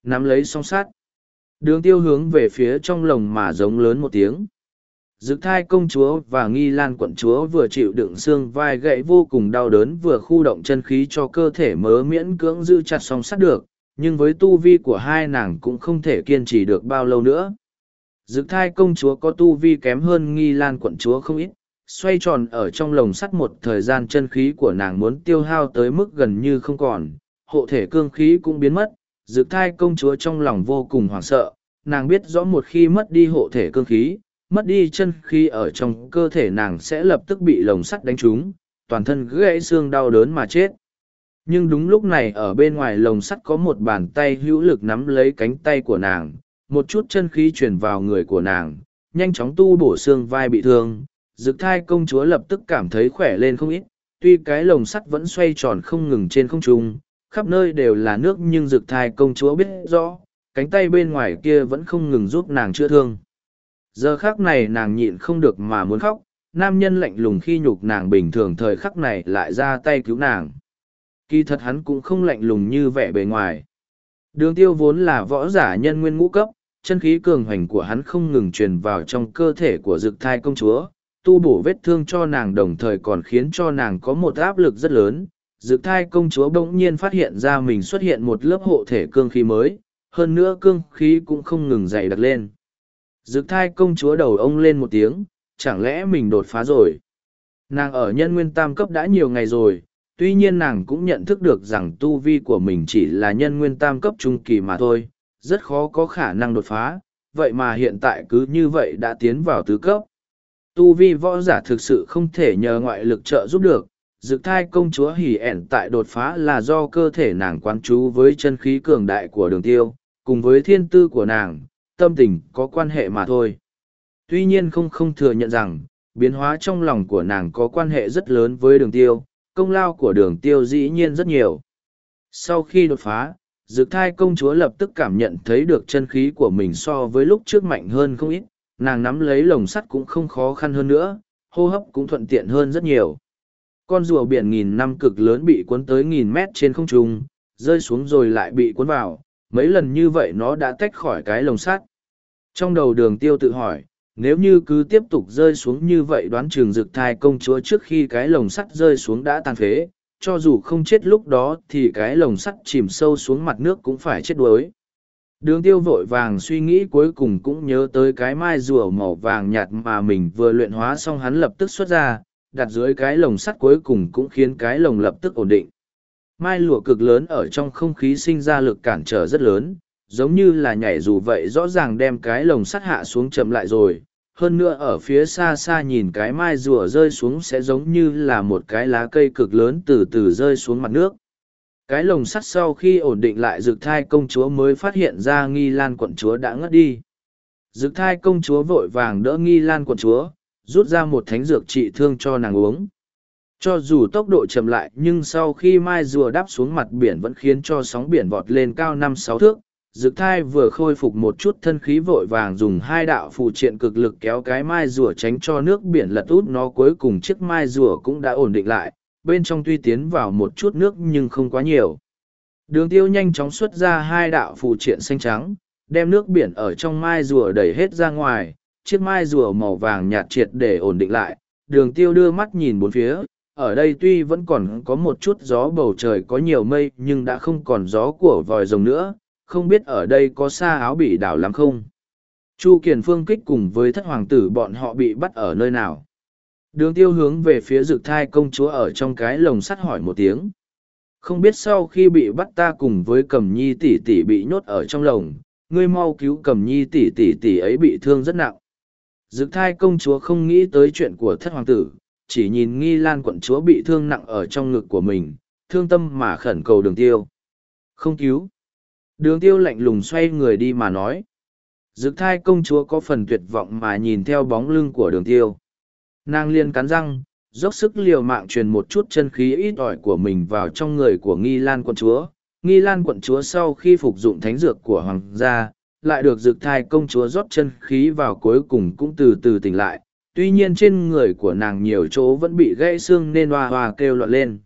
Nắm lấy song sắt, đường tiêu hướng về phía trong lồng mà giống lớn một tiếng. Dực thai công chúa và nghi lan quận chúa vừa chịu đựng xương vai gãy vô cùng đau đớn vừa khu động chân khí cho cơ thể mớ miễn cưỡng giữ chặt song sắt được, nhưng với tu vi của hai nàng cũng không thể kiên trì được bao lâu nữa. Dực thai công chúa có tu vi kém hơn nghi lan quận chúa không ít, xoay tròn ở trong lồng sắt một thời gian chân khí của nàng muốn tiêu hao tới mức gần như không còn, hộ thể cương khí cũng biến mất, dực thai công chúa trong lòng vô cùng hoảng sợ, nàng biết rõ một khi mất đi hộ thể cương khí, mất đi chân khi ở trong cơ thể nàng sẽ lập tức bị lồng sắt đánh trúng, toàn thân gãy xương đau đớn mà chết. Nhưng đúng lúc này ở bên ngoài lồng sắt có một bàn tay hữu lực nắm lấy cánh tay của nàng, một chút chân khí truyền vào người của nàng, nhanh chóng tu bổ xương vai bị thương. Dực thai công chúa lập tức cảm thấy khỏe lên không ít, tuy cái lồng sắt vẫn xoay tròn không ngừng trên không trung, khắp nơi đều là nước nhưng dực thai công chúa biết rõ, cánh tay bên ngoài kia vẫn không ngừng giúp nàng chữa thương giờ khác này nàng nhịn không được mà muốn khóc, nam nhân lạnh lùng khi nhục nàng bình thường thời khắc này lại ra tay cứu nàng. Kỳ thật hắn cũng không lạnh lùng như vẻ bề ngoài. Đường tiêu vốn là võ giả nhân nguyên ngũ cấp, chân khí cường hoành của hắn không ngừng truyền vào trong cơ thể của dực thai công chúa, tu bổ vết thương cho nàng đồng thời còn khiến cho nàng có một áp lực rất lớn. Dực thai công chúa bỗng nhiên phát hiện ra mình xuất hiện một lớp hộ thể cương khí mới, hơn nữa cương khí cũng không ngừng dày đặc lên. Dực thai công chúa đầu ông lên một tiếng, chẳng lẽ mình đột phá rồi. Nàng ở nhân nguyên tam cấp đã nhiều ngày rồi, tuy nhiên nàng cũng nhận thức được rằng tu vi của mình chỉ là nhân nguyên tam cấp trung kỳ mà thôi, rất khó có khả năng đột phá, vậy mà hiện tại cứ như vậy đã tiến vào tứ cấp. Tu vi võ giả thực sự không thể nhờ ngoại lực trợ giúp được, dực thai công chúa hỉ ẻn tại đột phá là do cơ thể nàng quán chú với chân khí cường đại của đường tiêu, cùng với thiên tư của nàng, tâm tình có quan hệ mà thôi. Tuy nhiên không không thừa nhận rằng, biến hóa trong lòng của nàng có quan hệ rất lớn với đường tiêu, công lao của đường tiêu dĩ nhiên rất nhiều. Sau khi đột phá, dược thai công chúa lập tức cảm nhận thấy được chân khí của mình so với lúc trước mạnh hơn không ít, nàng nắm lấy lồng sắt cũng không khó khăn hơn nữa, hô hấp cũng thuận tiện hơn rất nhiều. Con rùa biển nghìn năm cực lớn bị cuốn tới nghìn mét trên không trung, rơi xuống rồi lại bị cuốn vào, mấy lần như vậy nó đã tách khỏi cái lồng sắt. Trong đầu đường tiêu tự hỏi, nếu như cứ tiếp tục rơi xuống như vậy đoán trường dực thai công chúa trước khi cái lồng sắt rơi xuống đã tàn phế, cho dù không chết lúc đó thì cái lồng sắt chìm sâu xuống mặt nước cũng phải chết đuối. Đường tiêu vội vàng suy nghĩ cuối cùng cũng nhớ tới cái mai rùa màu vàng nhạt mà mình vừa luyện hóa xong hắn lập tức xuất ra, đặt dưới cái lồng sắt cuối cùng cũng khiến cái lồng lập tức ổn định. Mai lụa cực lớn ở trong không khí sinh ra lực cản trở rất lớn, giống như là nhảy dù vậy rõ ràng đem cái lồng sắt hạ xuống chậm lại rồi. Hơn nữa ở phía xa xa nhìn cái mai rùa rơi xuống sẽ giống như là một cái lá cây cực lớn từ từ rơi xuống mặt nước. Cái lồng sắt sau khi ổn định lại dược thai công chúa mới phát hiện ra nghi lan quận chúa đã ngất đi. Dược thai công chúa vội vàng đỡ nghi lan quận chúa, rút ra một thánh dược trị thương cho nàng uống. Cho dù tốc độ chậm lại nhưng sau khi mai rùa đáp xuống mặt biển vẫn khiến cho sóng biển vọt lên cao năm sáu thước. Dực thai vừa khôi phục một chút thân khí vội vàng dùng hai đạo phụ triện cực lực kéo cái mai rùa tránh cho nước biển lật út nó cuối cùng chiếc mai rùa cũng đã ổn định lại, bên trong tuy tiến vào một chút nước nhưng không quá nhiều. Đường tiêu nhanh chóng xuất ra hai đạo phụ triện xanh trắng, đem nước biển ở trong mai rùa đẩy hết ra ngoài, chiếc mai rùa màu vàng nhạt triệt để ổn định lại. Đường tiêu đưa mắt nhìn bốn phía, ở đây tuy vẫn còn có một chút gió bầu trời có nhiều mây nhưng đã không còn gió của vòi rồng nữa, không biết ở đây có xa áo bị đảo lắm không. Chu Kiền Phương kích cùng với thất hoàng tử bọn họ bị bắt ở nơi nào. Đường tiêu hướng về phía dực thai công chúa ở trong cái lồng sắt hỏi một tiếng. Không biết sau khi bị bắt ta cùng với cầm nhi tỷ tỷ bị nhốt ở trong lồng, ngươi mau cứu cầm nhi tỷ tỷ tỷ ấy bị thương rất nặng. Dực thai công chúa không nghĩ tới chuyện của thất hoàng tử, chỉ nhìn nghi lan quận chúa bị thương nặng ở trong ngực của mình, thương tâm mà khẩn cầu đường tiêu. Không cứu. Đường tiêu lạnh lùng xoay người đi mà nói. Dực thai công chúa có phần tuyệt vọng mà nhìn theo bóng lưng của đường tiêu. Nàng liên cắn răng, dốc sức liều mạng truyền một chút chân khí ít ỏi của mình vào trong người của nghi lan quận chúa. Nghi lan quận chúa sau khi phục dụng thánh dược của hoàng gia, lại được dực thai công chúa rót chân khí vào cuối cùng cũng từ từ tỉnh lại, tuy nhiên trên người của nàng nhiều chỗ vẫn bị gãy xương nên hoa hoa kêu loạn lên.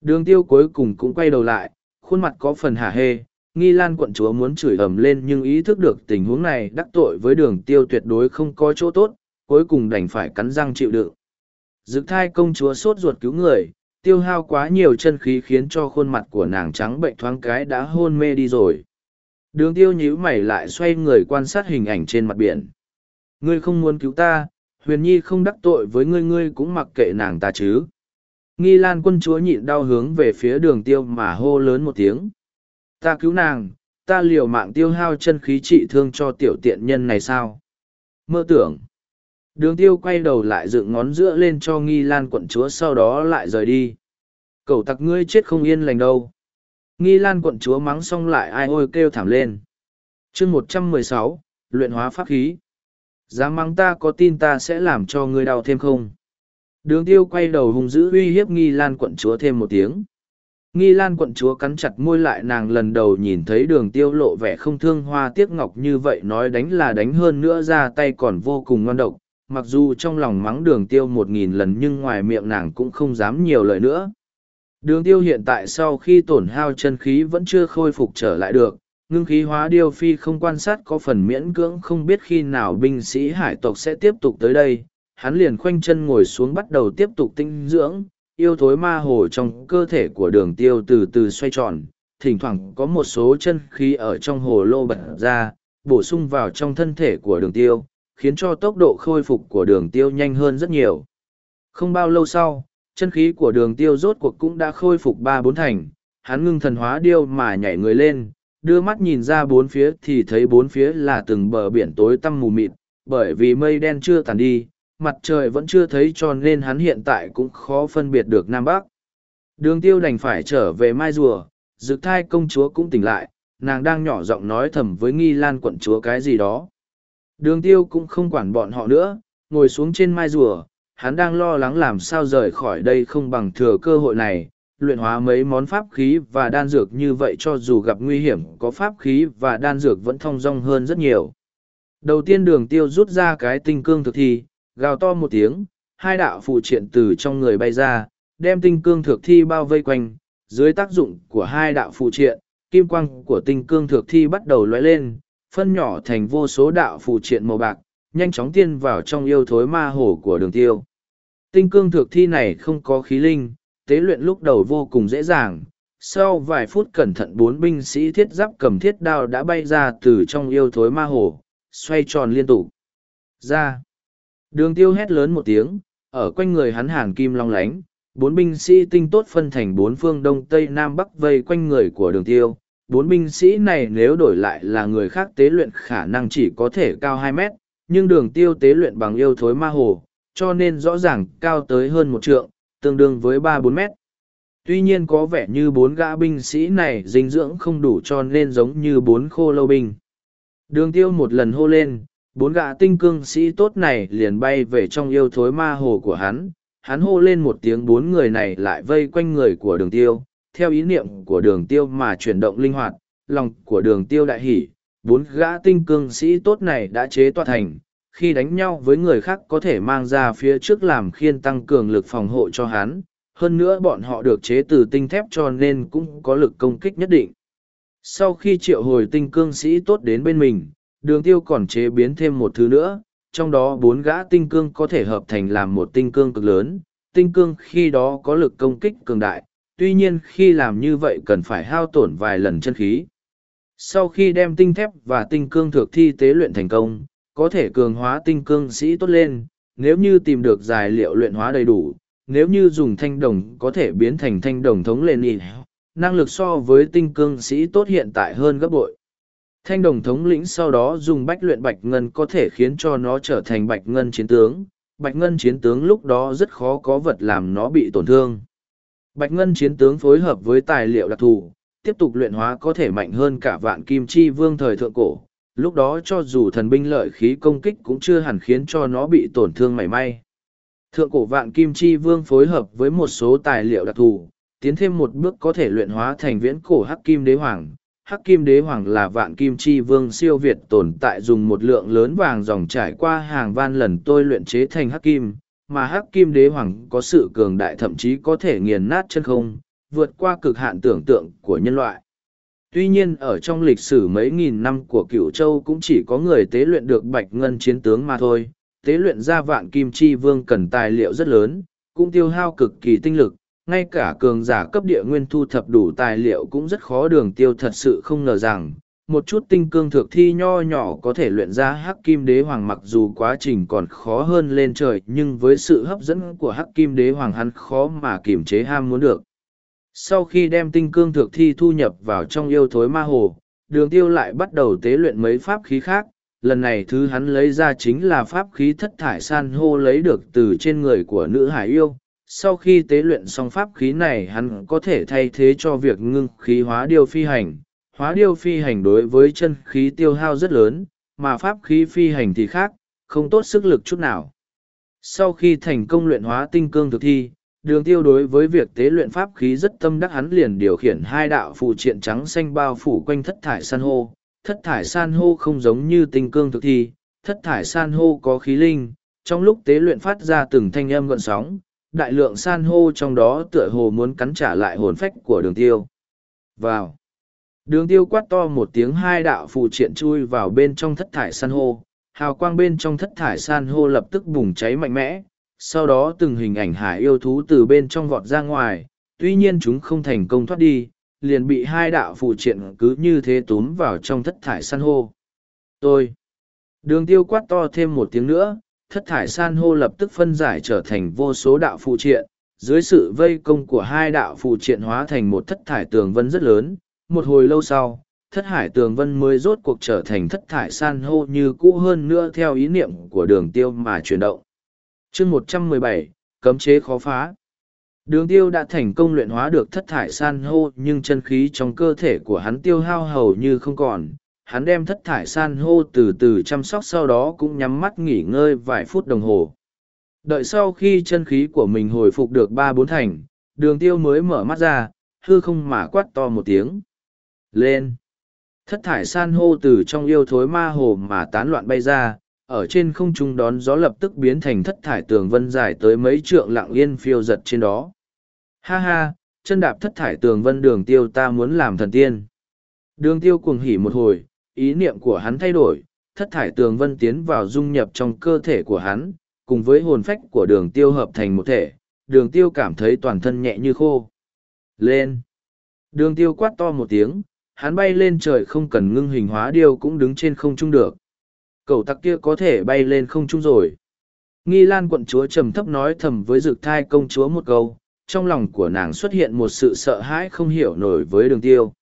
Đường tiêu cuối cùng cũng quay đầu lại, khuôn mặt có phần hả hê, nghi lan quận chúa muốn chửi ầm lên nhưng ý thức được tình huống này đắc tội với đường tiêu tuyệt đối không có chỗ tốt, cuối cùng đành phải cắn răng chịu đựng. Dực thai công chúa sốt ruột cứu người, tiêu hao quá nhiều chân khí khiến cho khuôn mặt của nàng trắng bệnh thoáng cái đã hôn mê đi rồi. Đường tiêu nhíu mày lại xoay người quan sát hình ảnh trên mặt biển. Ngươi không muốn cứu ta, huyền nhi không đắc tội với ngươi ngươi cũng mặc kệ nàng ta chứ. Nghi lan quân chúa nhịn đau hướng về phía đường tiêu mà hô lớn một tiếng. Ta cứu nàng, ta liều mạng tiêu hao chân khí trị thương cho tiểu tiện nhân này sao? Mơ tưởng. Đường tiêu quay đầu lại dựng ngón giữa lên cho nghi lan quận chúa sau đó lại rời đi. Cậu tặc ngươi chết không yên lành đâu. Nghi lan quận chúa mắng xong lại ai ôi kêu thảm lên. chương một trăm mười sáu luyện hóa pháp khí. Dám mắng ta có tin ta sẽ làm cho ngươi đau thêm không? Đường tiêu quay đầu hung dữ uy hiếp nghi lan quận chúa thêm một tiếng. Nghi lan quận chúa cắn chặt môi lại nàng lần đầu nhìn thấy đường tiêu lộ vẻ không thương hoa tiếc ngọc như vậy nói đánh là đánh hơn nữa ra tay còn vô cùng ngon độc. Mặc dù trong lòng mắng đường tiêu một nghìn lần nhưng ngoài miệng nàng cũng không dám nhiều lời nữa. Đường tiêu hiện tại sau khi tổn hao chân khí vẫn chưa khôi phục trở lại được, ngưng khí hóa điêu phi không quan sát có phần miễn cưỡng không biết khi nào binh sĩ hải tộc sẽ tiếp tục tới đây. Hắn liền khoanh chân ngồi xuống bắt đầu tiếp tục tinh dưỡng, yêu thối ma hồ trong cơ thể của đường tiêu từ từ xoay tròn, thỉnh thoảng có một số chân khí ở trong hồ lô bật ra, bổ sung vào trong thân thể của đường tiêu, khiến cho tốc độ khôi phục của đường tiêu nhanh hơn rất nhiều. Không bao lâu sau, chân khí của đường tiêu rốt cuộc cũng đã khôi phục ba bốn thành, hắn ngưng thần hóa điêu mà nhảy người lên, đưa mắt nhìn ra bốn phía thì thấy bốn phía là từng bờ biển tối tăm mù mịt, bởi vì mây đen chưa tàn đi, mặt trời vẫn chưa thấy cho nên hắn hiện tại cũng khó phân biệt được Nam Bắc. Đường tiêu đành phải trở về mai rùa, dực thai công chúa cũng tỉnh lại, nàng đang nhỏ giọng nói thầm với nghi lan quận chúa cái gì đó. Đường tiêu cũng không quản bọn họ nữa, ngồi xuống trên mai rùa, hắn đang lo lắng làm sao rời khỏi đây không bằng thừa cơ hội này, luyện hóa mấy món pháp khí và đan dược như vậy cho dù gặp nguy hiểm có pháp khí và đan dược vẫn thong dong hơn rất nhiều. Đầu tiên đường tiêu rút ra cái tinh cương thực thi, gào to một tiếng, hai đạo phụ triện từ trong người bay ra, đem tinh cương thực thi bao vây quanh, dưới tác dụng của hai đạo phụ triện, kim quang của tinh cương thực thi bắt đầu lóe lên, phân nhỏ thành vô số đạo phụ triện màu bạc, nhanh chóng tiên vào trong yêu thối ma hổ của đường tiêu. Tinh cương thực thi này không có khí linh, tế luyện lúc đầu vô cùng dễ dàng. Sau vài phút cẩn thận bốn binh sĩ thiết giáp cầm thiết đao đã bay ra từ trong yêu thối ma hồ, xoay tròn liên tục. Ra. Đường tiêu hét lớn một tiếng, ở quanh người hắn hàn kim long lánh, bốn binh sĩ tinh tốt phân thành bốn phương đông tây nam bắc vây quanh người của đường tiêu. Bốn binh sĩ này nếu đổi lại là người khác tế luyện khả năng chỉ có thể cao hai mét, nhưng đường tiêu tế luyện bằng yêu thối ma hồ, cho nên rõ ràng cao tới hơn một trượng, tương đương với ba bốn mét. Tuy nhiên có vẻ như bốn gã binh sĩ này dinh dưỡng không đủ cho nên giống như bốn khô lâu binh. Đường tiêu một lần hô lên, bốn gã tinh cương sĩ tốt này liền bay về trong yêu thối ma hồ của hắn. Hắn hô lên một tiếng bốn người này lại vây quanh người của đường tiêu, theo ý niệm của đường tiêu mà chuyển động linh hoạt, lòng của đường tiêu đại hỉ. Bốn gã tinh cương sĩ tốt này đã chế toa thành, khi đánh nhau với người khác có thể mang ra phía trước làm khiên tăng cường lực phòng hộ cho hắn, hơn nữa bọn họ được chế từ tinh thép cho nên cũng có lực công kích nhất định. Sau khi triệu hồi tinh cương sĩ tốt đến bên mình, đường tiêu còn chế biến thêm một thứ nữa, trong đó bốn gã tinh cương có thể hợp thành làm một tinh cương cực lớn. Tinh cương khi đó có lực công kích cường đại, tuy nhiên khi làm như vậy cần phải hao tổn vài lần chân khí. Sau khi đem tinh thép và tinh cương thực thi tế luyện thành công có thể cường hóa tinh cương sĩ tốt lên, nếu như tìm được tài liệu luyện hóa đầy đủ, nếu như dùng thanh đồng có thể biến thành thanh đồng thống lên y năng lực so với tinh cương sĩ tốt hiện tại hơn gấp bội. Thanh đồng thống lĩnh sau đó dùng bách luyện bạch ngân có thể khiến cho nó trở thành bạch ngân chiến tướng, bạch ngân chiến tướng lúc đó rất khó có vật làm nó bị tổn thương. Bạch ngân chiến tướng phối hợp với tài liệu đặc thù, tiếp tục luyện hóa có thể mạnh hơn cả vạn kim chi vương thời thượng cổ, lúc đó cho dù thần binh lợi khí công kích cũng chưa hẳn khiến cho nó bị tổn thương mảy may. Thượng cổ vạn kim chi vương phối hợp với một số tài liệu đặc thù, tiến thêm một bước có thể luyện hóa thành viễn cổ hắc kim đế hoàng. Hắc kim đế hoàng là vạn kim chi vương siêu việt tồn tại dùng một lượng lớn vàng dòng trải qua hàng van lần tôi luyện chế thành hắc kim, mà hắc kim đế hoàng có sự cường đại thậm chí có thể nghiền nát chân không, vượt qua cực hạn tưởng tượng của nhân loại. Tuy nhiên ở trong lịch sử mấy nghìn năm của cửu châu cũng chỉ có người tế luyện được bạch ngân chiến tướng mà thôi. Tế luyện ra vạn kim chi vương cần tài liệu rất lớn, cũng tiêu hao cực kỳ tinh lực. Ngay cả cường giả cấp địa nguyên thu thập đủ tài liệu cũng rất khó đường tiêu thật sự không ngờ rằng, một chút tinh cương thực thi nho nhỏ có thể luyện ra hắc kim đế hoàng mặc dù quá trình còn khó hơn lên trời nhưng với sự hấp dẫn của hắc kim đế hoàng hắn khó mà kiềm chế ham muốn được sau khi đem tinh cương thực thi thu nhập vào trong yêu thối ma hồ, đường tiêu lại bắt đầu tế luyện mấy pháp khí khác. Lần này thứ hắn lấy ra chính là pháp khí thất thải san hô lấy được từ trên người của nữ hải yêu. Sau khi tế luyện xong pháp khí này hắn có thể thay thế cho việc ngưng khí hóa điêu phi hành. Hóa điêu phi hành đối với chân khí tiêu hao rất lớn, mà pháp khí phi hành thì khác, không tốt sức lực chút nào. Sau khi thành công luyện hóa tinh cương thực thi, đường tiêu đối với việc tế luyện pháp khí rất tâm đắc hắn liền điều khiển hai đạo phụ triện trắng xanh bao phủ quanh thất thải san hô. Thất thải san hô không giống như tinh cương thực thi, thất thải san hô có khí linh, trong lúc tế luyện phát ra từng thanh âm gọn sóng, đại lượng san hô trong đó tựa hồ muốn cắn trả lại hồn phách của đường tiêu. Vào. Đường tiêu quát to một tiếng hai đạo phụ triện chui vào bên trong thất thải san hô, hào quang bên trong thất thải san hô lập tức bùng cháy mạnh mẽ, sau đó từng hình ảnh hải yêu thú từ bên trong vọt ra ngoài, tuy nhiên chúng không thành công thoát đi, liền bị hai đạo phụ triện cứ như thế túm vào trong thất thải san hô. Tôi! Đường tiêu quát to thêm một tiếng nữa, thất thải san hô lập tức phân giải trở thành vô số đạo phụ triện, dưới sự vây công của hai đạo phụ triện hóa thành một thất thải tường vân rất lớn, một hồi lâu sau, thất hải tường vân mới rốt cuộc trở thành thất thải san hô như cũ hơn nữa theo ý niệm của đường tiêu mà chuyển động chương một trăm mười bảy cấm chế khó phá. Đường tiêu đã thành công luyện hóa được thất thải san hô nhưng chân khí trong cơ thể của hắn tiêu hao hầu như không còn. Hắn đem thất thải san hô từ từ chăm sóc sau đó cũng nhắm mắt nghỉ ngơi vài phút đồng hồ. Đợi sau khi chân khí của mình hồi phục được ba bốn thành, đường tiêu mới mở mắt ra, hư không mà quát to một tiếng. Lên! Thất thải san hô từ trong yêu thối ma hồ mà tán loạn bay ra, ở trên không trung đón gió lập tức biến thành thất thải tường vân dài tới mấy trượng lặng yên phiêu giật trên đó. Ha ha, chân đạp thất thải tường vân đường tiêu ta muốn làm thần tiên. Đường tiêu cuồng hỉ một hồi, ý niệm của hắn thay đổi, thất thải tường vân tiến vào dung nhập trong cơ thể của hắn, cùng với hồn phách của đường tiêu hợp thành một thể, đường tiêu cảm thấy toàn thân nhẹ như khô. Lên! Đường tiêu quát to một tiếng, hắn bay lên trời không cần ngưng hình hóa điêu cũng đứng trên không trung được. Cậu tặc kia có thể bay lên không trung rồi. Nghi Lan quận chúa trầm thấp nói thầm với dực thai công chúa một câu, trong lòng của nàng xuất hiện một sự sợ hãi không hiểu nổi với đường tiêu.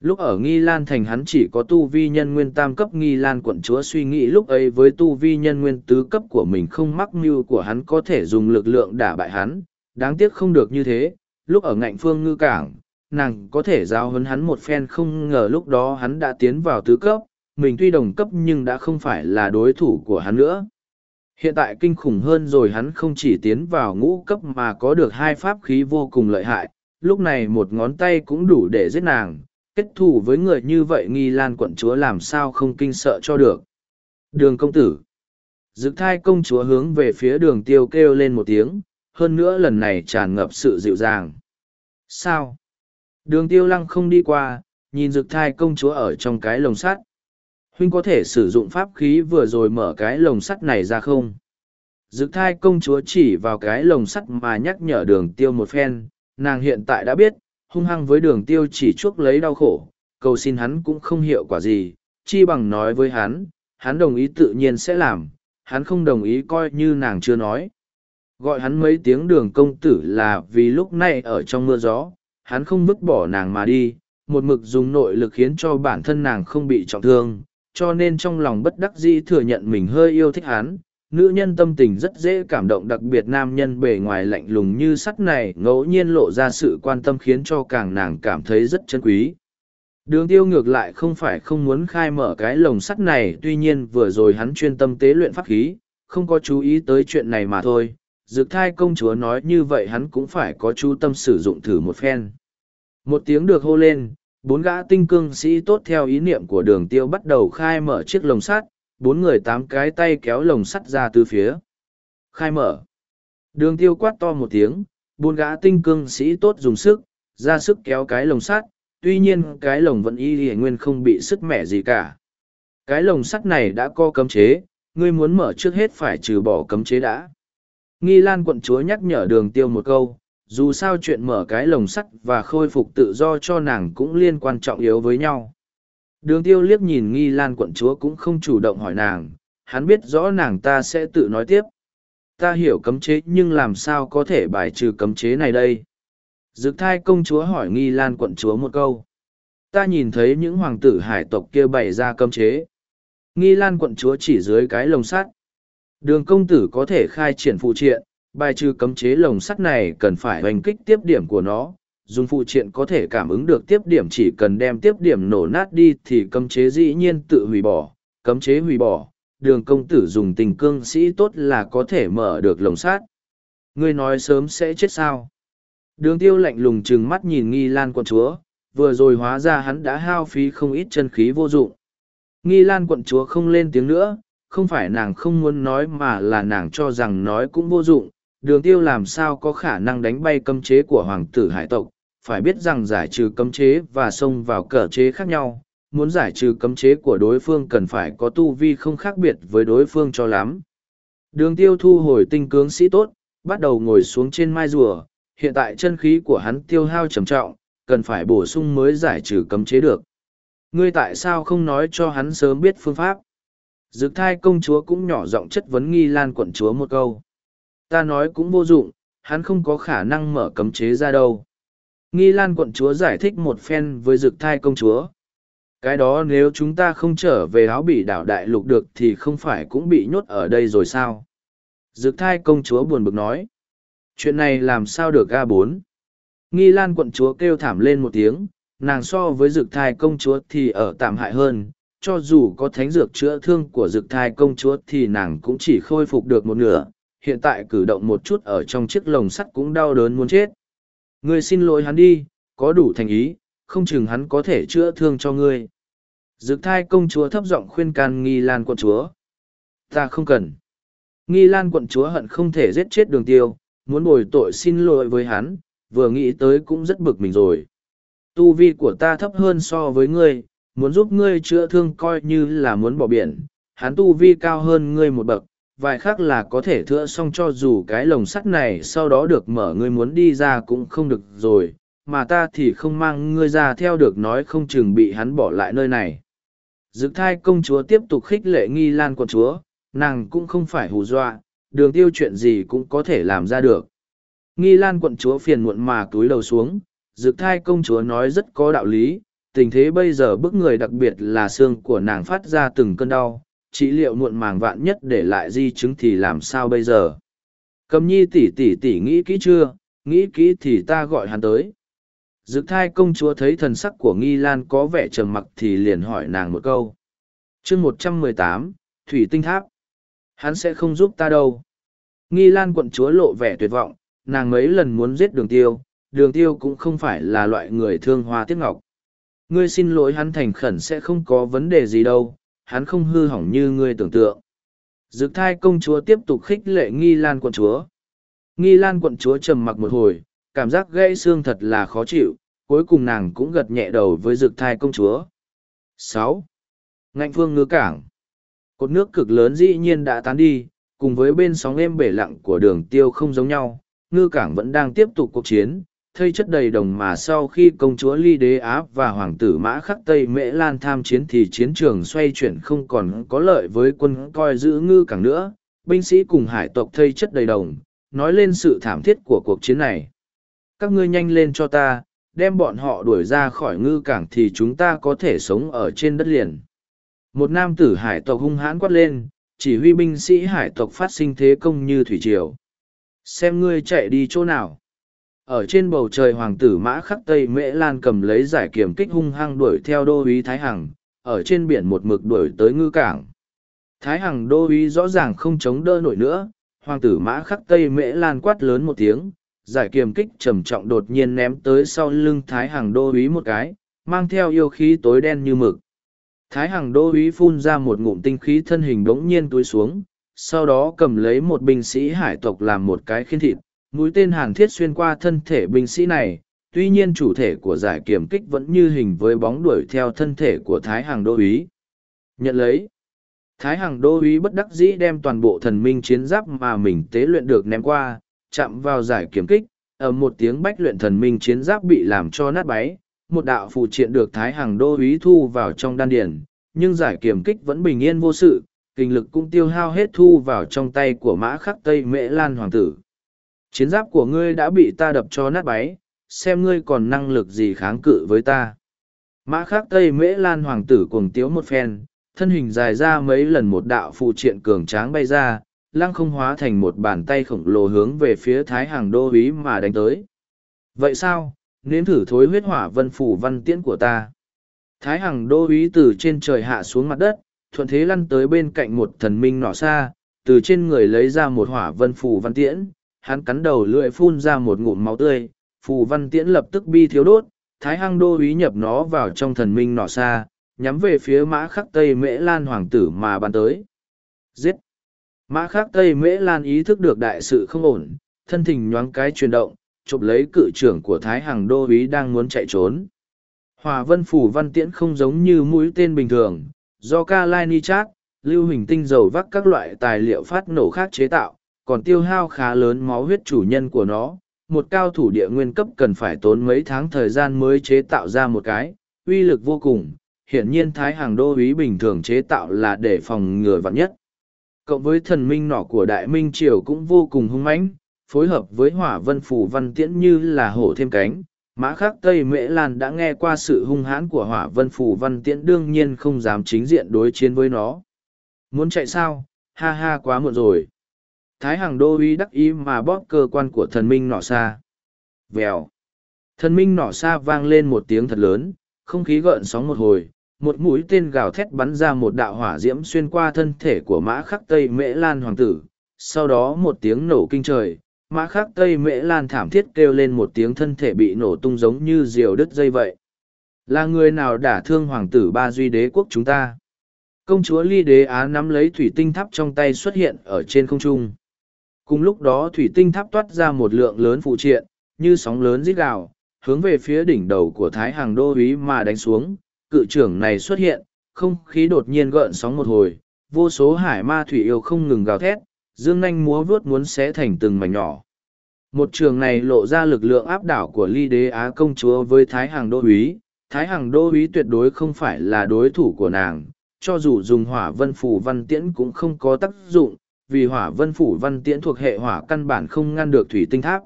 Lúc ở Nghi Lan thành hắn chỉ có tu vi nhân nguyên tam cấp Nghi Lan quận chúa suy nghĩ lúc ấy với tu vi nhân nguyên tứ cấp của mình không mắc mưu của hắn có thể dùng lực lượng đả bại hắn, đáng tiếc không được như thế, lúc ở ngạnh phương ngư cảng, nàng có thể giao hấn hắn một phen không ngờ lúc đó hắn đã tiến vào tứ cấp, mình tuy đồng cấp nhưng đã không phải là đối thủ của hắn nữa. Hiện tại kinh khủng hơn rồi hắn không chỉ tiến vào ngũ cấp mà có được hai pháp khí vô cùng lợi hại, lúc này một ngón tay cũng đủ để giết nàng, kết thù với người như vậy nghi lan quận chúa làm sao không kinh sợ cho được. Đường công tử Dực thai công chúa hướng về phía đường tiêu kêu lên một tiếng, hơn nữa lần này tràn ngập sự dịu dàng. Sao? Đường tiêu lăng không đi qua, nhìn dực thai công chúa ở trong cái lồng sắt. Huynh có thể sử dụng pháp khí vừa rồi mở cái lồng sắt này ra không? Dực thai công chúa chỉ vào cái lồng sắt mà nhắc nhở đường tiêu một phen, nàng hiện tại đã biết, hung hăng với đường tiêu chỉ chuốc lấy đau khổ, cầu xin hắn cũng không hiệu quả gì, chi bằng nói với hắn, hắn đồng ý tự nhiên sẽ làm, hắn không đồng ý coi như nàng chưa nói. Gọi hắn mấy tiếng đường công tử là vì lúc này ở trong mưa gió, hắn không vứt bỏ nàng mà đi, một mực dùng nội lực khiến cho bản thân nàng không bị trọng thương, cho nên trong lòng bất đắc dĩ thừa nhận mình hơi yêu thích hắn. Nữ nhân tâm tình rất dễ cảm động đặc biệt nam nhân bề ngoài lạnh lùng như sắt này ngẫu nhiên lộ ra sự quan tâm khiến cho càng nàng cảm thấy rất chân quý. Đường tiêu ngược lại không phải không muốn khai mở cái lồng sắt này tuy nhiên vừa rồi hắn chuyên tâm tế luyện pháp khí, không có chú ý tới chuyện này mà thôi. Dược thai công chúa nói như vậy hắn cũng phải có chú tâm sử dụng thử một phen. Một tiếng được hô lên, bốn gã tinh cương sĩ tốt theo ý niệm của đường tiêu bắt đầu khai mở chiếc lồng sắt, bốn người tám cái tay kéo lồng sắt ra từ phía. Khai mở. Đường tiêu quát to một tiếng, bốn gã tinh cương sĩ tốt dùng sức, ra sức kéo cái lồng sắt, tuy nhiên cái lồng vẫn y hề nguyên không bị sức mẻ gì cả. Cái lồng sắt này đã có cấm chế, ngươi muốn mở trước hết phải trừ bỏ cấm chế đã. Nghi Lan quận chúa nhắc nhở đường tiêu một câu, dù sao chuyện mở cái lồng sắt và khôi phục tự do cho nàng cũng liên quan trọng yếu với nhau. Đường tiêu liếc nhìn nghi lan quận chúa cũng không chủ động hỏi nàng, hắn biết rõ nàng ta sẽ tự nói tiếp. Ta hiểu cấm chế nhưng làm sao có thể bài trừ cấm chế này đây? Dực thai công chúa hỏi nghi lan quận chúa một câu. Ta nhìn thấy những hoàng tử hải tộc kia bày ra cấm chế. Nghi lan quận chúa chỉ dưới cái lồng sắt. Đường công tử có thể khai triển phụ triện bài trừ cấm chế lồng sắt này cần phải hoành kích tiếp điểm của nó, dùng phụ triện có thể cảm ứng được tiếp điểm chỉ cần đem tiếp điểm nổ nát đi thì cấm chế dĩ nhiên tự hủy bỏ, cấm chế hủy bỏ, đường công tử dùng tình cương sĩ tốt là có thể mở được lồng sắt. Ngươi nói sớm sẽ chết sao? Đường tiêu lạnh lùng chừng mắt nhìn nghi lan quận chúa, vừa rồi hóa ra hắn đã hao phí không ít chân khí vô dụng. Nghi lan quận chúa không lên tiếng nữa, không phải nàng không muốn nói mà là nàng cho rằng nói cũng vô dụng đường tiêu làm sao có khả năng đánh bay cấm chế của hoàng tử hải tộc, phải biết rằng giải trừ cấm chế và xông vào cờ chế khác nhau, muốn giải trừ cấm chế của đối phương cần phải có tu vi không khác biệt với đối phương cho lắm. Đường tiêu thu hồi tinh cướng sĩ tốt, bắt đầu ngồi xuống trên mai rùa, hiện tại chân khí của hắn tiêu hao trầm trọng, cần phải bổ sung mới giải trừ cấm chế được. Ngươi tại sao không nói cho hắn sớm biết phương pháp? Dược thai công chúa cũng nhỏ giọng chất vấn nghi lan quận chúa một câu. Ta nói cũng vô dụng, hắn không có khả năng mở cấm chế ra đâu. Nghi lan quận chúa giải thích một phen với dực thai công chúa. Cái đó nếu chúng ta không trở về áo bị đảo đại lục được thì không phải cũng bị nhốt ở đây rồi sao? Dực thai công chúa buồn bực nói. Chuyện này làm sao được ga bốn? Nghi lan quận chúa kêu thảm lên một tiếng, nàng so với dực thai công chúa thì ở tạm hại hơn. Cho dù có thánh dược chữa thương của dực thai công chúa thì nàng cũng chỉ khôi phục được một nửa. Hiện tại cử động một chút ở trong chiếc lồng sắt cũng đau đớn muốn chết. Ngươi xin lỗi hắn đi, có đủ thành ý, không chừng hắn có thể chữa thương cho ngươi. Dực thai công chúa thấp giọng khuyên can nghi lan quận chúa. Ta không cần. Nghi lan quận chúa hận không thể giết chết đường tiêu, muốn bồi tội xin lỗi với hắn, vừa nghĩ tới cũng rất bực mình rồi. Tu vi của ta thấp hơn so với ngươi, muốn giúp ngươi chữa thương coi như là muốn bỏ biển, hắn tu vi cao hơn ngươi một bậc, vài khác là có thể thưa xong cho dù cái lồng sắt này sau đó được mở ngươi muốn đi ra cũng không được rồi, mà ta thì không mang ngươi ra theo được nói không chừng bị hắn bỏ lại nơi này. Dực thai công chúa tiếp tục khích lệ nghi lan quận chúa, nàng cũng không phải hù dọa, đường tiêu chuyện gì cũng có thể làm ra được. Nghi lan quận chúa phiền muộn mà túi đầu xuống, dực thai công chúa nói rất có đạo lý, tình thế bây giờ bức người đặc biệt là xương của nàng phát ra từng cơn đau, trị liệu muộn màng vạn nhất để lại di chứng thì làm sao bây giờ. Cầm nhi tỷ tỷ tỷ nghĩ kỹ chưa, nghĩ kỹ thì ta gọi hắn tới. Dực thai công chúa thấy thần sắc của nghi lan có vẻ trầm mặc thì liền hỏi nàng một câu. chương một trăm mười tám Thủy Tinh Tháp. Hắn sẽ không giúp ta đâu. Nghi lan quận chúa lộ vẻ tuyệt vọng, nàng mấy lần muốn giết đường tiêu, đường tiêu cũng không phải là loại người thương hoa tiếc ngọc. Ngươi xin lỗi hắn thành khẩn sẽ không có vấn đề gì đâu, hắn không hư hỏng như ngươi tưởng tượng. Dực thai công chúa tiếp tục khích lệ nghi lan quận chúa. Nghi lan quận chúa trầm mặc một hồi, cảm giác gãy xương thật là khó chịu, cuối cùng nàng cũng gật nhẹ đầu với dực thai công chúa. sáu Ngạnh phương ngư cảng Cột nước cực lớn dĩ nhiên đã tán đi, cùng với bên sóng êm bể lặng của đường tiêu không giống nhau, ngư cảng vẫn đang tiếp tục cuộc chiến, thây chất đầy đồng mà sau khi công chúa ly đế áp và hoàng tử mã khắc tây mễ lan tham chiến thì chiến trường xoay chuyển không còn có lợi với quân coi giữ ngư cảng nữa. Binh sĩ cùng hải tộc thây chất đầy đồng, nói lên sự thảm thiết của cuộc chiến này. Các ngươi nhanh lên cho ta, đem bọn họ đuổi ra khỏi ngư cảng thì chúng ta có thể sống ở trên đất liền. Một nam tử hải tộc hung hãn quát lên, chỉ huy binh sĩ hải tộc phát sinh thế công như thủy triều. Xem ngươi chạy đi chỗ nào ở trên bầu trời hoàng tử mã khắc tây mễ lan cầm lấy giải kiểm kích hung hăng đuổi theo đô uý thái hằng, ở trên biển một mực đuổi tới ngư cảng. Thái hằng đô uý rõ ràng không chống đỡ nổi nữa, hoàng tử mã khắc tây mễ lan quát lớn một tiếng, giải kiềm kích trầm trọng đột nhiên ném tới sau lưng thái hằng đô uý một cái, mang theo yêu khí tối đen như mực. Thái hằng đô uý phun ra một ngụm tinh khí thân hình bỗng nhiên túi xuống, sau đó cầm lấy một binh sĩ hải tộc làm một cái khiên thịt mũi tên hàn thiết xuyên qua thân thể binh sĩ này, tuy nhiên chủ thể của giải kiểm kích vẫn như hình với bóng đuổi theo thân thể của thái hằng đô uý. Nhận lấy, thái hằng đô uý bất đắc dĩ đem toàn bộ thần minh chiến giáp mà mình tế luyện được ném qua, chạm vào giải kiểm kích ở một tiếng bách luyện thần minh chiến giáp bị làm cho nát báy một đạo phụ triện được thái hằng đô uý thu vào trong đan điển nhưng giải kiểm kích vẫn bình yên vô sự, kinh lực cũng tiêu hao hết thu vào trong tay của mã khắc tây mễ lan hoàng tử. Chiến giáp của ngươi đã bị ta đập cho nát báy, xem ngươi còn năng lực gì kháng cự với ta. Mã khắc tây mễ lan hoàng tử cuồng tiếu một phen, thân hình dài ra mấy lần một đạo phụ triện cường tráng bay ra, lăng không hóa thành một bàn tay khổng lồ hướng về phía thái hàng đô uý mà đánh tới. Vậy sao, nếm thử thối huyết hỏa vân phủ văn tiễn của ta. Thái hằng đô uý từ trên trời hạ xuống mặt đất, thuận thế lăn tới bên cạnh một thần minh nọ xa, từ trên người lấy ra một hỏa vân phủ văn tiễn, hắn cắn đầu lưỡi phun ra một ngụm máu tươi, phù văn tiễn lập tức bi thiếu đốt, thái hăng đô ý nhập nó vào trong thần minh nọ xa, nhắm về phía mã khắc tây mễ lan hoàng tử mà bắn tới. Giết! Mã khắc tây mễ lan ý thức được đại sự không ổn, thân thình nhoáng cái chuyển động, chụp lấy cự trưởng của thái hằng đô ý đang muốn chạy trốn. Hòa vân phủ văn tiễn không giống như mũi tên bình thường, do ca lai ni chát, lưu hình tinh dầu vắc các loại tài liệu phát nổ khác chế tạo, còn tiêu hao khá lớn máu huyết chủ nhân của nó, một cao thủ địa nguyên cấp cần phải tốn mấy tháng thời gian mới chế tạo ra một cái, uy lực vô cùng. Hiển nhiên Thái Hàng Đô úy bình thường chế tạo là để phòng ngừa vạn nhất. Cộng với thần minh nỏ của Đại Minh Triều cũng vô cùng hung mãnh, phối hợp với hỏa vân phủ văn tiễn như là hổ thêm cánh. Mã khắc Tây Mễ Lan đã nghe qua sự hung hãn của hỏa vân phủ văn tiễn đương nhiên không dám chính diện đối chiến với nó. Muốn chạy sao? Ha ha quá muộn rồi. Thái Hằng Đô uy đắc ý mà bóp cơ quan của thần minh nọ xa. Vèo. Thần minh nọ xa vang lên một tiếng thật lớn, không khí gợn sóng một hồi, một mũi tên gào thét bắn ra một đạo hỏa diễm xuyên qua thân thể của mã khắc Tây Mễ Lan Hoàng tử. Sau đó một tiếng nổ kinh trời, mã khắc Tây Mễ Lan thảm thiết kêu lên một tiếng thân thể bị nổ tung giống như diều đứt dây vậy. Là người nào đả thương Hoàng tử ba duy đế quốc chúng ta? Công chúa Ly Đế Á nắm lấy thủy tinh tháp trong tay xuất hiện ở trên không trung. Cùng lúc đó thủy tinh tháp toát ra một lượng lớn phụ triện, như sóng lớn rít gào, hướng về phía đỉnh đầu của Thái Hàng Đô Úy mà đánh xuống. Cự trưởng này xuất hiện, không khí đột nhiên gợn sóng một hồi, vô số hải ma thủy yêu không ngừng gào thét, dương nanh múa vuốt muốn xé thành từng mảnh nhỏ. Một trường này lộ ra lực lượng áp đảo của ly đế Á công chúa với Thái Hàng Đô Úy. Thái Hàng Đô Úy tuyệt đối không phải là đối thủ của nàng, cho dù dùng hỏa vân phủ văn tiễn cũng không có tác dụng, vì hỏa vân phủ văn tiễn thuộc hệ hỏa căn bản không ngăn được thủy tinh tháp.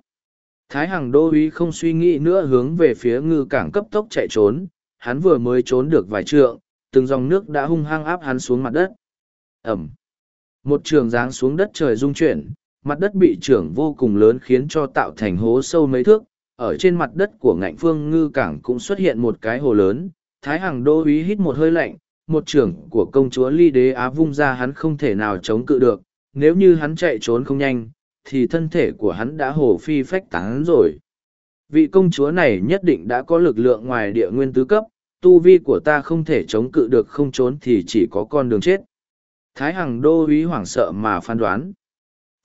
Thái Hằng Đô Uy không suy nghĩ nữa hướng về phía ngư cảng cấp tốc chạy trốn, hắn vừa mới trốn được vài trượng, từng dòng nước đã hung hăng áp hắn xuống mặt đất. Ẩm. Một trường giáng xuống đất trời rung chuyển, mặt đất bị trưởng vô cùng lớn khiến cho tạo thành hố sâu mấy thước. Ở trên mặt đất của ngạnh phương ngư cảng cũng xuất hiện một cái hồ lớn. Thái Hằng Đô Uy hít một hơi lạnh, một trưởng của công chúa ly đế á vung ra hắn không thể nào chống cự được nếu như hắn chạy trốn không nhanh, thì thân thể của hắn đã hổ phi phách tán rồi. Vị công chúa này nhất định đã có lực lượng ngoài địa nguyên tứ cấp, tu vi của ta không thể chống cự được không trốn thì chỉ có con đường chết. Thái hằng đô uý hoảng sợ mà phán đoán.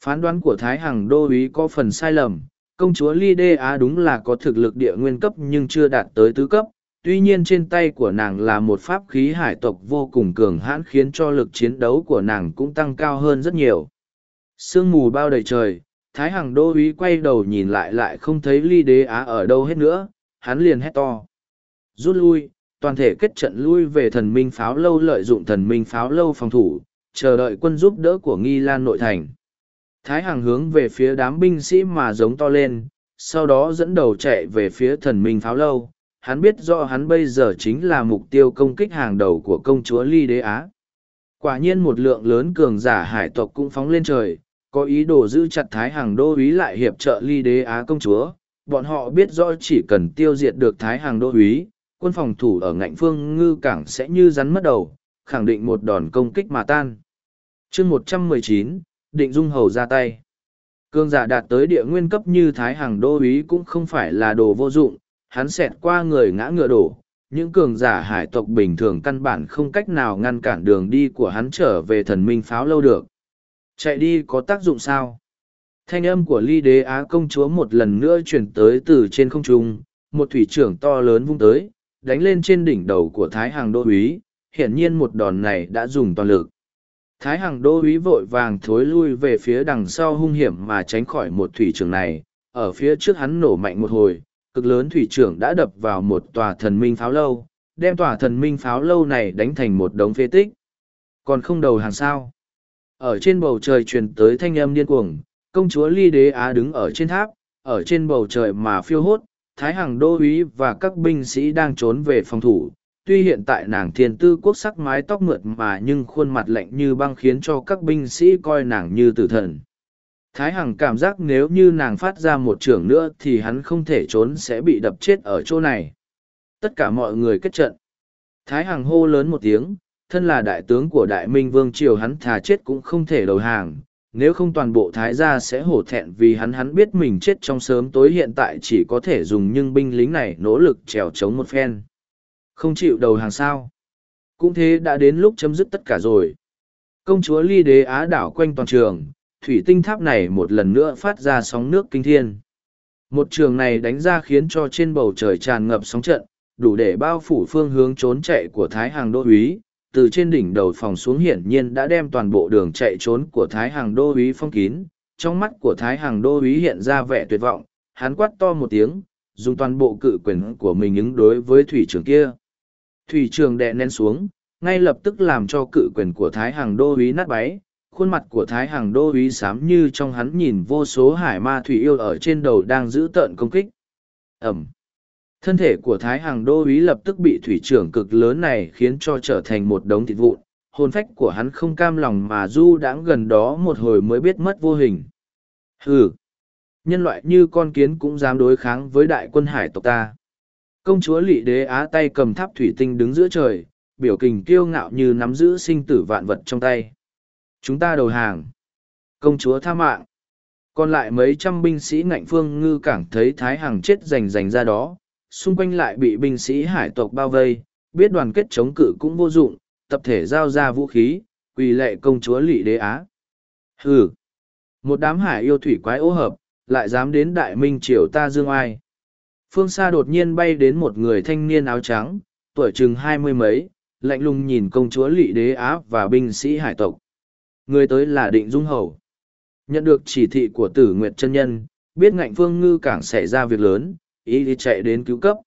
Phán đoán của thái hằng đô uý có phần sai lầm, công chúa ly đê á đúng là có thực lực địa nguyên cấp nhưng chưa đạt tới tứ cấp tuy nhiên trên tay của nàng là một pháp khí hải tộc vô cùng cường hãn khiến cho lực chiến đấu của nàng cũng tăng cao hơn rất nhiều. Sương mù bao đầy trời, thái hằng đô uý quay đầu nhìn lại lại không thấy ly đế á ở đâu hết nữa, hắn liền hét to. Rút lui, toàn thể kết trận lui về thần minh pháo lâu lợi dụng thần minh pháo lâu phòng thủ, chờ đợi quân giúp đỡ của nghi lan nội thành. Thái hằng hướng về phía đám binh sĩ mà giống to lên, sau đó dẫn đầu chạy về phía thần minh pháo lâu hắn biết rõ hắn bây giờ chính là mục tiêu công kích hàng đầu của công chúa ly đế á. Quả nhiên một lượng lớn cường giả hải tộc cũng phóng lên trời, có ý đồ giữ chặt thái hàng đô uý lại hiệp trợ ly đế á công chúa. Bọn họ biết rõ chỉ cần tiêu diệt được thái hàng đô uý quân phòng thủ ở ngạnh phương ngư cảng sẽ như rắn mất đầu, khẳng định một đòn công kích mà tan. Chương một trăm mười chín, định dung hầu ra tay. Cường giả đạt tới địa nguyên cấp như thái hàng đô uý cũng không phải là đồ vô dụng hắn xẹt qua người ngã ngựa đổ, những cường giả hải tộc bình thường căn bản không cách nào ngăn cản đường đi của hắn trở về thần minh pháo lâu được. Chạy đi có tác dụng sao? Thanh âm của ly đế á công chúa một lần nữa chuyển tới từ trên không trung, một thủy trưởng to lớn vung tới, đánh lên trên đỉnh đầu của thái hàng đô úy, hiển nhiên một đòn này đã dùng toàn lực. Thái hàng đô úy vội vàng thối lui về phía đằng sau hung hiểm mà tránh khỏi một thủy trưởng này, ở phía trước hắn nổ mạnh một hồi cực lớn thủy trưởng đã đập vào một tòa thần minh pháo lâu, đem tòa thần minh pháo lâu này đánh thành một đống phế tích. Còn không đầu hàng sao. Ở trên bầu trời truyền tới thanh âm điên cuồng, công chúa ly đế á đứng ở trên tháp, ở trên bầu trời mà phiêu hốt, thái hằng đô úy và các binh sĩ đang trốn về phòng thủ. Tuy hiện tại nàng thiên tư quốc sắc mái tóc mượt mà nhưng khuôn mặt lạnh như băng khiến cho các binh sĩ coi nàng như tử thần. Thái Hằng cảm giác nếu như nàng phát ra một trường nữa thì hắn không thể trốn sẽ bị đập chết ở chỗ này. Tất cả mọi người kết trận. Thái Hằng hô lớn một tiếng, thân là đại tướng của Đại Minh Vương Triều hắn thà chết cũng không thể đầu hàng. Nếu không toàn bộ Thái gia sẽ hổ thẹn vì hắn hắn biết mình chết trong sớm tối hiện tại chỉ có thể dùng nhưng binh lính này nỗ lực trèo chống một phen. Không chịu đầu hàng sao. Cũng thế đã đến lúc chấm dứt tất cả rồi. Công chúa ly đế á đảo quanh toàn trường, thủy tinh tháp này một lần nữa phát ra sóng nước kinh thiên. Một trường này đánh ra khiến cho trên bầu trời tràn ngập sóng trận, đủ để bao phủ phương hướng trốn chạy của Thái Hàng Đô Úy, từ trên đỉnh đầu phòng xuống hiển nhiên đã đem toàn bộ đường chạy trốn của Thái Hàng Đô Úy phong kín. Trong mắt của Thái Hàng Đô Úy hiện ra vẻ tuyệt vọng, hắn quát to một tiếng, dùng toàn bộ cự quyền của mình ứng đối với thủy trường kia. Thủy trường đè nén xuống, ngay lập tức làm cho cự quyền của Thái Hằng đô úy nát bấy, khuôn mặt của Thái Hằng đô uý xám như trong hắn nhìn vô số hải ma thủy yêu ở trên đầu đang giữ tợn công kích. Ẩm. Thân thể của Thái Hằng đô uý lập tức bị thủy trưởng cực lớn này khiến cho trở thành một đống thịt vụn, hồn phách của hắn không cam lòng mà du đãng gần đó một hồi mới biết mất vô hình. Hừ! Nhân loại như con kiến cũng dám đối kháng với đại quân hải tộc ta. Công chúa lỵ đế á tay cầm tháp thủy tinh đứng giữa trời, biểu kình kiêu ngạo như nắm giữ sinh tử vạn vật trong tay. Chúng ta đầu hàng. Công chúa tha mạng. Còn lại mấy trăm binh sĩ ngạnh phương ngư cảng thấy Thái Hằng chết rành rành ra đó, xung quanh lại bị binh sĩ hải tộc bao vây, biết đoàn kết chống cự cũng vô dụng, tập thể giao ra vũ khí, quỳ lệ công chúa lỵ đế á. Hừ! Một đám hải yêu thủy quái ô hợp, lại dám đến đại minh triều ta dương ai. Phương xa đột nhiên bay đến một người thanh niên áo trắng, tuổi chừng hai mươi mấy, lạnh lùng nhìn công chúa lỵ đế á và binh sĩ hải tộc. Người tới là định dung hầu. Nhận được chỉ thị của tử Nguyệt chân Nhân, biết ngạnh phương ngư cảng xảy ra việc lớn, ý thì chạy đến cứu cấp.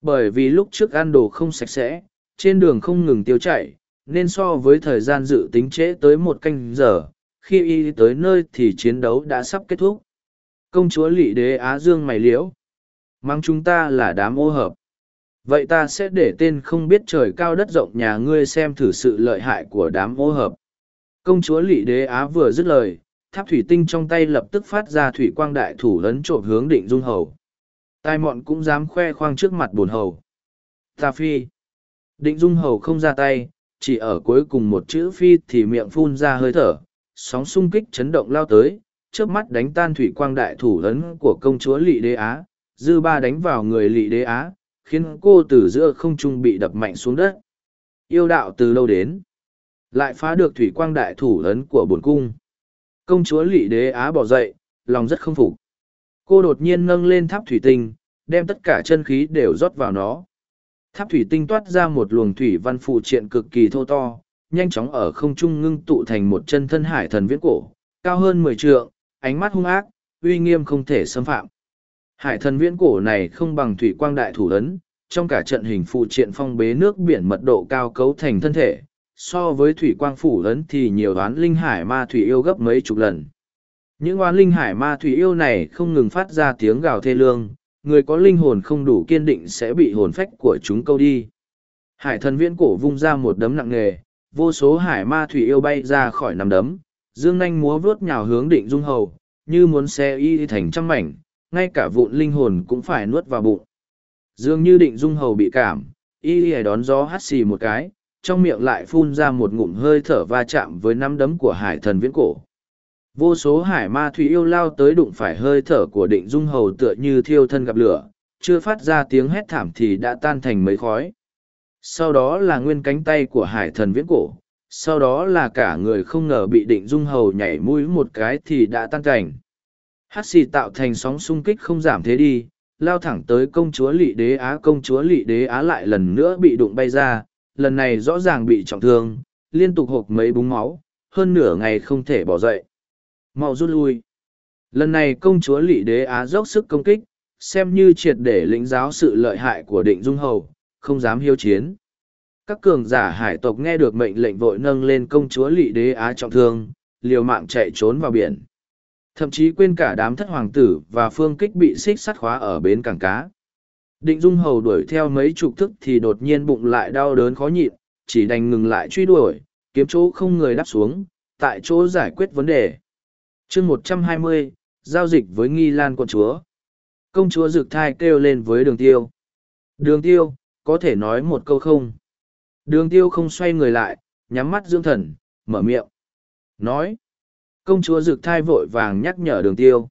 Bởi vì lúc trước ăn đồ không sạch sẽ, trên đường không ngừng tiêu chảy, nên so với thời gian dự tính trễ tới một canh giờ, khi y tới nơi thì chiến đấu đã sắp kết thúc. Công chúa lỵ đế Á Dương mày liễu. Mang chúng ta là đám ô hợp. Vậy ta sẽ để tên không biết trời cao đất rộng nhà ngươi xem thử sự lợi hại của đám ô hợp. Công chúa lỵ đế Á vừa dứt lời, tháp thủy tinh trong tay lập tức phát ra thủy quang đại thủ lấn trộm hướng định dung hầu. Tai mọn cũng dám khoe khoang trước mặt bồn hầu. Ta phi. Định dung hầu không ra tay, chỉ ở cuối cùng một chữ phi thì miệng phun ra hơi thở, sóng xung kích chấn động lao tới, trước mắt đánh tan thủy quang đại thủ lấn của công chúa Lị Đế Á, dư ba đánh vào người Lị Đế Á, khiến cô từ giữa không trung bị đập mạnh xuống đất. Yêu đạo từ lâu đến, lại phá được thủy quang đại thủ ấn của bổn cung. Công chúa Lị Đế Á bỏ dậy, lòng rất không phục. Cô đột nhiên nâng lên tháp thủy tinh, đem tất cả chân khí đều rót vào nó. Tháp thủy tinh toát ra một luồng thủy văn phụ triện cực kỳ thô to, nhanh chóng ở không trung ngưng tụ thành một chân thân hải thần viễn cổ, cao hơn mười trượng, ánh mắt hung ác, uy nghiêm không thể xâm phạm. Hải thần viễn cổ này không bằng thủy quang đại thủ ấn, trong cả trận hình phụ triện phong bế nước biển mật độ cao cấu thành thân thể, so với thủy quang phủ ấn thì nhiều đoán linh hải ma thủy yêu gấp mấy chục lần. Những oán linh hải ma thủy yêu này không ngừng phát ra tiếng gào thê lương, người có linh hồn không đủ kiên định sẽ bị hồn phách của chúng câu đi. Hải thần viễn cổ vung ra một đấm nặng nề, vô số hải ma thủy yêu bay ra khỏi nằm đấm, dương nanh múa vướt nhào hướng định dung hầu, như muốn xe y thành trăm mảnh, ngay cả vụn linh hồn cũng phải nuốt vào bụng. Dương như định dung hầu bị cảm, y y đón gió hắt xì một cái, trong miệng lại phun ra một ngụm hơi thở va chạm với nắm đấm của hải thần viễn cổ. Vô số hải ma thủy yêu lao tới đụng phải hơi thở của định dung hầu tựa như thiêu thân gặp lửa, chưa phát ra tiếng hét thảm thì đã tan thành mấy khói. Sau đó là nguyên cánh tay của hải thần viễn cổ, sau đó là cả người không ngờ bị định dung hầu nhảy mũi một cái thì đã tan cảnh. Hát xì tạo thành sóng xung kích không giảm thế đi, lao thẳng tới công chúa lỵ đế á công chúa lỵ đế á lại lần nữa bị đụng bay ra, lần này rõ ràng bị trọng thương, liên tục hộp mấy búng máu, hơn nửa ngày không thể bỏ dậy. Mau rút lui. Lần này công chúa lỵ đế á dốc sức công kích xem như triệt để lĩnh giáo sự lợi hại của định dung hầu không dám hiếu chiến. Các cường giả hải tộc nghe được mệnh lệnh vội nâng lên công chúa lỵ đế á trọng thương liều mạng chạy trốn vào biển. Thậm chí quên cả đám thất hoàng tử và phương kích bị xích sắt khóa ở bến cảng cá định dung hầu đuổi theo mấy chục thức thì đột nhiên bụng lại đau đớn khó nhịn, chỉ đành ngừng lại truy đuổi, kiếm chỗ không người đáp xuống, tại chỗ giải quyết vấn đề. Chương một trăm hai mươi, giao dịch với nghi lan quận chúa. Công chúa rực thai kêu lên với đường tiêu. Đường tiêu, có thể nói một câu không? Đường tiêu không xoay người lại, nhắm mắt dưỡng thần, mở miệng. Nói. Công chúa rực thai vội vàng nhắc nhở đường tiêu.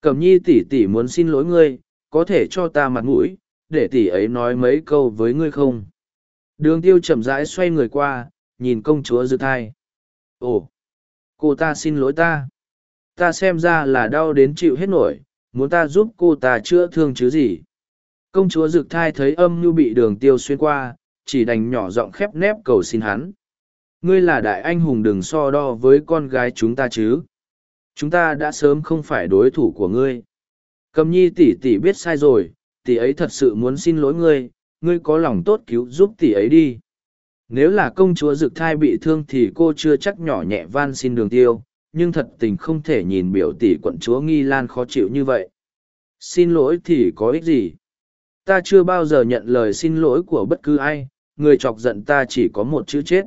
Cẩm nhi tỷ tỷ muốn xin lỗi ngươi có thể cho ta mặt mũi, để tỷ ấy nói mấy câu với ngươi không? Đường tiêu chậm rãi xoay người qua, nhìn công chúa rực thai. Ồ, cô ta xin lỗi ta. Ta xem ra là đau đến chịu hết nổi, muốn ta giúp cô ta chữa thương chứ gì? Công chúa rực thai thấy âm như bị đường tiêu xuyên qua, chỉ đành nhỏ giọng khép nép cầu xin hắn. Ngươi là đại anh hùng đừng so đo với con gái chúng ta chứ. Chúng ta đã sớm không phải đối thủ của ngươi. Cầm nhi tỷ tỷ biết sai rồi, tỷ ấy thật sự muốn xin lỗi ngươi, ngươi có lòng tốt cứu giúp tỷ ấy đi. Nếu là công chúa Dực Thai bị thương thì cô chưa chắc nhỏ nhẹ van xin đường tiêu, nhưng thật tình không thể nhìn biểu tỷ quận chúa Nghi Lan khó chịu như vậy. Xin lỗi thì có ích gì? Ta chưa bao giờ nhận lời xin lỗi của bất cứ ai, người chọc giận ta chỉ có một chữ chết.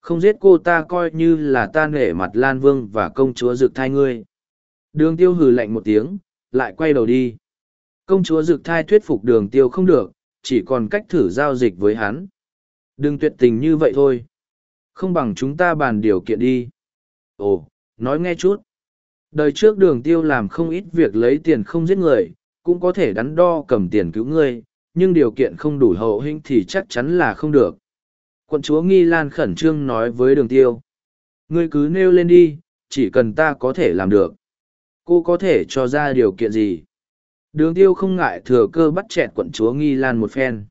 Không giết cô ta coi như là ta nể mặt Lan Vương và công chúa Dực Thai ngươi. Đường tiêu hừ lạnh một tiếng, lại quay đầu đi. Công chúa Dực Thai thuyết phục đường tiêu không được, chỉ còn cách thử giao dịch với hắn. Đừng tuyệt tình như vậy thôi. Không bằng chúng ta bàn điều kiện đi. Ồ, nói nghe chút. Đời trước đường tiêu làm không ít việc lấy tiền không giết người, cũng có thể đắn đo cầm tiền cứu ngươi, nhưng điều kiện không đủ hậu hĩnh thì chắc chắn là không được. Quận chúa Nghi Lan khẩn trương nói với đường tiêu. Ngươi cứ nêu lên đi, chỉ cần ta có thể làm được. Cô có thể cho ra điều kiện gì? Đường tiêu không ngại thừa cơ bắt chẹt quận chúa Nghi Lan một phen.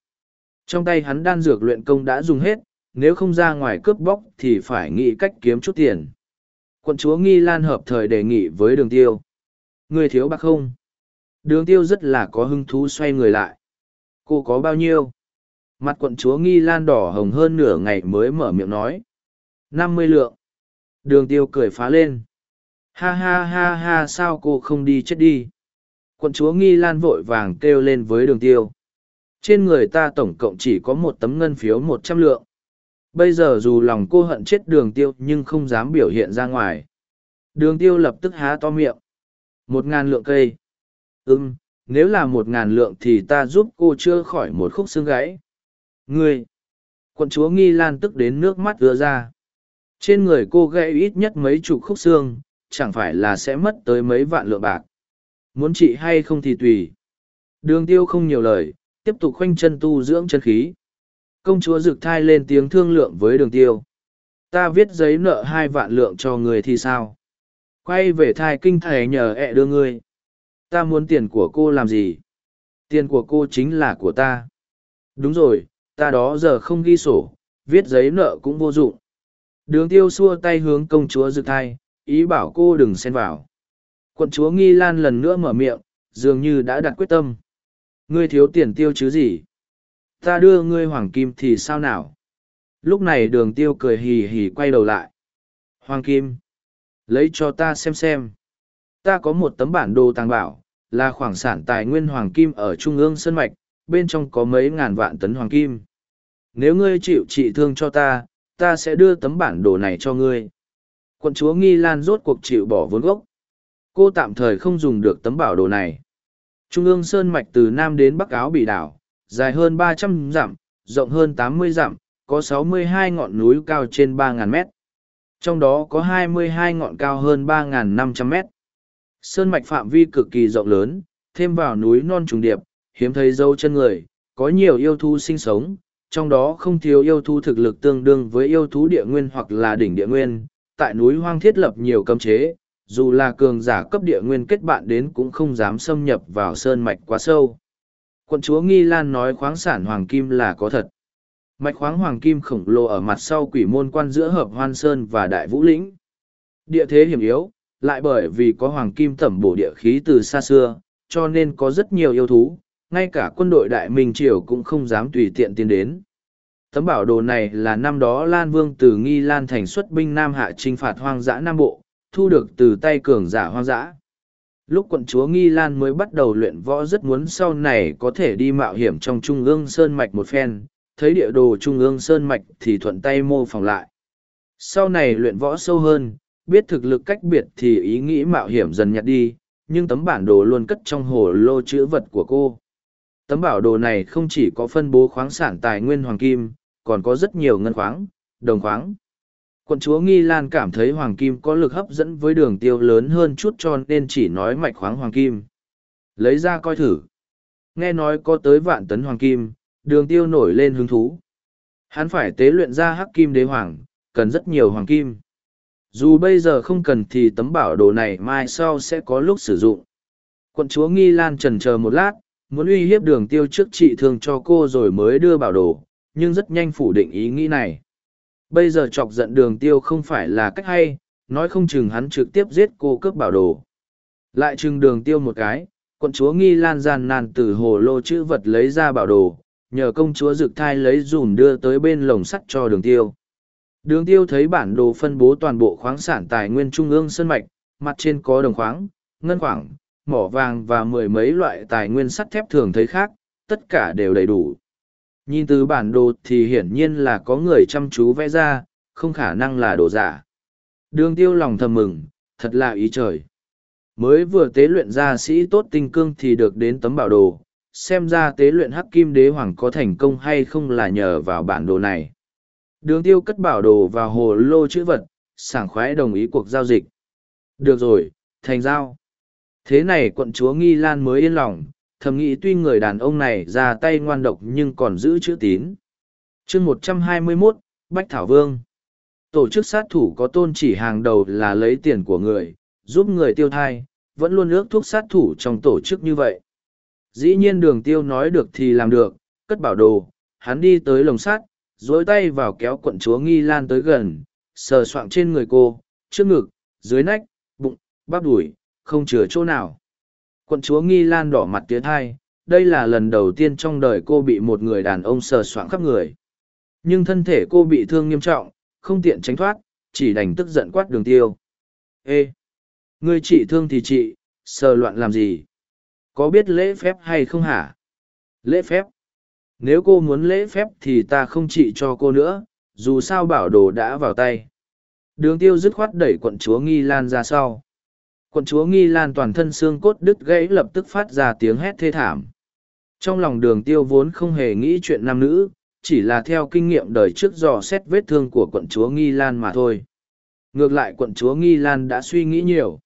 Trong tay hắn đan dược luyện công đã dùng hết, nếu không ra ngoài cướp bóc thì phải nghĩ cách kiếm chút tiền. Quận chúa Nghi Lan hợp thời đề nghị với đường tiêu. Người thiếu bạc không? Đường tiêu rất là có hứng thú xoay người lại. Cô có bao nhiêu? Mặt quận chúa Nghi Lan đỏ hồng hơn nửa ngày mới mở miệng nói. năm mươi lượng. Đường tiêu cười phá lên. Ha ha ha ha sao cô không đi chết đi? Quận chúa Nghi Lan vội vàng kêu lên với đường tiêu. Trên người ta tổng cộng chỉ có một tấm ngân phiếu một trăm lượng. Bây giờ dù lòng cô hận chết đường tiêu nhưng không dám biểu hiện ra ngoài. Đường tiêu lập tức há to miệng. Một ngàn lượng cây. Ừm, nếu là một ngàn lượng thì ta giúp cô chữa khỏi một khúc xương gãy. Ngươi! Quận chúa Nghi Lan tức đến nước mắt ứa ra. Trên người cô gãy ít nhất mấy chục khúc xương, chẳng phải là sẽ mất tới mấy vạn lượng bạc. Muốn trị hay không thì tùy. Đường tiêu không nhiều lời, tiếp tục khoanh chân tu dưỡng chân khí. Công chúa rực thai lên tiếng thương lượng với đường tiêu. Ta viết giấy nợ hai vạn lượng cho người thì sao? Quay về thai kinh thầy nhờ ẹ đưa ngươi. Ta muốn tiền của cô làm gì? Tiền của cô chính là của ta. Đúng rồi, ta đó giờ không ghi sổ, viết giấy nợ cũng vô dụng. Đường tiêu xua tay hướng công chúa rực thai, ý bảo cô đừng xen vào. Quận chúa Nghi Lan lần nữa mở miệng, dường như đã đặt quyết tâm. Ngươi thiếu tiền tiêu chứ gì? Ta đưa ngươi hoàng kim thì sao nào? Lúc này đường tiêu cười hì hì quay đầu lại. Hoàng kim! Lấy cho ta xem xem. Ta có một tấm bản đồ tàng bảo, là khoảng sản tài nguyên hoàng kim ở trung ương sân mạch, bên trong có mấy ngàn vạn tấn hoàng kim. Nếu ngươi chịu trị thương cho ta, ta sẽ đưa tấm bản đồ này cho ngươi. Quận chúa Nghi Lan rốt cuộc chịu bỏ vốn gốc. Cô tạm thời không dùng được tấm bảo đồ này. Trung ương sơn mạch từ Nam đến Bắc Áo bị đảo, dài hơn ba trăm dặm, rộng hơn tám mươi dặm, có sáu mươi hai ngọn núi cao trên ba ngàn mét. Trong đó có hai mươi hai ngọn cao hơn ba năm trăm mét. Sơn mạch phạm vi cực kỳ rộng lớn, thêm vào núi non trùng điệp, hiếm thấy dâu chân người, có nhiều yêu thú sinh sống, trong đó không thiếu yêu thú thực lực tương đương với yêu thú địa nguyên hoặc là đỉnh địa nguyên. Tại núi hoang thiết lập nhiều cấm chế, dù là cường giả cấp địa nguyên kết bạn đến cũng không dám xâm nhập vào sơn mạch quá sâu. Quận chúa Nghi Lan nói khoáng sản hoàng kim là có thật. Mạch khoáng hoàng kim khổng lồ ở mặt sau quỷ môn quan giữa hợp hoan sơn và đại vũ lĩnh. Địa thế hiểm yếu, lại bởi vì có hoàng kim tẩm bổ địa khí từ xa xưa, cho nên có rất nhiều yêu thú, ngay cả quân đội đại minh triều cũng không dám tùy tiện tiến đến. Tấm bảo đồ này là năm đó Lan Vương từ Nghi Lan thành xuất binh Nam Hạ trinh phạt hoang dã Nam Bộ, thu được từ tay cường giả hoang dã. Lúc quận chúa Nghi Lan mới bắt đầu luyện võ rất muốn sau này có thể đi mạo hiểm trong Trung ương Sơn Mạch một phen, thấy địa đồ Trung ương Sơn Mạch thì thuận tay mô phỏng lại. Sau này luyện võ sâu hơn, biết thực lực cách biệt thì ý nghĩ mạo hiểm dần nhạt đi, nhưng tấm bản đồ luôn cất trong hồ lô chữ vật của cô. Tấm bảo đồ này không chỉ có phân bố khoáng sản tài nguyên hoàng kim, còn có rất nhiều ngân khoáng, đồng khoáng. Quận chúa Nghi Lan cảm thấy hoàng kim có lực hấp dẫn với đường tiêu lớn hơn chút cho nên chỉ nói mạch khoáng hoàng kim. Lấy ra coi thử. Nghe nói có tới vạn tấn hoàng kim, đường tiêu nổi lên hứng thú. Hắn phải tế luyện ra hắc kim đế hoàng, cần rất nhiều hoàng kim. Dù bây giờ không cần thì tấm bảo đồ này mai sau sẽ có lúc sử dụng. Quận chúa Nghi Lan trần chờ một lát, muốn uy hiếp đường tiêu trước trị thương cho cô rồi mới đưa bảo đồ, nhưng rất nhanh phủ định ý nghĩ này. Bây giờ chọc giận đường tiêu không phải là cách hay, nói không chừng hắn trực tiếp giết cô cướp bảo đồ. Lại chừng đường tiêu một cái, quận chúa nghi lan gian nan từ hồ lô chữ vật lấy ra bảo đồ nhờ công chúa rực thai lấy dùm đưa tới bên lồng sắt cho đường tiêu đường tiêu thấy bản đồ phân bố toàn bộ khoáng sản tài nguyên trung ương sân mạch mặt trên có đồng khoáng ngân khoảng mỏ vàng và mười mấy loại tài nguyên sắt thép thường thấy khác tất cả đều đầy đủ nhìn từ bản đồ thì hiển nhiên là có người chăm chú vẽ ra không khả năng là đồ giả đường tiêu lòng thầm mừng thật là ý trời Mới vừa tế luyện ra sĩ tốt tinh cương thì được đến tấm bảo đồ, xem ra tế luyện hắc kim đế hoàng có thành công hay không là nhờ vào bản đồ này. Đường tiêu cất bảo đồ vào hồ lô chữ vật, sảng khoái đồng ý cuộc giao dịch. Được rồi, thành giao. Thế này quận chúa Nghi Lan mới yên lòng, thầm nghĩ tuy người đàn ông này ra tay ngoan độc nhưng còn giữ chữ tín. chương một trăm hai mươi 121, Bách Thảo Vương Tổ chức sát thủ có tôn chỉ hàng đầu là lấy tiền của người, giúp người tiêu thai, vẫn luôn ước thuốc sát thủ trong tổ chức như vậy. Dĩ nhiên đường tiêu nói được thì làm được, cất bảo đồ, hắn đi tới lồng sắt, dối tay vào kéo quận chúa nghi lan tới gần, sờ soạng trên người cô, trước ngực, dưới nách, bụng, bắp đùi, không chừa chỗ nào. Quận chúa nghi lan đỏ mặt tía thai, đây là lần đầu tiên trong đời cô bị một người đàn ông sờ soạng khắp người. Nhưng thân thể cô bị thương nghiêm trọng, không tiện tránh thoát, chỉ đành tức giận quát đường tiêu. Ê! Ngươi trị thương thì trị, sờ loạn làm gì? Có biết lễ phép hay không hả? Lễ phép? Nếu cô muốn lễ phép thì ta không trị cho cô nữa, dù sao bảo đồ đã vào tay. Đường tiêu dứt khoát đẩy quận chúa Nghi Lan ra sau. Quận chúa Nghi Lan toàn thân xương cốt đứt gãy lập tức phát ra tiếng hét thê thảm. Trong lòng đường tiêu vốn không hề nghĩ chuyện nam nữ, chỉ là theo kinh nghiệm đời trước dò xét vết thương của quận chúa Nghi Lan mà thôi. Ngược lại quận chúa Nghi Lan đã suy nghĩ nhiều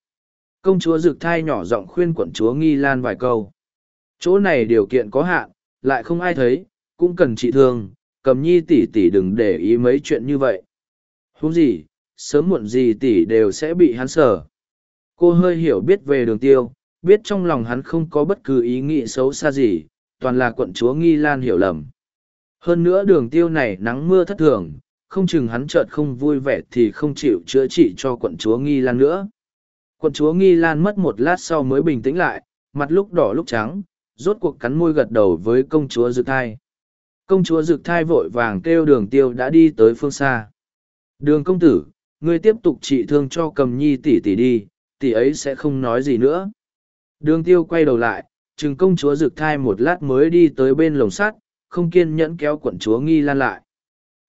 công chúa rực thai nhỏ giọng khuyên quận chúa nghi lan vài câu chỗ này điều kiện có hạn lại không ai thấy cũng cần trị thương cầm nhi tỷ tỷ đừng để ý mấy chuyện như vậy huống gì sớm muộn gì tỷ đều sẽ bị hắn sở cô hơi hiểu biết về đường tiêu biết trong lòng hắn không có bất cứ ý nghĩ xấu xa gì toàn là quận chúa nghi lan hiểu lầm hơn nữa đường tiêu này nắng mưa thất thường không chừng hắn chợt không vui vẻ thì không chịu chữa trị cho quận chúa nghi lan nữa Quận chúa Nghi Lan mất một lát sau mới bình tĩnh lại, mặt lúc đỏ lúc trắng, rốt cuộc cắn môi gật đầu với công chúa Dược Thai. Công chúa Dược Thai vội vàng kêu đường tiêu đã đi tới phương xa. Đường công tử, ngươi tiếp tục trị thương cho cầm nhi tỷ tỷ đi, tỷ ấy sẽ không nói gì nữa. Đường tiêu quay đầu lại, chừng công chúa rực Thai một lát mới đi tới bên lồng sắt, không kiên nhẫn kéo quận chúa Nghi Lan lại.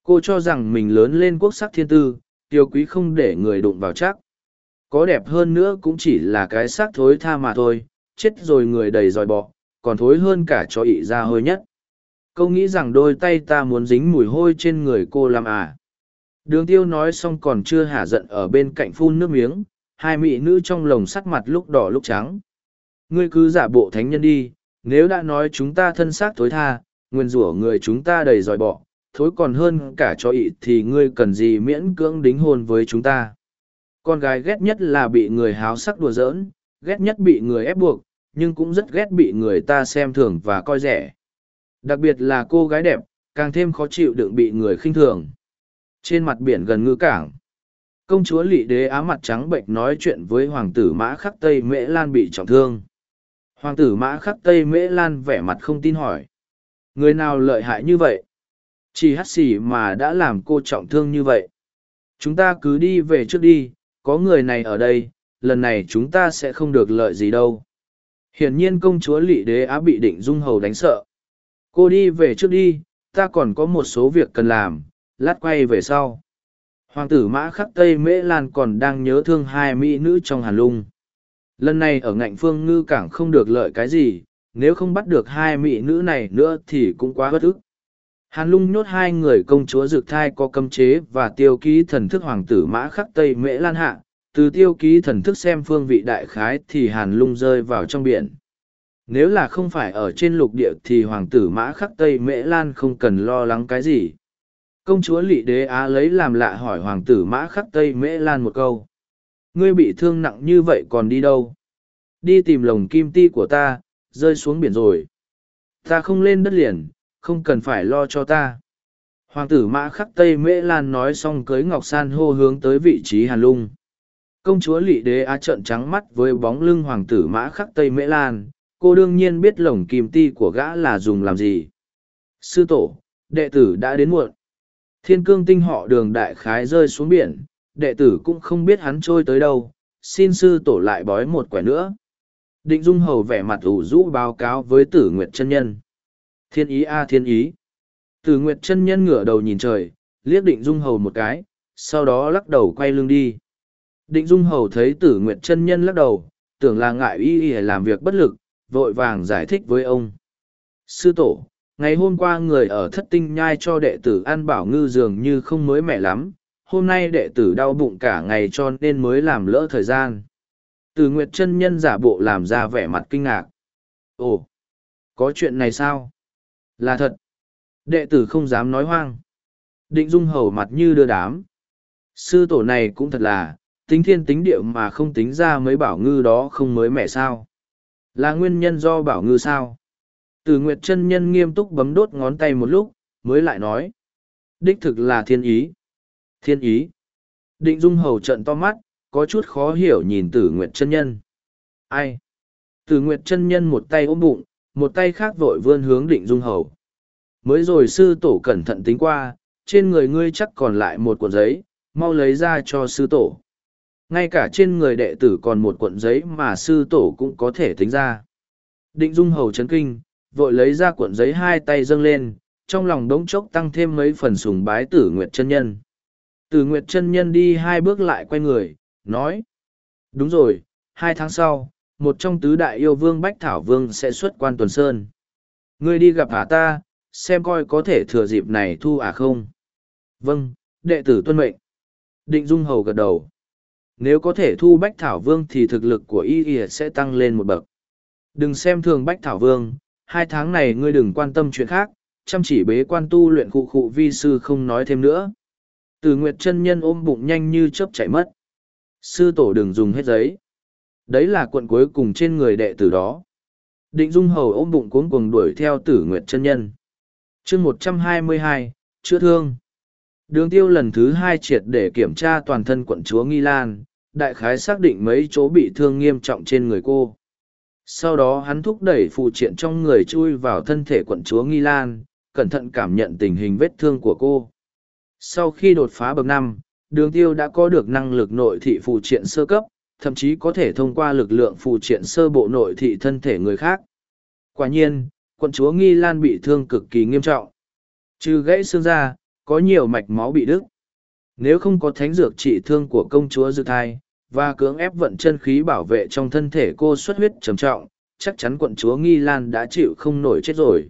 Cô cho rằng mình lớn lên quốc sắc thiên tư, tiêu quý không để người đụng vào chắc có đẹp hơn nữa cũng chỉ là cái xác thối tha mà thôi chết rồi người đầy dòi bọ còn thối hơn cả cho ị ra hơi nhất câu nghĩ rằng đôi tay ta muốn dính mùi hôi trên người cô làm à đường tiêu nói xong còn chưa hả giận ở bên cạnh phun nước miếng hai mỹ nữ trong lồng sắc mặt lúc đỏ lúc trắng ngươi cứ giả bộ thánh nhân đi nếu đã nói chúng ta thân xác thối tha nguyên rủa người chúng ta đầy dòi bọ thối còn hơn cả cho ị thì ngươi cần gì miễn cưỡng đính hôn với chúng ta con gái ghét nhất là bị người háo sắc đùa giỡn, ghét nhất bị người ép buộc, nhưng cũng rất ghét bị người ta xem thường và coi rẻ. Đặc biệt là cô gái đẹp, càng thêm khó chịu đựng bị người khinh thường. Trên mặt biển gần ngư cảng, công chúa lỵ đế á mặt trắng bệnh nói chuyện với hoàng tử mã khắc tây mễ lan bị trọng thương. Hoàng tử mã khắc tây mễ lan vẻ mặt không tin hỏi. Người nào lợi hại như vậy? Chỉ hắt xỉ mà đã làm cô trọng thương như vậy. Chúng ta cứ đi về trước đi, có người này ở đây, lần này chúng ta sẽ không được lợi gì đâu. Hiển nhiên công chúa lỵ đế á bị định dung hầu đánh sợ. Cô đi về trước đi, ta còn có một số việc cần làm, lát quay về sau. Hoàng tử mã khắc Tây Mễ Lan còn đang nhớ thương hai mỹ nữ trong hàn lung. Lần này ở ngạnh phương ngư cảng không được lợi cái gì, nếu không bắt được hai mỹ nữ này nữa thì cũng quá bất ức. Hàn lung nhốt hai người công chúa dược thai có cấm chế và tiêu ký thần thức hoàng tử mã khắc tây mễ lan hạ, từ tiêu ký thần thức xem phương vị đại khái thì hàn lung rơi vào trong biển. Nếu là không phải ở trên lục địa thì hoàng tử mã khắc tây mễ lan không cần lo lắng cái gì. Công chúa lỵ đế á lấy làm lạ hỏi hoàng tử mã khắc tây mễ lan một câu. Ngươi bị thương nặng như vậy còn đi đâu? Đi tìm lồng kim ti của ta, rơi xuống biển rồi. Ta không lên đất liền, không cần phải lo cho ta. Hoàng tử mã khắc Tây Mễ Lan nói xong cưới Ngọc San hô hướng tới vị trí Hàn Lung. Công chúa Lị Đế Á trợn trắng mắt với bóng lưng hoàng tử mã khắc Tây Mễ Lan, cô đương nhiên biết lồng kim ti của gã là dùng làm gì. Sư tổ, đệ tử đã đến muộn. Thiên cương tinh họ đường đại khái rơi xuống biển, đệ tử cũng không biết hắn trôi tới đâu, xin sư tổ lại bói một quẻ nữa. Định Dung Hầu vẻ mặt ủ rũ báo cáo với tử Nguyệt chân Nhân. Thiên ý a thiên ý. Tử Nguyệt chân Nhân ngửa đầu nhìn trời, liếc Định Dung Hầu một cái, sau đó lắc đầu quay lưng đi. Định Dung Hầu thấy tử Nguyệt chân Nhân lắc đầu, tưởng là ngại y y làm việc bất lực, vội vàng giải thích với ông. Sư tổ, ngày hôm qua người ở thất tinh nhai cho đệ tử ăn bảo ngư dường như không mới mẻ lắm, hôm nay đệ tử đau bụng cả ngày cho nên mới làm lỡ thời gian. Từ Nguyệt chân nhân giả bộ làm ra vẻ mặt kinh ngạc. Ồ, có chuyện này sao? Là thật. Đệ tử không dám nói hoang. Định dung hầu mặt như đưa đám. Sư tổ này cũng thật là, tính thiên tính địa mà không tính ra mấy bảo ngư đó không mới mẻ sao. Là nguyên nhân do bảo ngư sao? Từ Nguyệt chân nhân nghiêm túc bấm đốt ngón tay một lúc, mới lại nói. Đích thực là thiên ý. Thiên ý. Định dung hầu trận to mắt, có chút khó hiểu nhìn tử nguyệt chân nhân. Ai? Tử nguyệt chân nhân một tay ôm bụng, một tay khác vội vươn hướng định dung hầu. Mới rồi sư tổ cẩn thận tính qua, trên người ngươi chắc còn lại một cuộn giấy, mau lấy ra cho sư tổ. Ngay cả trên người đệ tử còn một cuộn giấy mà sư tổ cũng có thể tính ra. Định dung hầu chấn kinh, vội lấy ra cuộn giấy hai tay dâng lên, trong lòng đống chốc tăng thêm mấy phần sùng bái tử nguyệt chân nhân. Tử nguyệt chân nhân đi hai bước lại quay người, nói. Đúng rồi, hai tháng sau, một trong tứ đại yêu vương Bách Thảo Vương sẽ xuất quan tuần sơn. Ngươi đi gặp ả ta, xem coi có thể thừa dịp này thu à không. Vâng, đệ tử tuân mệnh. Định Dung Hầu gật đầu. Nếu có thể thu Bách Thảo Vương thì thực lực của y y sẽ tăng lên một bậc. Đừng xem thường Bách Thảo Vương, hai tháng này ngươi đừng quan tâm chuyện khác, chăm chỉ bế quan tu luyện cụ cụ vi sư không nói thêm nữa. Từ Nguyệt chân nhân ôm bụng nhanh như chớp chạy mất. Sư tổ đừng dùng hết giấy. Đấy là cuộn cuối cùng trên người đệ tử đó. Định Dung Hầu ôm bụng cuống cuồng đuổi theo tử Nguyệt chân nhân. chương một trăm hai mươi hai chữa thương. Đường tiêu lần thứ hai triệt để kiểm tra toàn thân quận chúa Nghi Lan, đại khái xác định mấy chỗ bị thương nghiêm trọng trên người cô. Sau đó hắn thúc đẩy phụ triện trong người chui vào thân thể quận chúa Nghi Lan, cẩn thận cảm nhận tình hình vết thương của cô. Sau khi đột phá bậc năm, đường tiêu đã có được năng lực nội thị phụ triện sơ cấp, thậm chí có thể thông qua lực lượng phụ triện sơ bộ nội thị thân thể người khác. Quả nhiên, quận chúa Nghi Lan bị thương cực kỳ nghiêm trọng. Trừ gãy xương ra, có nhiều mạch máu bị đứt. Nếu không có thánh dược trị thương của công chúa Dư Thai, và cưỡng ép vận chân khí bảo vệ trong thân thể cô xuất huyết trầm trọng, chắc chắn quận chúa Nghi Lan đã chịu không nổi chết rồi.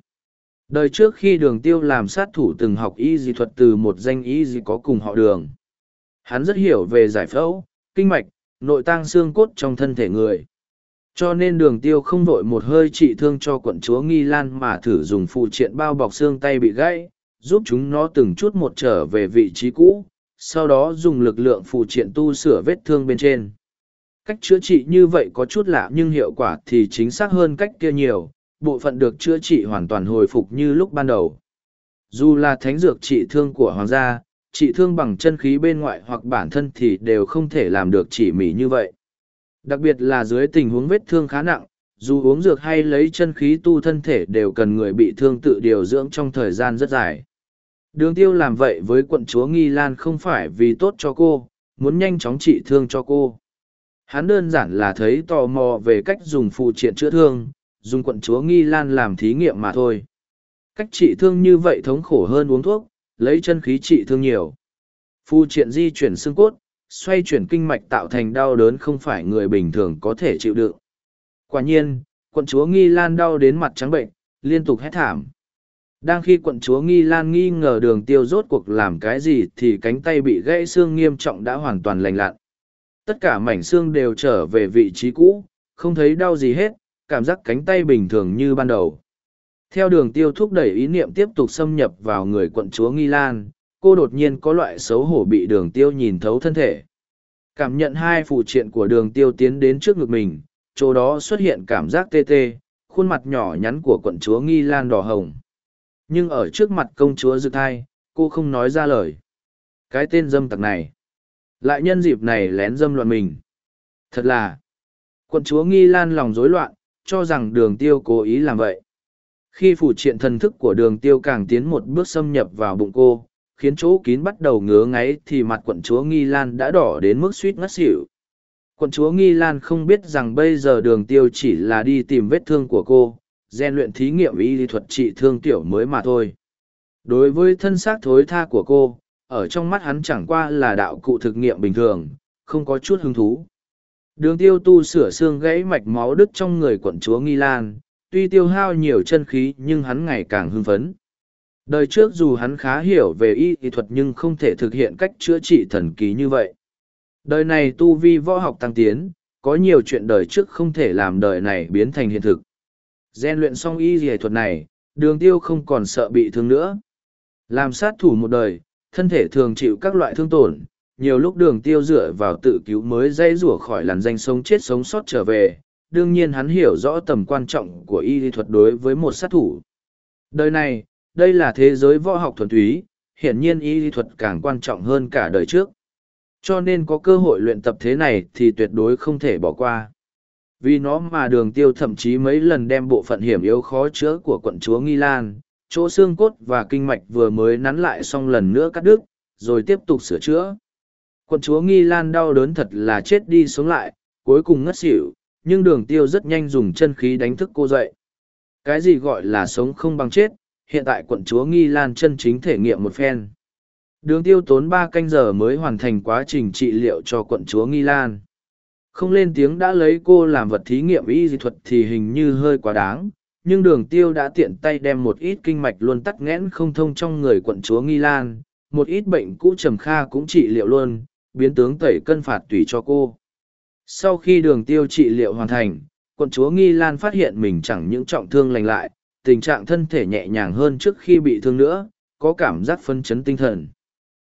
Đời trước khi đường tiêu làm sát thủ từng học y dị thuật từ một danh y dị có cùng họ đường. Hắn rất hiểu về giải phẫu, kinh mạch, nội tang xương cốt trong thân thể người. Cho nên đường tiêu không vội một hơi trị thương cho quận chúa Nghi Lan mà thử dùng phụ triện bao bọc xương tay bị gãy, giúp chúng nó từng chút một trở về vị trí cũ, sau đó dùng lực lượng phụ triện tu sửa vết thương bên trên. Cách chữa trị như vậy có chút lạ nhưng hiệu quả thì chính xác hơn cách kia nhiều, bộ phận được chữa trị hoàn toàn hồi phục như lúc ban đầu. Dù là thánh dược trị thương của hoàng gia, trị thương bằng chân khí bên ngoại hoặc bản thân thì đều không thể làm được chỉ mỉ như vậy. Đặc biệt là dưới tình huống vết thương khá nặng, dù uống dược hay lấy chân khí tu thân thể đều cần người bị thương tự điều dưỡng trong thời gian rất dài. Đường tiêu làm vậy với quận chúa Nghi Lan không phải vì tốt cho cô, muốn nhanh chóng trị thương cho cô. Hắn đơn giản là thấy tò mò về cách dùng phụ triện chữa thương, dùng quận chúa Nghi Lan làm thí nghiệm mà thôi. Cách trị thương như vậy thống khổ hơn uống thuốc, lấy chân khí trị thương nhiều. Phụ triện di chuyển xương cốt, xoay chuyển kinh mạch tạo thành đau đớn không phải người bình thường có thể chịu đựng. Quả nhiên, quận chúa Nghi Lan đau đến mặt trắng bệnh, liên tục hét thảm. Đang khi quận chúa Nghi Lan nghi ngờ đường tiêu rốt cuộc làm cái gì thì cánh tay bị gãy xương nghiêm trọng đã hoàn toàn lành lặn. Tất cả mảnh xương đều trở về vị trí cũ, không thấy đau gì hết, cảm giác cánh tay bình thường như ban đầu. Theo đường tiêu thúc đẩy ý niệm tiếp tục xâm nhập vào người quận chúa Nghi Lan, cô đột nhiên có loại xấu hổ bị đường tiêu nhìn thấu thân thể. Cảm nhận hai phụ triện của đường tiêu tiến đến trước ngực mình, chỗ đó xuất hiện cảm giác tê tê, khuôn mặt nhỏ nhắn của quận chúa Nghi Lan đỏ hồng nhưng ở trước mặt công chúa dự thai cô không nói ra lời cái tên dâm tặc này lại nhân dịp này lén dâm loạn mình thật là quận chúa nghi lan lòng rối loạn cho rằng đường tiêu cố ý làm vậy. Khi phủ triện thần thức của đường tiêu càng tiến một bước xâm nhập vào bụng cô, khiến chỗ kín bắt đầu ngứa ngáy thì mặt quận chúa Nghi Lan đã đỏ đến mức suýt ngất xỉu. Quận chúa Nghi Lan không biết rằng bây giờ đường tiêu chỉ là đi tìm vết thương của cô, gian luyện thí nghiệm y lý thuật trị thương tiểu mới mà thôi. Đối với thân xác thối tha của cô, ở trong mắt hắn chẳng qua là đạo cụ thực nghiệm bình thường, không có chút hứng thú. Đường tiêu tu sửa xương gãy mạch máu đứt trong người quận chúa Nghi Lan, tuy tiêu hao nhiều chân khí nhưng hắn ngày càng hưng phấn. Đời trước dù hắn khá hiểu về y y thuật nhưng không thể thực hiện cách chữa trị thần kỳ như vậy. Đời này tu vi võ học tăng tiến, có nhiều chuyện đời trước không thể làm đời này biến thành hiện thực. Gen luyện xong y dì thuật này, đường tiêu không còn sợ bị thương nữa. Làm sát thủ một đời, thân thể thường chịu các loại thương tổn, nhiều lúc đường tiêu dựa vào tự cứu mới dây rủa khỏi làn danh sống chết sống sót trở về. Đương nhiên hắn hiểu rõ tầm quan trọng của y lý thuật đối với một sát thủ. Đời này, đây là thế giới võ học thuần túy, hiển nhiên y lý thuật càng quan trọng hơn cả đời trước. Cho nên có cơ hội luyện tập thế này thì tuyệt đối không thể bỏ qua. Vì nó mà đường tiêu thậm chí mấy lần đem bộ phận hiểm yếu khó chữa của quận chúa Nghi Lan, chỗ xương cốt và kinh mạch vừa mới nắn lại xong lần nữa cắt đứt, rồi tiếp tục sửa chữa. Quận chúa Nghi Lan đau đớn thật là chết đi sống lại, cuối cùng ngất xỉu, nhưng đường tiêu rất nhanh dùng chân khí đánh thức cô dậy. Cái gì gọi là sống không bằng chết, hiện tại quận chúa Nghi Lan chân chính thể nghiệm một phen. Đường tiêu tốn ba canh giờ mới hoàn thành quá trình trị liệu cho quận chúa Nghi Lan. Không lên tiếng đã lấy cô làm vật thí nghiệm y dị thuật thì hình như hơi quá đáng, nhưng đường tiêu đã tiện tay đem một ít kinh mạch luôn tắc nghẽn không thông trong người quận chúa Nghi Lan, một ít bệnh cũ trầm kha cũng trị liệu luôn, biến tướng tẩy cân phạt tùy cho cô. Sau khi đường tiêu trị liệu hoàn thành, quận chúa Nghi Lan phát hiện mình chẳng những trọng thương lành lại, tình trạng thân thể nhẹ nhàng hơn trước khi bị thương nữa, có cảm giác phân chấn tinh thần.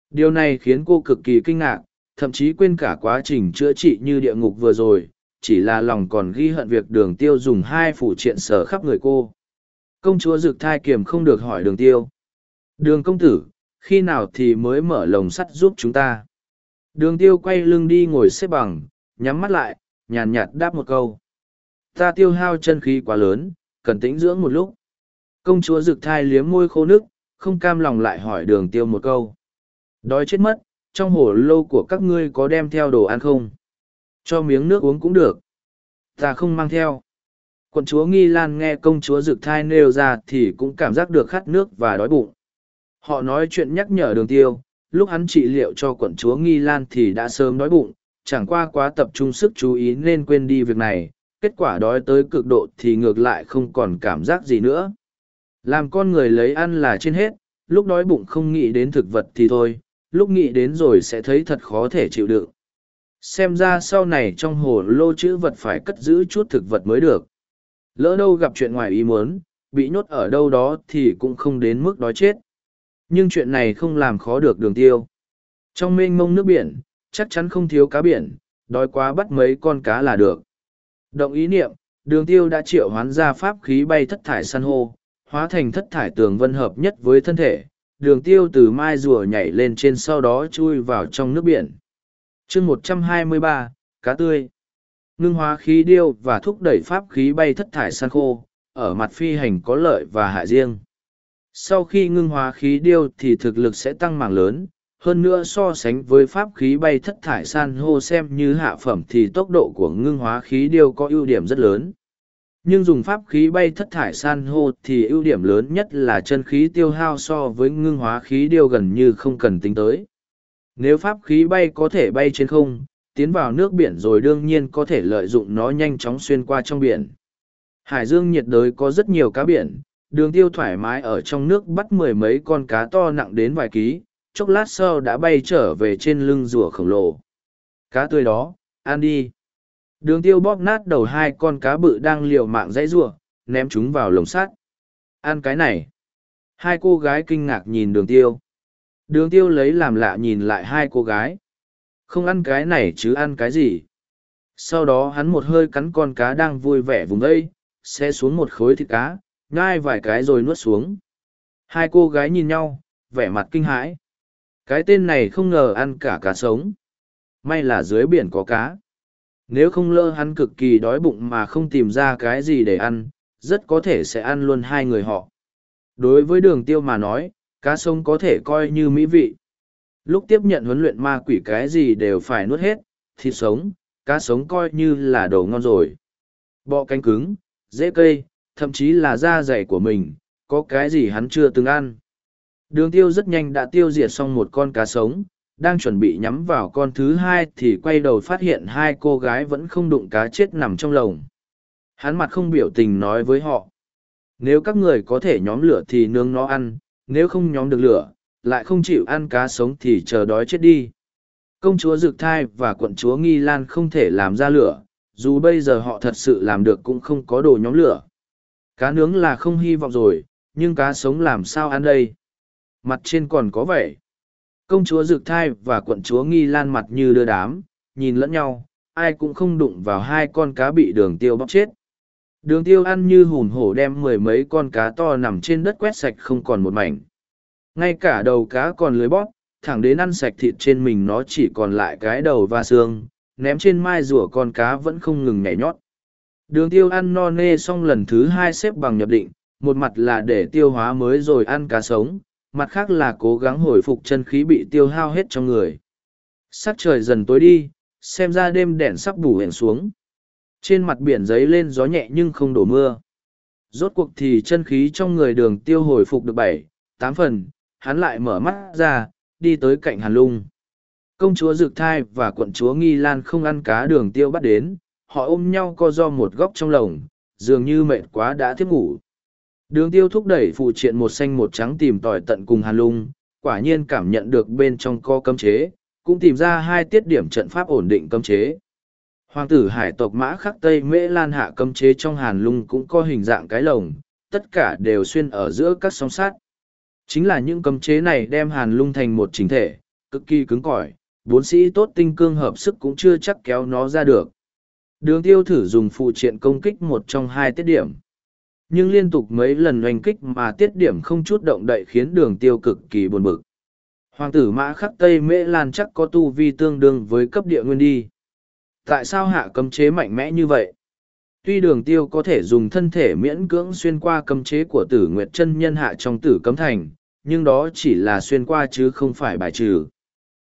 Điều này khiến cô cực kỳ kinh ngạc, thậm chí quên cả quá trình chữa trị như địa ngục vừa rồi, chỉ là lòng còn ghi hận việc đường tiêu dùng hai phủ triện sở khắp người cô. Công chúa Dực thai kiềm không được hỏi đường tiêu. Đường công tử, khi nào thì mới mở lồng sắt giúp chúng ta? Đường tiêu quay lưng đi ngồi xếp bằng, nhắm mắt lại, nhàn nhạt đáp một câu. Ta tiêu hao chân khí quá lớn, cần tĩnh dưỡng một lúc. Công chúa Dực thai liếm môi khô nước, không cam lòng lại hỏi đường tiêu một câu. Đói chết mất, trong hồ lô của các ngươi có đem theo đồ ăn không? Cho miếng nước uống cũng được. Ta không mang theo. Quận chúa Nghi Lan nghe công chúa Dực Thai nêu ra thì cũng cảm giác được khát nước và đói bụng. Họ nói chuyện nhắc nhở đường tiêu, lúc hắn trị liệu cho quận chúa Nghi Lan thì đã sớm đói bụng, chẳng qua quá tập trung sức chú ý nên quên đi việc này, kết quả đói tới cực độ thì ngược lại không còn cảm giác gì nữa. Làm con người lấy ăn là trên hết, lúc đói bụng không nghĩ đến thực vật thì thôi, lúc nghĩ đến rồi sẽ thấy thật khó thể chịu đựng. Xem ra sau này trong hồ lô chữ vật phải cất giữ chút thực vật mới được. Lỡ đâu gặp chuyện ngoài ý muốn, bị nhốt ở đâu đó thì cũng không đến mức đói chết. Nhưng chuyện này không làm khó được đường tiêu. Trong mênh mông nước biển, chắc chắn không thiếu cá biển, đói quá bắt mấy con cá là được. Động ý niệm, đường tiêu đã triệu hoán ra pháp khí bay thất thải san hô, hóa thành thất thải tường vân hợp nhất với thân thể đường tiêu từ mai rùa nhảy lên trên sau đó chui vào trong nước biển. Chương một trăm hai mươi ba, cá tươi. Ngưng hóa khí điêu và thúc đẩy pháp khí bay thất thải san khô, ở mặt phi hành có lợi và hại riêng. Sau khi ngưng hóa khí điêu thì thực lực sẽ tăng mảng lớn, hơn nữa so sánh với pháp khí bay thất thải san hô xem như hạ phẩm thì tốc độ của ngưng hóa khí điêu có ưu điểm rất lớn nhưng dùng pháp khí bay thất thải san hô thì ưu điểm lớn nhất là chân khí tiêu hao so với ngưng hóa khí điêu gần như không cần tính tới nếu pháp khí bay có thể bay trên không, tiến vào nước biển rồi đương nhiên có thể lợi dụng nó nhanh chóng xuyên qua trong biển. Hải dương nhiệt đới có rất nhiều cá biển, đường tiêu thoải mái ở trong nước bắt mười mấy con cá to nặng đến vài ký, chốc lát sau đã bay trở về trên lưng rùa khổng lồ. Cá tươi đó, ăn đi. Đường tiêu bóp nát đầu hai con cá bự đang liều mạng dãy rùa, ném chúng vào lồng sắt. Ăn cái này. Hai cô gái kinh ngạc nhìn đường tiêu. Đường tiêu lấy làm lạ nhìn lại hai cô gái. Không ăn cái này chứ ăn cái gì. Sau đó hắn một hơi cắn con cá đang vui vẻ vùng đây, xe xuống một khối thịt cá, ngai vài cái rồi nuốt xuống. Hai cô gái nhìn nhau, vẻ mặt kinh hãi. Cái tên này không ngờ ăn cả cá sống. May là dưới biển có cá. Nếu không lỡ hắn cực kỳ đói bụng mà không tìm ra cái gì để ăn, rất có thể sẽ ăn luôn hai người họ. Đối với đường tiêu mà nói, cá sông có thể coi như mỹ vị. Lúc tiếp nhận huấn luyện ma quỷ cái gì đều phải nuốt hết, thịt sống, cá sống coi như là đồ ngon rồi. Bọ cánh cứng, dễ cây, thậm chí là da dày của mình, có cái gì hắn chưa từng ăn. Đường tiêu rất nhanh đã tiêu diệt xong một con cá sống, đang chuẩn bị nhắm vào con thứ hai thì quay đầu phát hiện hai cô gái vẫn không đụng cá chết nằm trong lồng. Hắn mặt không biểu tình nói với họ. Nếu các người có thể nhóm lửa thì nướng nó ăn, nếu không nhóm được lửa, lại không chịu ăn cá sống thì chờ đói chết đi. Công chúa Dực Thai và quận chúa Nghi Lan không thể làm ra lửa, dù bây giờ họ thật sự làm được cũng không có đồ nhóm lửa. Cá nướng là không hy vọng rồi, nhưng cá sống làm sao ăn đây? Mặt trên còn có vẻ. Công chúa dược Thai và quận chúa Nghi Lan mặt như đưa đám, nhìn lẫn nhau, ai cũng không đụng vào hai con cá bị đường tiêu bóc chết. Đường tiêu ăn như hùn hổ đem mười mấy con cá to nằm trên đất quét sạch không còn một mảnh. Ngay cả đầu cá còn lưới bóp, thẳng đến ăn sạch thịt trên mình nó chỉ còn lại cái đầu và xương, ném trên mai rùa con cá vẫn không ngừng nhảy nhót. Đường tiêu ăn no nê xong lần thứ hai xếp bằng nhập định, một mặt là để tiêu hóa mới rồi ăn cá sống, mặt khác là cố gắng hồi phục chân khí bị tiêu hao hết trong người. Sắc trời dần tối đi, xem ra đêm đèn sắp bù hẹn xuống. Trên mặt biển giấy lên gió nhẹ nhưng không đổ mưa. Rốt cuộc thì chân khí trong người đường tiêu hồi phục được bảy, tám phần, hắn lại mở mắt ra, đi tới cạnh hàn lung. Công chúa Dược Thai và quận chúa Nghi Lan không ăn cá đường tiêu bắt đến, họ ôm nhau co do một góc trong lồng, dường như mệt quá đã thiếp ngủ. Đường tiêu thúc đẩy phụ triện một xanh một trắng tìm tòi tận cùng hàn lung, quả nhiên cảm nhận được bên trong co cấm chế, cũng tìm ra hai tiết điểm trận pháp ổn định cấm chế. Hoàng tử hải tộc mã khắc Tây Mễ Lan hạ cấm chế trong hàn lung cũng có hình dạng cái lồng, tất cả đều xuyên ở giữa các song sát. Chính là những cấm chế này đem hàn lung thành một chính thể, cực kỳ cứng cỏi, bốn sĩ tốt tinh cương hợp sức cũng chưa chắc kéo nó ra được. Đường tiêu thử dùng phụ triện công kích một trong hai tiết điểm. Nhưng liên tục mấy lần oanh kích mà tiết điểm không chút động đậy khiến đường tiêu cực kỳ buồn bực. Hoàng tử mã khắc Tây Mễ Lan chắc có tu vi tương đương với cấp địa nguyên đi. Tại sao hạ cấm chế mạnh mẽ như vậy? Tuy đường tiêu có thể dùng thân thể miễn cưỡng xuyên qua cấm chế của tử nguyệt chân nhân hạ trong tử cấm thành, nhưng đó chỉ là xuyên qua chứ không phải bài trừ.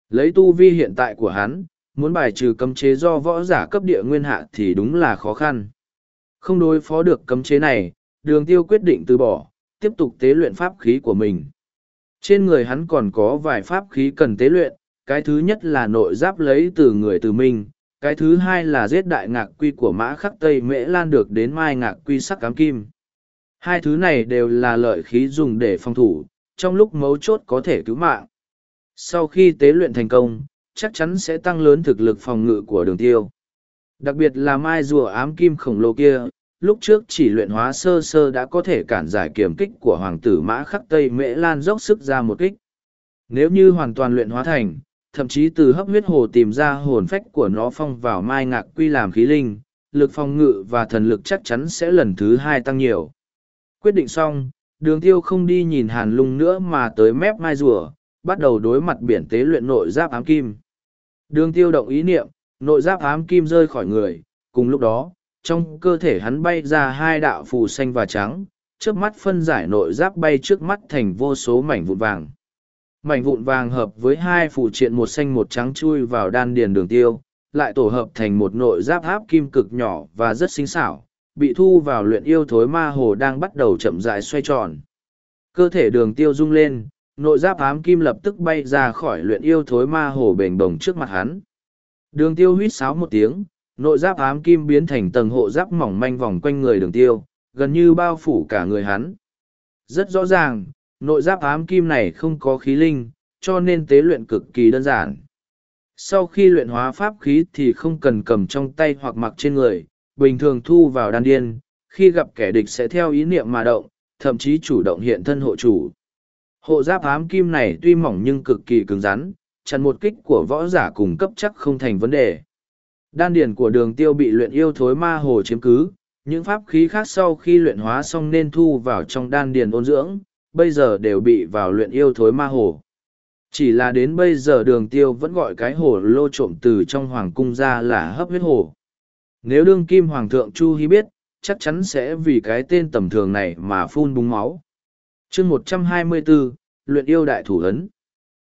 Lấy tu vi hiện tại của hắn, muốn bài trừ cấm chế do võ giả cấp địa nguyên hạ thì đúng là khó khăn. Không đối phó được cấm chế này, đường tiêu quyết định từ bỏ, tiếp tục tế luyện pháp khí của mình. Trên người hắn còn có vài pháp khí cần tế luyện, cái thứ nhất là nội giáp lấy từ người từ mình, cái thứ hai là giết đại ngạc quy của mã khắc Tây Mễ Lan được đến mai ngạc quy sắc cám kim. Hai thứ này đều là lợi khí dùng để phòng thủ, trong lúc mấu chốt có thể cứu mạng. Sau khi tế luyện thành công, chắc chắn sẽ tăng lớn thực lực phòng ngự của đường tiêu. Đặc biệt là mai rùa ám kim khổng lồ kia, lúc trước chỉ luyện hóa sơ sơ đã có thể cản giải kiểm kích của hoàng tử mã khắc Tây Mễ Lan dốc sức ra một kích. Nếu như hoàn toàn luyện hóa thành, thậm chí từ hấp huyết hồ tìm ra hồn phách của nó phong vào mai ngạc quy làm khí linh, lực phòng ngự và thần lực chắc chắn sẽ lần thứ hai tăng nhiều. Quyết định xong, đường tiêu không đi nhìn hàn lung nữa mà tới mép mai rùa, bắt đầu đối mặt biển tế luyện nội giáp ám kim. Đường tiêu động ý niệm, nội giáp ám kim rơi khỏi người, cùng lúc đó, trong cơ thể hắn bay ra hai đạo phù xanh và trắng, trước mắt phân giải nội giáp bay trước mắt thành vô số mảnh vụn vàng. Mảnh vụn vàng hợp với hai phù triện một xanh một trắng chui vào đan điền đường tiêu, lại tổ hợp thành một nội giáp áp kim cực nhỏ và rất xinh xảo, bị thu vào luyện yêu thối ma hồ đang bắt đầu chậm rãi xoay tròn. Cơ thể đường tiêu rung lên, nội giáp ám kim lập tức bay ra khỏi luyện yêu thối ma hồ bềnh bồng trước mặt hắn. Đường tiêu huýt sáo một tiếng, nội giáp ám kim biến thành tầng hộ giáp mỏng manh vòng quanh người đường tiêu, gần như bao phủ cả người hắn. Rất rõ ràng, nội giáp ám kim này không có khí linh, cho nên tế luyện cực kỳ đơn giản. Sau khi luyện hóa pháp khí thì không cần cầm trong tay hoặc mặc trên người, bình thường thu vào đan điên, khi gặp kẻ địch sẽ theo ý niệm mà động, thậm chí chủ động hiện thân hộ chủ. Hộ giáp ám kim này tuy mỏng nhưng cực kỳ cứng rắn, chặn một kích của võ giả cùng cấp chắc không thành vấn đề. Đan điền của đường tiêu bị luyện yêu thối ma hồ chiếm cứ, những pháp khí khác sau khi luyện hóa xong nên thu vào trong đan điền ôn dưỡng, bây giờ đều bị vào luyện yêu thối ma hồ. Chỉ là đến bây giờ đường tiêu vẫn gọi cái hồ lô trộm từ trong hoàng cung ra là hấp huyết hồ. Nếu đương kim hoàng thượng Chu Hy biết, chắc chắn sẽ vì cái tên tầm thường này mà phun búng máu. chương một trăm hai mươi 124, luyện yêu đại thủ ấn.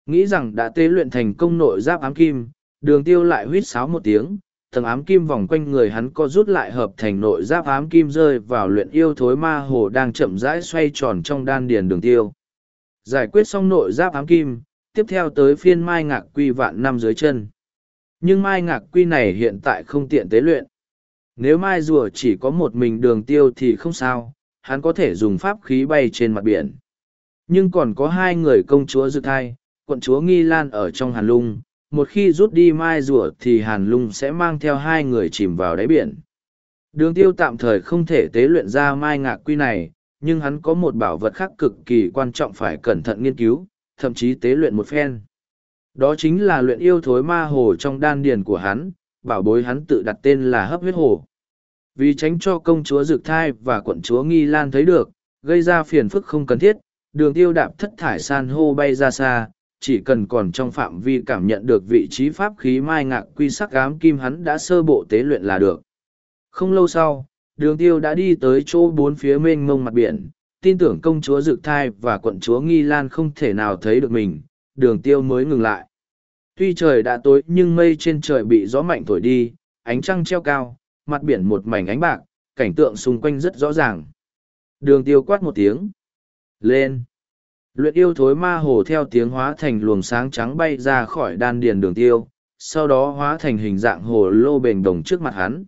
Nghĩ rằng đã tế luyện thành công nội giáp ám kim, đường tiêu lại huýt sáo một tiếng, tầng ám kim vòng quanh người hắn co rút lại hợp thành nội giáp ám kim rơi vào luyện yêu thối ma hồ đang chậm rãi xoay tròn trong đan điền đường tiêu. Giải quyết xong nội giáp ám kim, tiếp theo tới phiên mai ngạc quy vạn năm dưới chân. Nhưng mai ngạc quy này hiện tại không tiện tế luyện. Nếu mai rùa chỉ có một mình đường tiêu thì không sao, hắn có thể dùng pháp khí bay trên mặt biển. Nhưng còn có hai người công chúa dự thai, quận chúa Nghi Lan ở trong hàn lung, một khi rút đi mai rùa thì hàn lung sẽ mang theo hai người chìm vào đáy biển. Đường tiêu tạm thời không thể tế luyện ra mai ngạc quy này, nhưng hắn có một bảo vật khác cực kỳ quan trọng phải cẩn thận nghiên cứu, thậm chí tế luyện một phen. Đó chính là luyện yêu thối ma hồ trong đan điền của hắn, bảo bối hắn tự đặt tên là hấp huyết hồ. Vì tránh cho công chúa dược Thai và quận chúa Nghi Lan thấy được, gây ra phiền phức không cần thiết, đường tiêu đạp thất thải san hô bay ra xa, chỉ cần còn trong phạm vi cảm nhận được vị trí pháp khí mai ngạc quy sắc ám kim hắn đã sơ bộ tế luyện là được. Không lâu sau, đường tiêu đã đi tới chỗ bốn phía mênh mông mặt biển, tin tưởng công chúa Dực Thai và quận chúa Nghi Lan không thể nào thấy được mình, đường tiêu mới ngừng lại. Tuy trời đã tối nhưng mây trên trời bị gió mạnh thổi đi, ánh trăng treo cao, mặt biển một mảnh ánh bạc, cảnh tượng xung quanh rất rõ ràng. Đường tiêu quát một tiếng. Lên! Luyện yêu thối ma hồ theo tiếng hóa thành luồng sáng trắng bay ra khỏi đan điền đường tiêu, sau đó hóa thành hình dạng hồ lô bền đồng trước mặt hắn.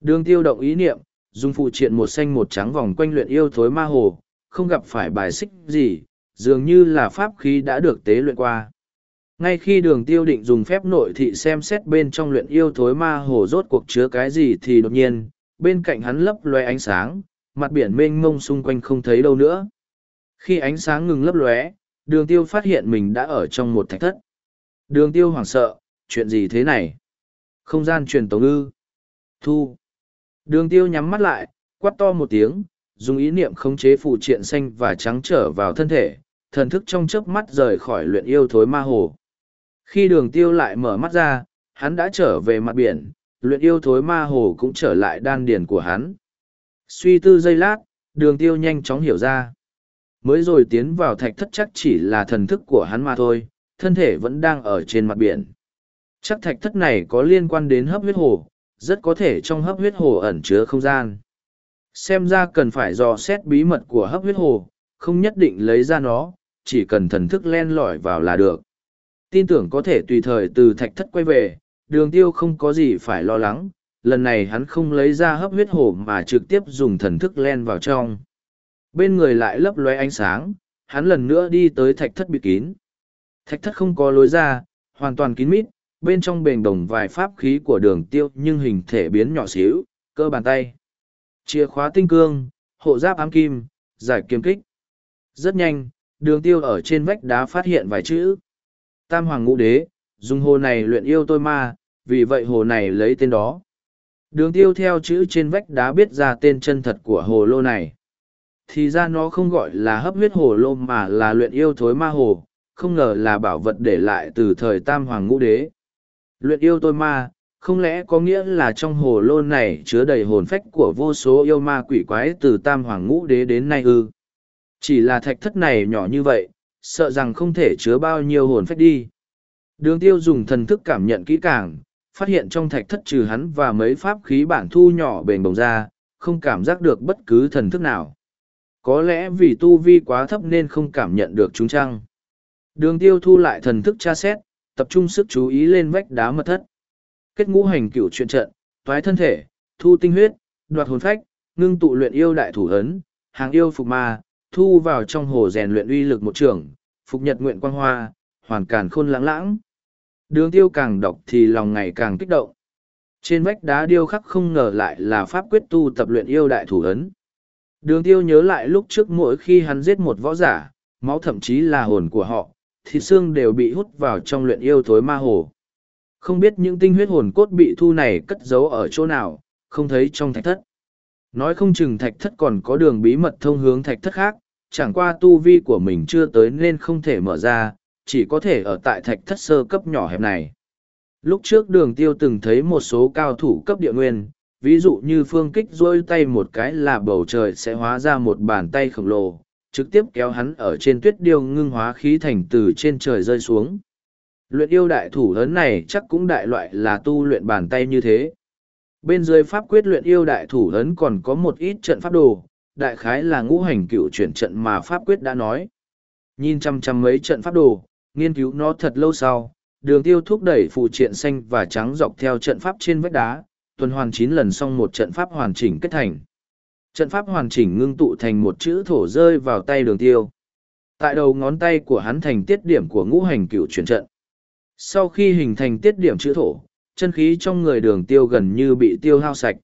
Đường tiêu động ý niệm, dùng phụ triện một xanh một trắng vòng quanh luyện yêu thối ma hồ, không gặp phải bài xích gì, dường như là pháp khí đã được tế luyện qua. Ngay khi đường tiêu định dùng phép nội thị xem xét bên trong luyện yêu thối ma hồ rốt cuộc chứa cái gì thì đột nhiên, bên cạnh hắn lấp loe ánh sáng, mặt biển mênh mông xung quanh không thấy đâu nữa. Khi ánh sáng ngừng lấp lóe, đường tiêu phát hiện mình đã ở trong một thạch thất. Đường tiêu hoảng sợ, chuyện gì thế này? Không gian truyền tống ư. Thu. Đường tiêu nhắm mắt lại, quát to một tiếng, dùng ý niệm khống chế phụ triện xanh và trắng trở vào thân thể, thần thức trong chớp mắt rời khỏi luyện yêu thối ma hồ. Khi đường tiêu lại mở mắt ra, hắn đã trở về mặt biển, luyện yêu thối ma hồ cũng trở lại đan điền của hắn. Suy tư giây lát, đường tiêu nhanh chóng hiểu ra. Mới rồi tiến vào thạch thất chắc chỉ là thần thức của hắn mà thôi, thân thể vẫn đang ở trên mặt biển. Chắc thạch thất này có liên quan đến hấp huyết hồ, rất có thể trong hấp huyết hồ ẩn chứa không gian. Xem ra cần phải dò xét bí mật của hấp huyết hồ, không nhất định lấy ra nó, chỉ cần thần thức len lỏi vào là được. Tin tưởng có thể tùy thời từ thạch thất quay về, đường tiêu không có gì phải lo lắng, lần này hắn không lấy ra hấp huyết hồ mà trực tiếp dùng thần thức len vào trong. Bên người lại lấp lóe ánh sáng, hắn lần nữa đi tới thạch thất bịt kín. Thạch thất không có lối ra, hoàn toàn kín mít, bên trong bền đồng vài pháp khí của đường tiêu nhưng hình thể biến nhỏ xíu, cơ bàn tay. Chìa khóa tinh cương, hộ giáp ám kim, giải kiếm kích. Rất nhanh, đường tiêu ở trên vách đá phát hiện vài chữ. Tam Hoàng Ngũ Đế, dùng hồ này luyện yêu tôi ma, vì vậy hồ này lấy tên đó. Đường tiêu theo chữ trên vách đá biết ra tên chân thật của hồ lô này. Thì ra nó không gọi là hấp huyết hồ lô mà là luyện yêu thối ma hồ, không ngờ là bảo vật để lại từ thời Tam Hoàng Ngũ Đế. Luyện yêu tôi ma, không lẽ có nghĩa là trong hồ lô này chứa đầy hồn phách của vô số yêu ma quỷ quái từ Tam Hoàng Ngũ Đế đến nay ư? Chỉ là thạch thất này nhỏ như vậy, sợ rằng không thể chứa bao nhiêu hồn phách đi. Đường tiêu dùng thần thức cảm nhận kỹ càng, phát hiện trong thạch thất trừ hắn và mấy pháp khí bản thu nhỏ bền bồng ra, không cảm giác được bất cứ thần thức nào. Có lẽ vì tu vi quá thấp nên không cảm nhận được chúng chăng. Đường tiêu thu lại thần thức tra xét, tập trung sức chú ý lên vách đá mật thất. Kết ngũ hành cửu chuyện trận, toái thân thể, thu tinh huyết, đoạt hồn phách, ngưng tụ luyện yêu đại thủ ấn, hàng yêu phục ma, thu vào trong hồ rèn luyện uy lực một trường, phục nhật nguyện quang hoa, hoàn càn khôn lãng lãng. Đường tiêu càng đọc thì lòng ngày càng kích động. Trên vách đá điêu khắc không ngờ lại là pháp quyết tu tập luyện yêu đại thủ ấn. Đường tiêu nhớ lại lúc trước mỗi khi hắn giết một võ giả, máu thậm chí là hồn của họ, thịt xương đều bị hút vào trong luyện yêu thối ma hồ. Không biết những tinh huyết hồn cốt bị thu này cất giấu ở chỗ nào, không thấy trong thạch thất. Nói không chừng thạch thất còn có đường bí mật thông hướng thạch thất khác, chẳng qua tu vi của mình chưa tới nên không thể mở ra, chỉ có thể ở tại thạch thất sơ cấp nhỏ hẹp này. Lúc trước đường tiêu từng thấy một số cao thủ cấp địa nguyên, ví dụ như phương kích dỗi tay một cái là bầu trời sẽ hóa ra một bàn tay khổng lồ, trực tiếp kéo hắn ở trên tuyết điêu ngưng hóa khí thành từ trên trời rơi xuống. Luyện yêu đại thủ lớn này chắc cũng đại loại là tu luyện bàn tay như thế. Bên dưới pháp quyết luyện yêu đại thủ lớn còn có một ít trận pháp đồ, đại khái là ngũ hành cựu chuyển trận mà pháp quyết đã nói. Nhìn chăm chăm mấy trận pháp đồ, nghiên cứu nó thật lâu sau, đường tiêu thúc đẩy phụ triện xanh và trắng dọc theo trận pháp trên vách đá tuần hoàn chín lần xong một trận pháp hoàn chỉnh kết thành. Trận pháp hoàn chỉnh ngưng tụ thành một chữ thổ rơi vào tay đường tiêu. Tại đầu ngón tay của hắn thành tiết điểm của ngũ hành cựu chuyển trận. Sau khi hình thành tiết điểm chữ thổ, chân khí trong người đường tiêu gần như bị tiêu hao sạch.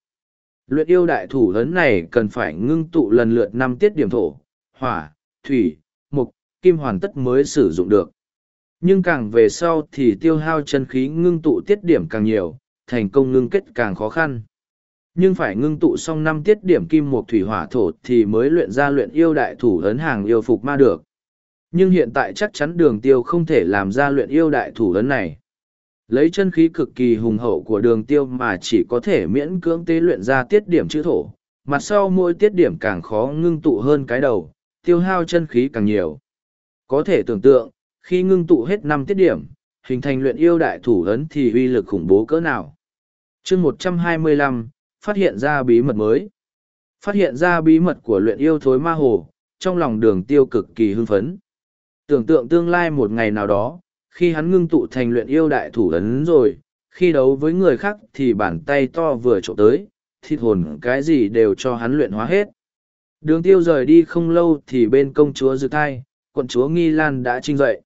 Luyện yêu đại thủ lớn này cần phải ngưng tụ lần lượt năm tiết điểm thổ, hỏa, thủy, mục, kim hoàn tất mới sử dụng được. Nhưng càng về sau thì tiêu hao chân khí ngưng tụ tiết điểm càng nhiều thành công ngưng kết càng khó khăn. Nhưng phải ngưng tụ xong năm tiết điểm kim một thủy hỏa thổ thì mới luyện ra luyện yêu đại thủ ấn hàng yêu phục ma được. Nhưng hiện tại chắc chắn đường tiêu không thể làm ra luyện yêu đại thủ ấn này. Lấy chân khí cực kỳ hùng hậu của đường tiêu mà chỉ có thể miễn cưỡng tế luyện ra tiết điểm chữ thổ. Mặt sau mỗi tiết điểm càng khó ngưng tụ hơn cái đầu, tiêu hao chân khí càng nhiều. Có thể tưởng tượng, khi ngưng tụ hết năm tiết điểm, hình thành luyện yêu đại thủ ấn thì uy lực khủng bố cỡ nào chương một trăm hai mươi lăm phát hiện ra bí mật mới. Phát hiện ra bí mật của luyện yêu thối ma hồ, trong lòng đường tiêu cực kỳ hưng phấn. Tưởng tượng tương lai một ngày nào đó, khi hắn ngưng tụ thành luyện yêu đại thủ ấn rồi, khi đấu với người khác thì bàn tay to vừa trộm tới, thịt hồn cái gì đều cho hắn luyện hóa hết. Đường tiêu rời đi không lâu thì bên công chúa dự thai, quận chúa Nghi Lan đã trinh dậy.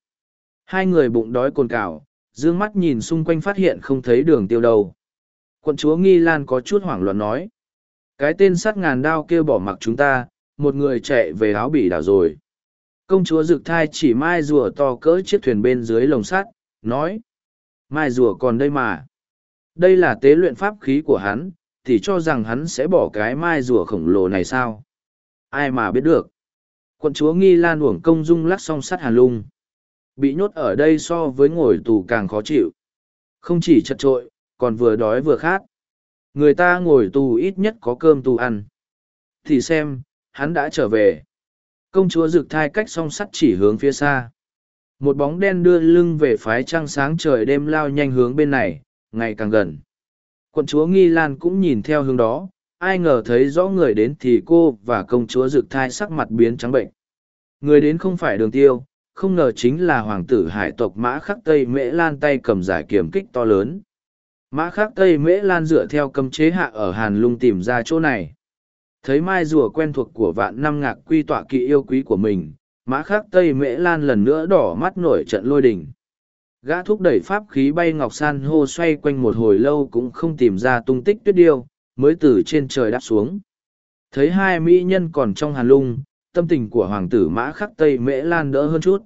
Hai người bụng đói cồn cào, dương mắt nhìn xung quanh phát hiện không thấy đường tiêu đâu. Quận chúa Nghi Lan có chút hoảng loạn nói. Cái tên sắt ngàn đao kia bỏ mặc chúng ta, một người chạy về áo bỉ đảo rồi. Công chúa rực thai chỉ mai rùa to cỡ chiếc thuyền bên dưới lồng sắt, nói. Mai rùa còn đây mà. Đây là tế luyện pháp khí của hắn, thì cho rằng hắn sẽ bỏ cái mai rùa khổng lồ này sao? Ai mà biết được. Quận chúa Nghi Lan uổng công dung lắc song sắt hàn lung. Bị nhốt ở đây so với ngồi tù càng khó chịu. Không chỉ chật trội, còn vừa đói vừa khát. Người ta ngồi tù ít nhất có cơm tù ăn. Thì xem, hắn đã trở về. Công chúa rực thai cách song sắt chỉ hướng phía xa. Một bóng đen đưa lưng về phái trăng sáng trời đêm lao nhanh hướng bên này, ngày càng gần. Quận chúa Nghi Lan cũng nhìn theo hướng đó, ai ngờ thấy rõ người đến thì cô và công chúa rực thai sắc mặt biến trắng bệnh. Người đến không phải đường tiêu, không ngờ chính là hoàng tử hải tộc mã khắc tây mễ lan tay cầm giải kiểm kích to lớn. Mã khắc Tây Mễ Lan dựa theo cấm chế hạ ở Hàn Lung tìm ra chỗ này. Thấy mai rùa quen thuộc của vạn năm ngạc quy tọa kỵ yêu quý của mình, mã khắc Tây Mễ Lan lần nữa đỏ mắt nổi trận lôi đình. Gã thúc đẩy pháp khí bay ngọc san hô xoay quanh một hồi lâu cũng không tìm ra tung tích tuyết điêu, mới từ trên trời đáp xuống. Thấy hai mỹ nhân còn trong hàn lung, tâm tình của hoàng tử mã khắc Tây Mễ Lan đỡ hơn chút.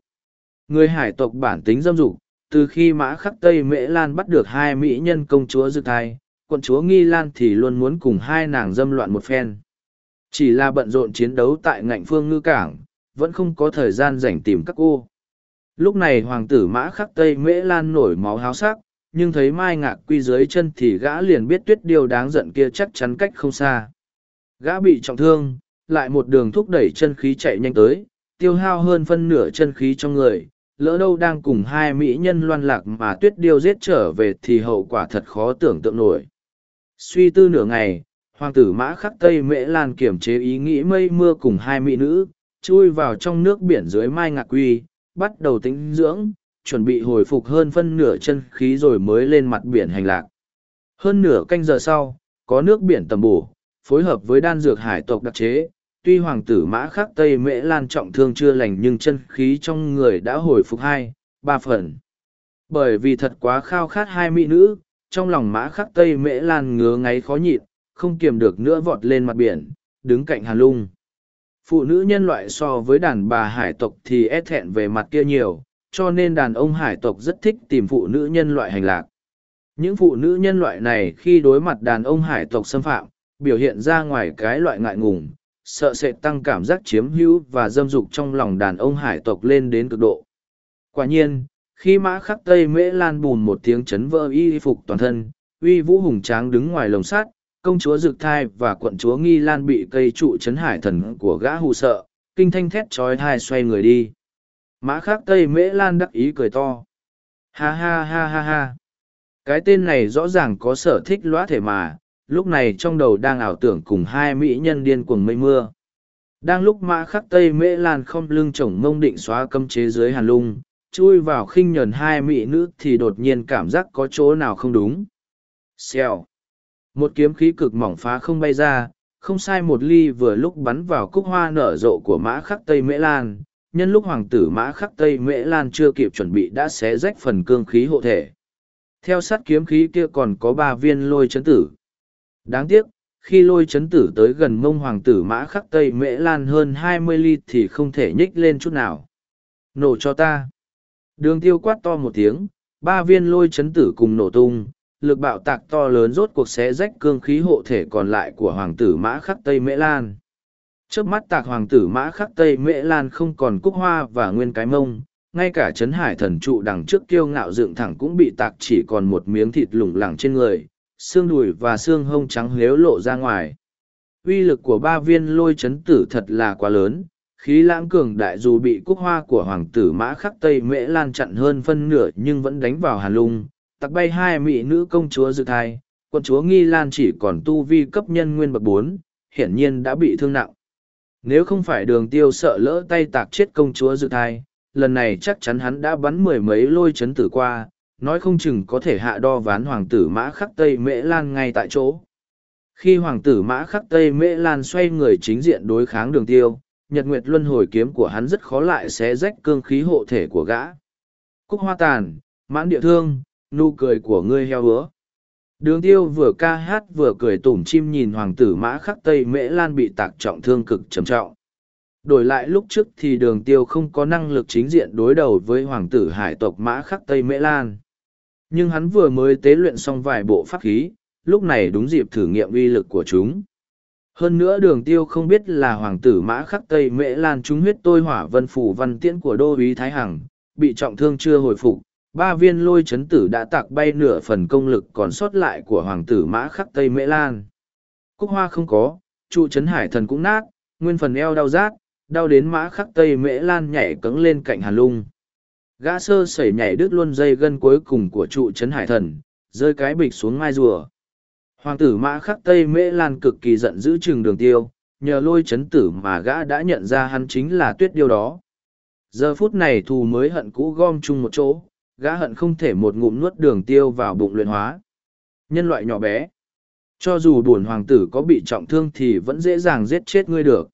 Người hải tộc bản tính dâm dục, từ khi mã khắc tây mễ lan bắt được hai mỹ nhân công chúa dư thai, quận chúa nghi lan thì luôn muốn cùng hai nàng dâm loạn một phen. Chỉ là bận rộn chiến đấu tại ngạnh phương ngư cảng, vẫn không có thời gian dành tìm các cô. Lúc này hoàng tử mã khắc tây mễ lan nổi máu háo sắc, nhưng thấy mai ngạc quy dưới chân thì gã liền biết tuyết điêu đáng giận kia chắc chắn cách không xa. Gã bị trọng thương, lại một đường thúc đẩy chân khí chạy nhanh tới, tiêu hao hơn phân nửa chân khí trong người lỡ đâu đang cùng hai mỹ nhân loan lạc mà tuyết điêu giết trở về thì hậu quả thật khó tưởng tượng nổi. Suy tư nửa ngày, hoàng tử mã khắc tây mễ lan kiểm chế ý nghĩ mây mưa cùng hai mỹ nữ, chui vào trong nước biển dưới mai ngạc quy, bắt đầu tính dưỡng, chuẩn bị hồi phục hơn phân nửa chân khí rồi mới lên mặt biển hành lạc. Hơn nửa canh giờ sau, có nước biển tầm bổ, phối hợp với đan dược hải tộc đặc chế tuy hoàng tử mã khắc tây mễ lan trọng thương chưa lành nhưng chân khí trong người đã hồi phục hai, ba phần. Bởi vì thật quá khao khát hai mỹ nữ, trong lòng mã khắc tây mễ lan ngứa ngáy khó nhịn, không kiềm được nữa vọt lên mặt biển, đứng cạnh hàn lung. Phụ nữ nhân loại so với đàn bà hải tộc thì e thẹn về mặt kia nhiều, cho nên đàn ông hải tộc rất thích tìm phụ nữ nhân loại hành lạc. Những phụ nữ nhân loại này khi đối mặt đàn ông hải tộc xâm phạm, biểu hiện ra ngoài cái loại ngại ngùng sợ sẽ tăng cảm giác chiếm hữu và dâm dục trong lòng đàn ông hải tộc lên đến cực độ. Quả nhiên, khi mã khắc tây mễ lan bùn một tiếng chấn vỡ y phục toàn thân, uy vũ hùng tráng đứng ngoài lồng sắt, công chúa Dực Thai và quận chúa Nghi Lan bị cây trụ chấn hải thần của gã hù sợ, kinh thanh thét trói thai xoay người đi. Mã Khắc Tây Mễ Lan đắc ý cười to. Ha ha ha ha ha. Cái tên này rõ ràng có sở thích lõa thể mà, lúc này trong đầu đang ảo tưởng cùng hai mỹ nhân điên cuồng mây mưa. Đang lúc mã khắc Tây Mễ Lan không lưng chồng mông định xóa cấm chế dưới hàn lung, chui vào khinh nhờn hai mỹ nữ thì đột nhiên cảm giác có chỗ nào không đúng. Xèo. Một kiếm khí cực mỏng phá không bay ra, không sai một ly vừa lúc bắn vào cúc hoa nở rộ của mã khắc Tây Mễ Lan. Nhân lúc hoàng tử mã khắc Tây Mễ Lan chưa kịp chuẩn bị đã xé rách phần cương khí hộ thể. Theo sát kiếm khí kia còn có ba viên lôi chấn tử. Đáng tiếc, khi lôi chấn tử tới gần mông hoàng tử mã khắc Tây Mễ Lan hơn hai mươi ly thì không thể nhích lên chút nào. Nổ cho ta. Đường tiêu quát to một tiếng, ba viên lôi chấn tử cùng nổ tung, lực bạo tạc to lớn rốt cuộc xé rách cương khí hộ thể còn lại của hoàng tử mã khắc Tây Mễ Lan. Trước mắt tạc hoàng tử mã khắc Tây Mễ Lan không còn cúc hoa và nguyên cái mông, ngay cả chấn hải thần trụ đằng trước kiêu ngạo dựng thẳng cũng bị tạc chỉ còn một miếng thịt lủng lẳng trên người, xương đùi và xương hông trắng lếu lộ ra ngoài. Uy lực của ba viên lôi chấn tử thật là quá lớn, khí lãng cường đại dù bị cúc hoa của hoàng tử mã khắc tây mễ lan chặn hơn phân nửa nhưng vẫn đánh vào hàn lung tặc bay hai mỹ nữ công chúa dự thai quân chúa nghi lan chỉ còn tu vi cấp nhân nguyên bậc bốn hiển nhiên đã bị thương nặng nếu không phải đường tiêu sợ lỡ tay tạc chết công chúa dự thai lần này chắc chắn hắn đã bắn mười mấy lôi chấn tử qua nói không chừng có thể hạ đo ván hoàng tử mã khắc tây mễ lan ngay tại chỗ khi hoàng tử mã khắc tây mễ lan xoay người chính diện đối kháng đường tiêu nhật nguyệt luân hồi kiếm của hắn rất khó lại xé rách cương khí hộ thể của gã. Cúc hoa tàn, mãn địa thương, nụ cười của ngươi heo hứa. Đường tiêu vừa ca hát vừa cười tủm chim nhìn hoàng tử mã khắc tây mễ lan bị tạc trọng thương cực trầm trọng. Đổi lại lúc trước thì đường tiêu không có năng lực chính diện đối đầu với hoàng tử hải tộc mã khắc tây mễ lan. Nhưng hắn vừa mới tế luyện xong vài bộ pháp khí, lúc này đúng dịp thử nghiệm uy lực của chúng. Hơn nữa đường tiêu không biết là hoàng tử mã khắc Tây Mễ Lan trúng huyết tôi hỏa vân phủ văn tiễn của đô úy Thái Hằng, bị trọng thương chưa hồi phục. Ba viên lôi chấn tử đã tạc bay nửa phần công lực còn sót lại của hoàng tử mã khắc Tây Mễ Lan. Cúc hoa không có, trụ chấn hải thần cũng nát, nguyên phần eo đau rát, đau đến mã khắc Tây Mễ Lan nhảy cứng lên cạnh hàn lung. Gã sơ sẩy nhảy đứt luôn dây gân cuối cùng của trụ chấn hải thần, rơi cái bịch xuống mai rùa. Hoàng tử mã khắc Tây Mễ Lan cực kỳ giận giữ chừng đường tiêu, nhờ lôi chấn tử mà gã đã nhận ra hắn chính là tuyết điêu đó. Giờ phút này thù mới hận cũ gom chung một chỗ, gã hận không thể một ngụm nuốt đường tiêu vào bụng luyện hóa. Nhân loại nhỏ bé. Cho dù buồn hoàng tử có bị trọng thương thì vẫn dễ dàng giết chết ngươi được.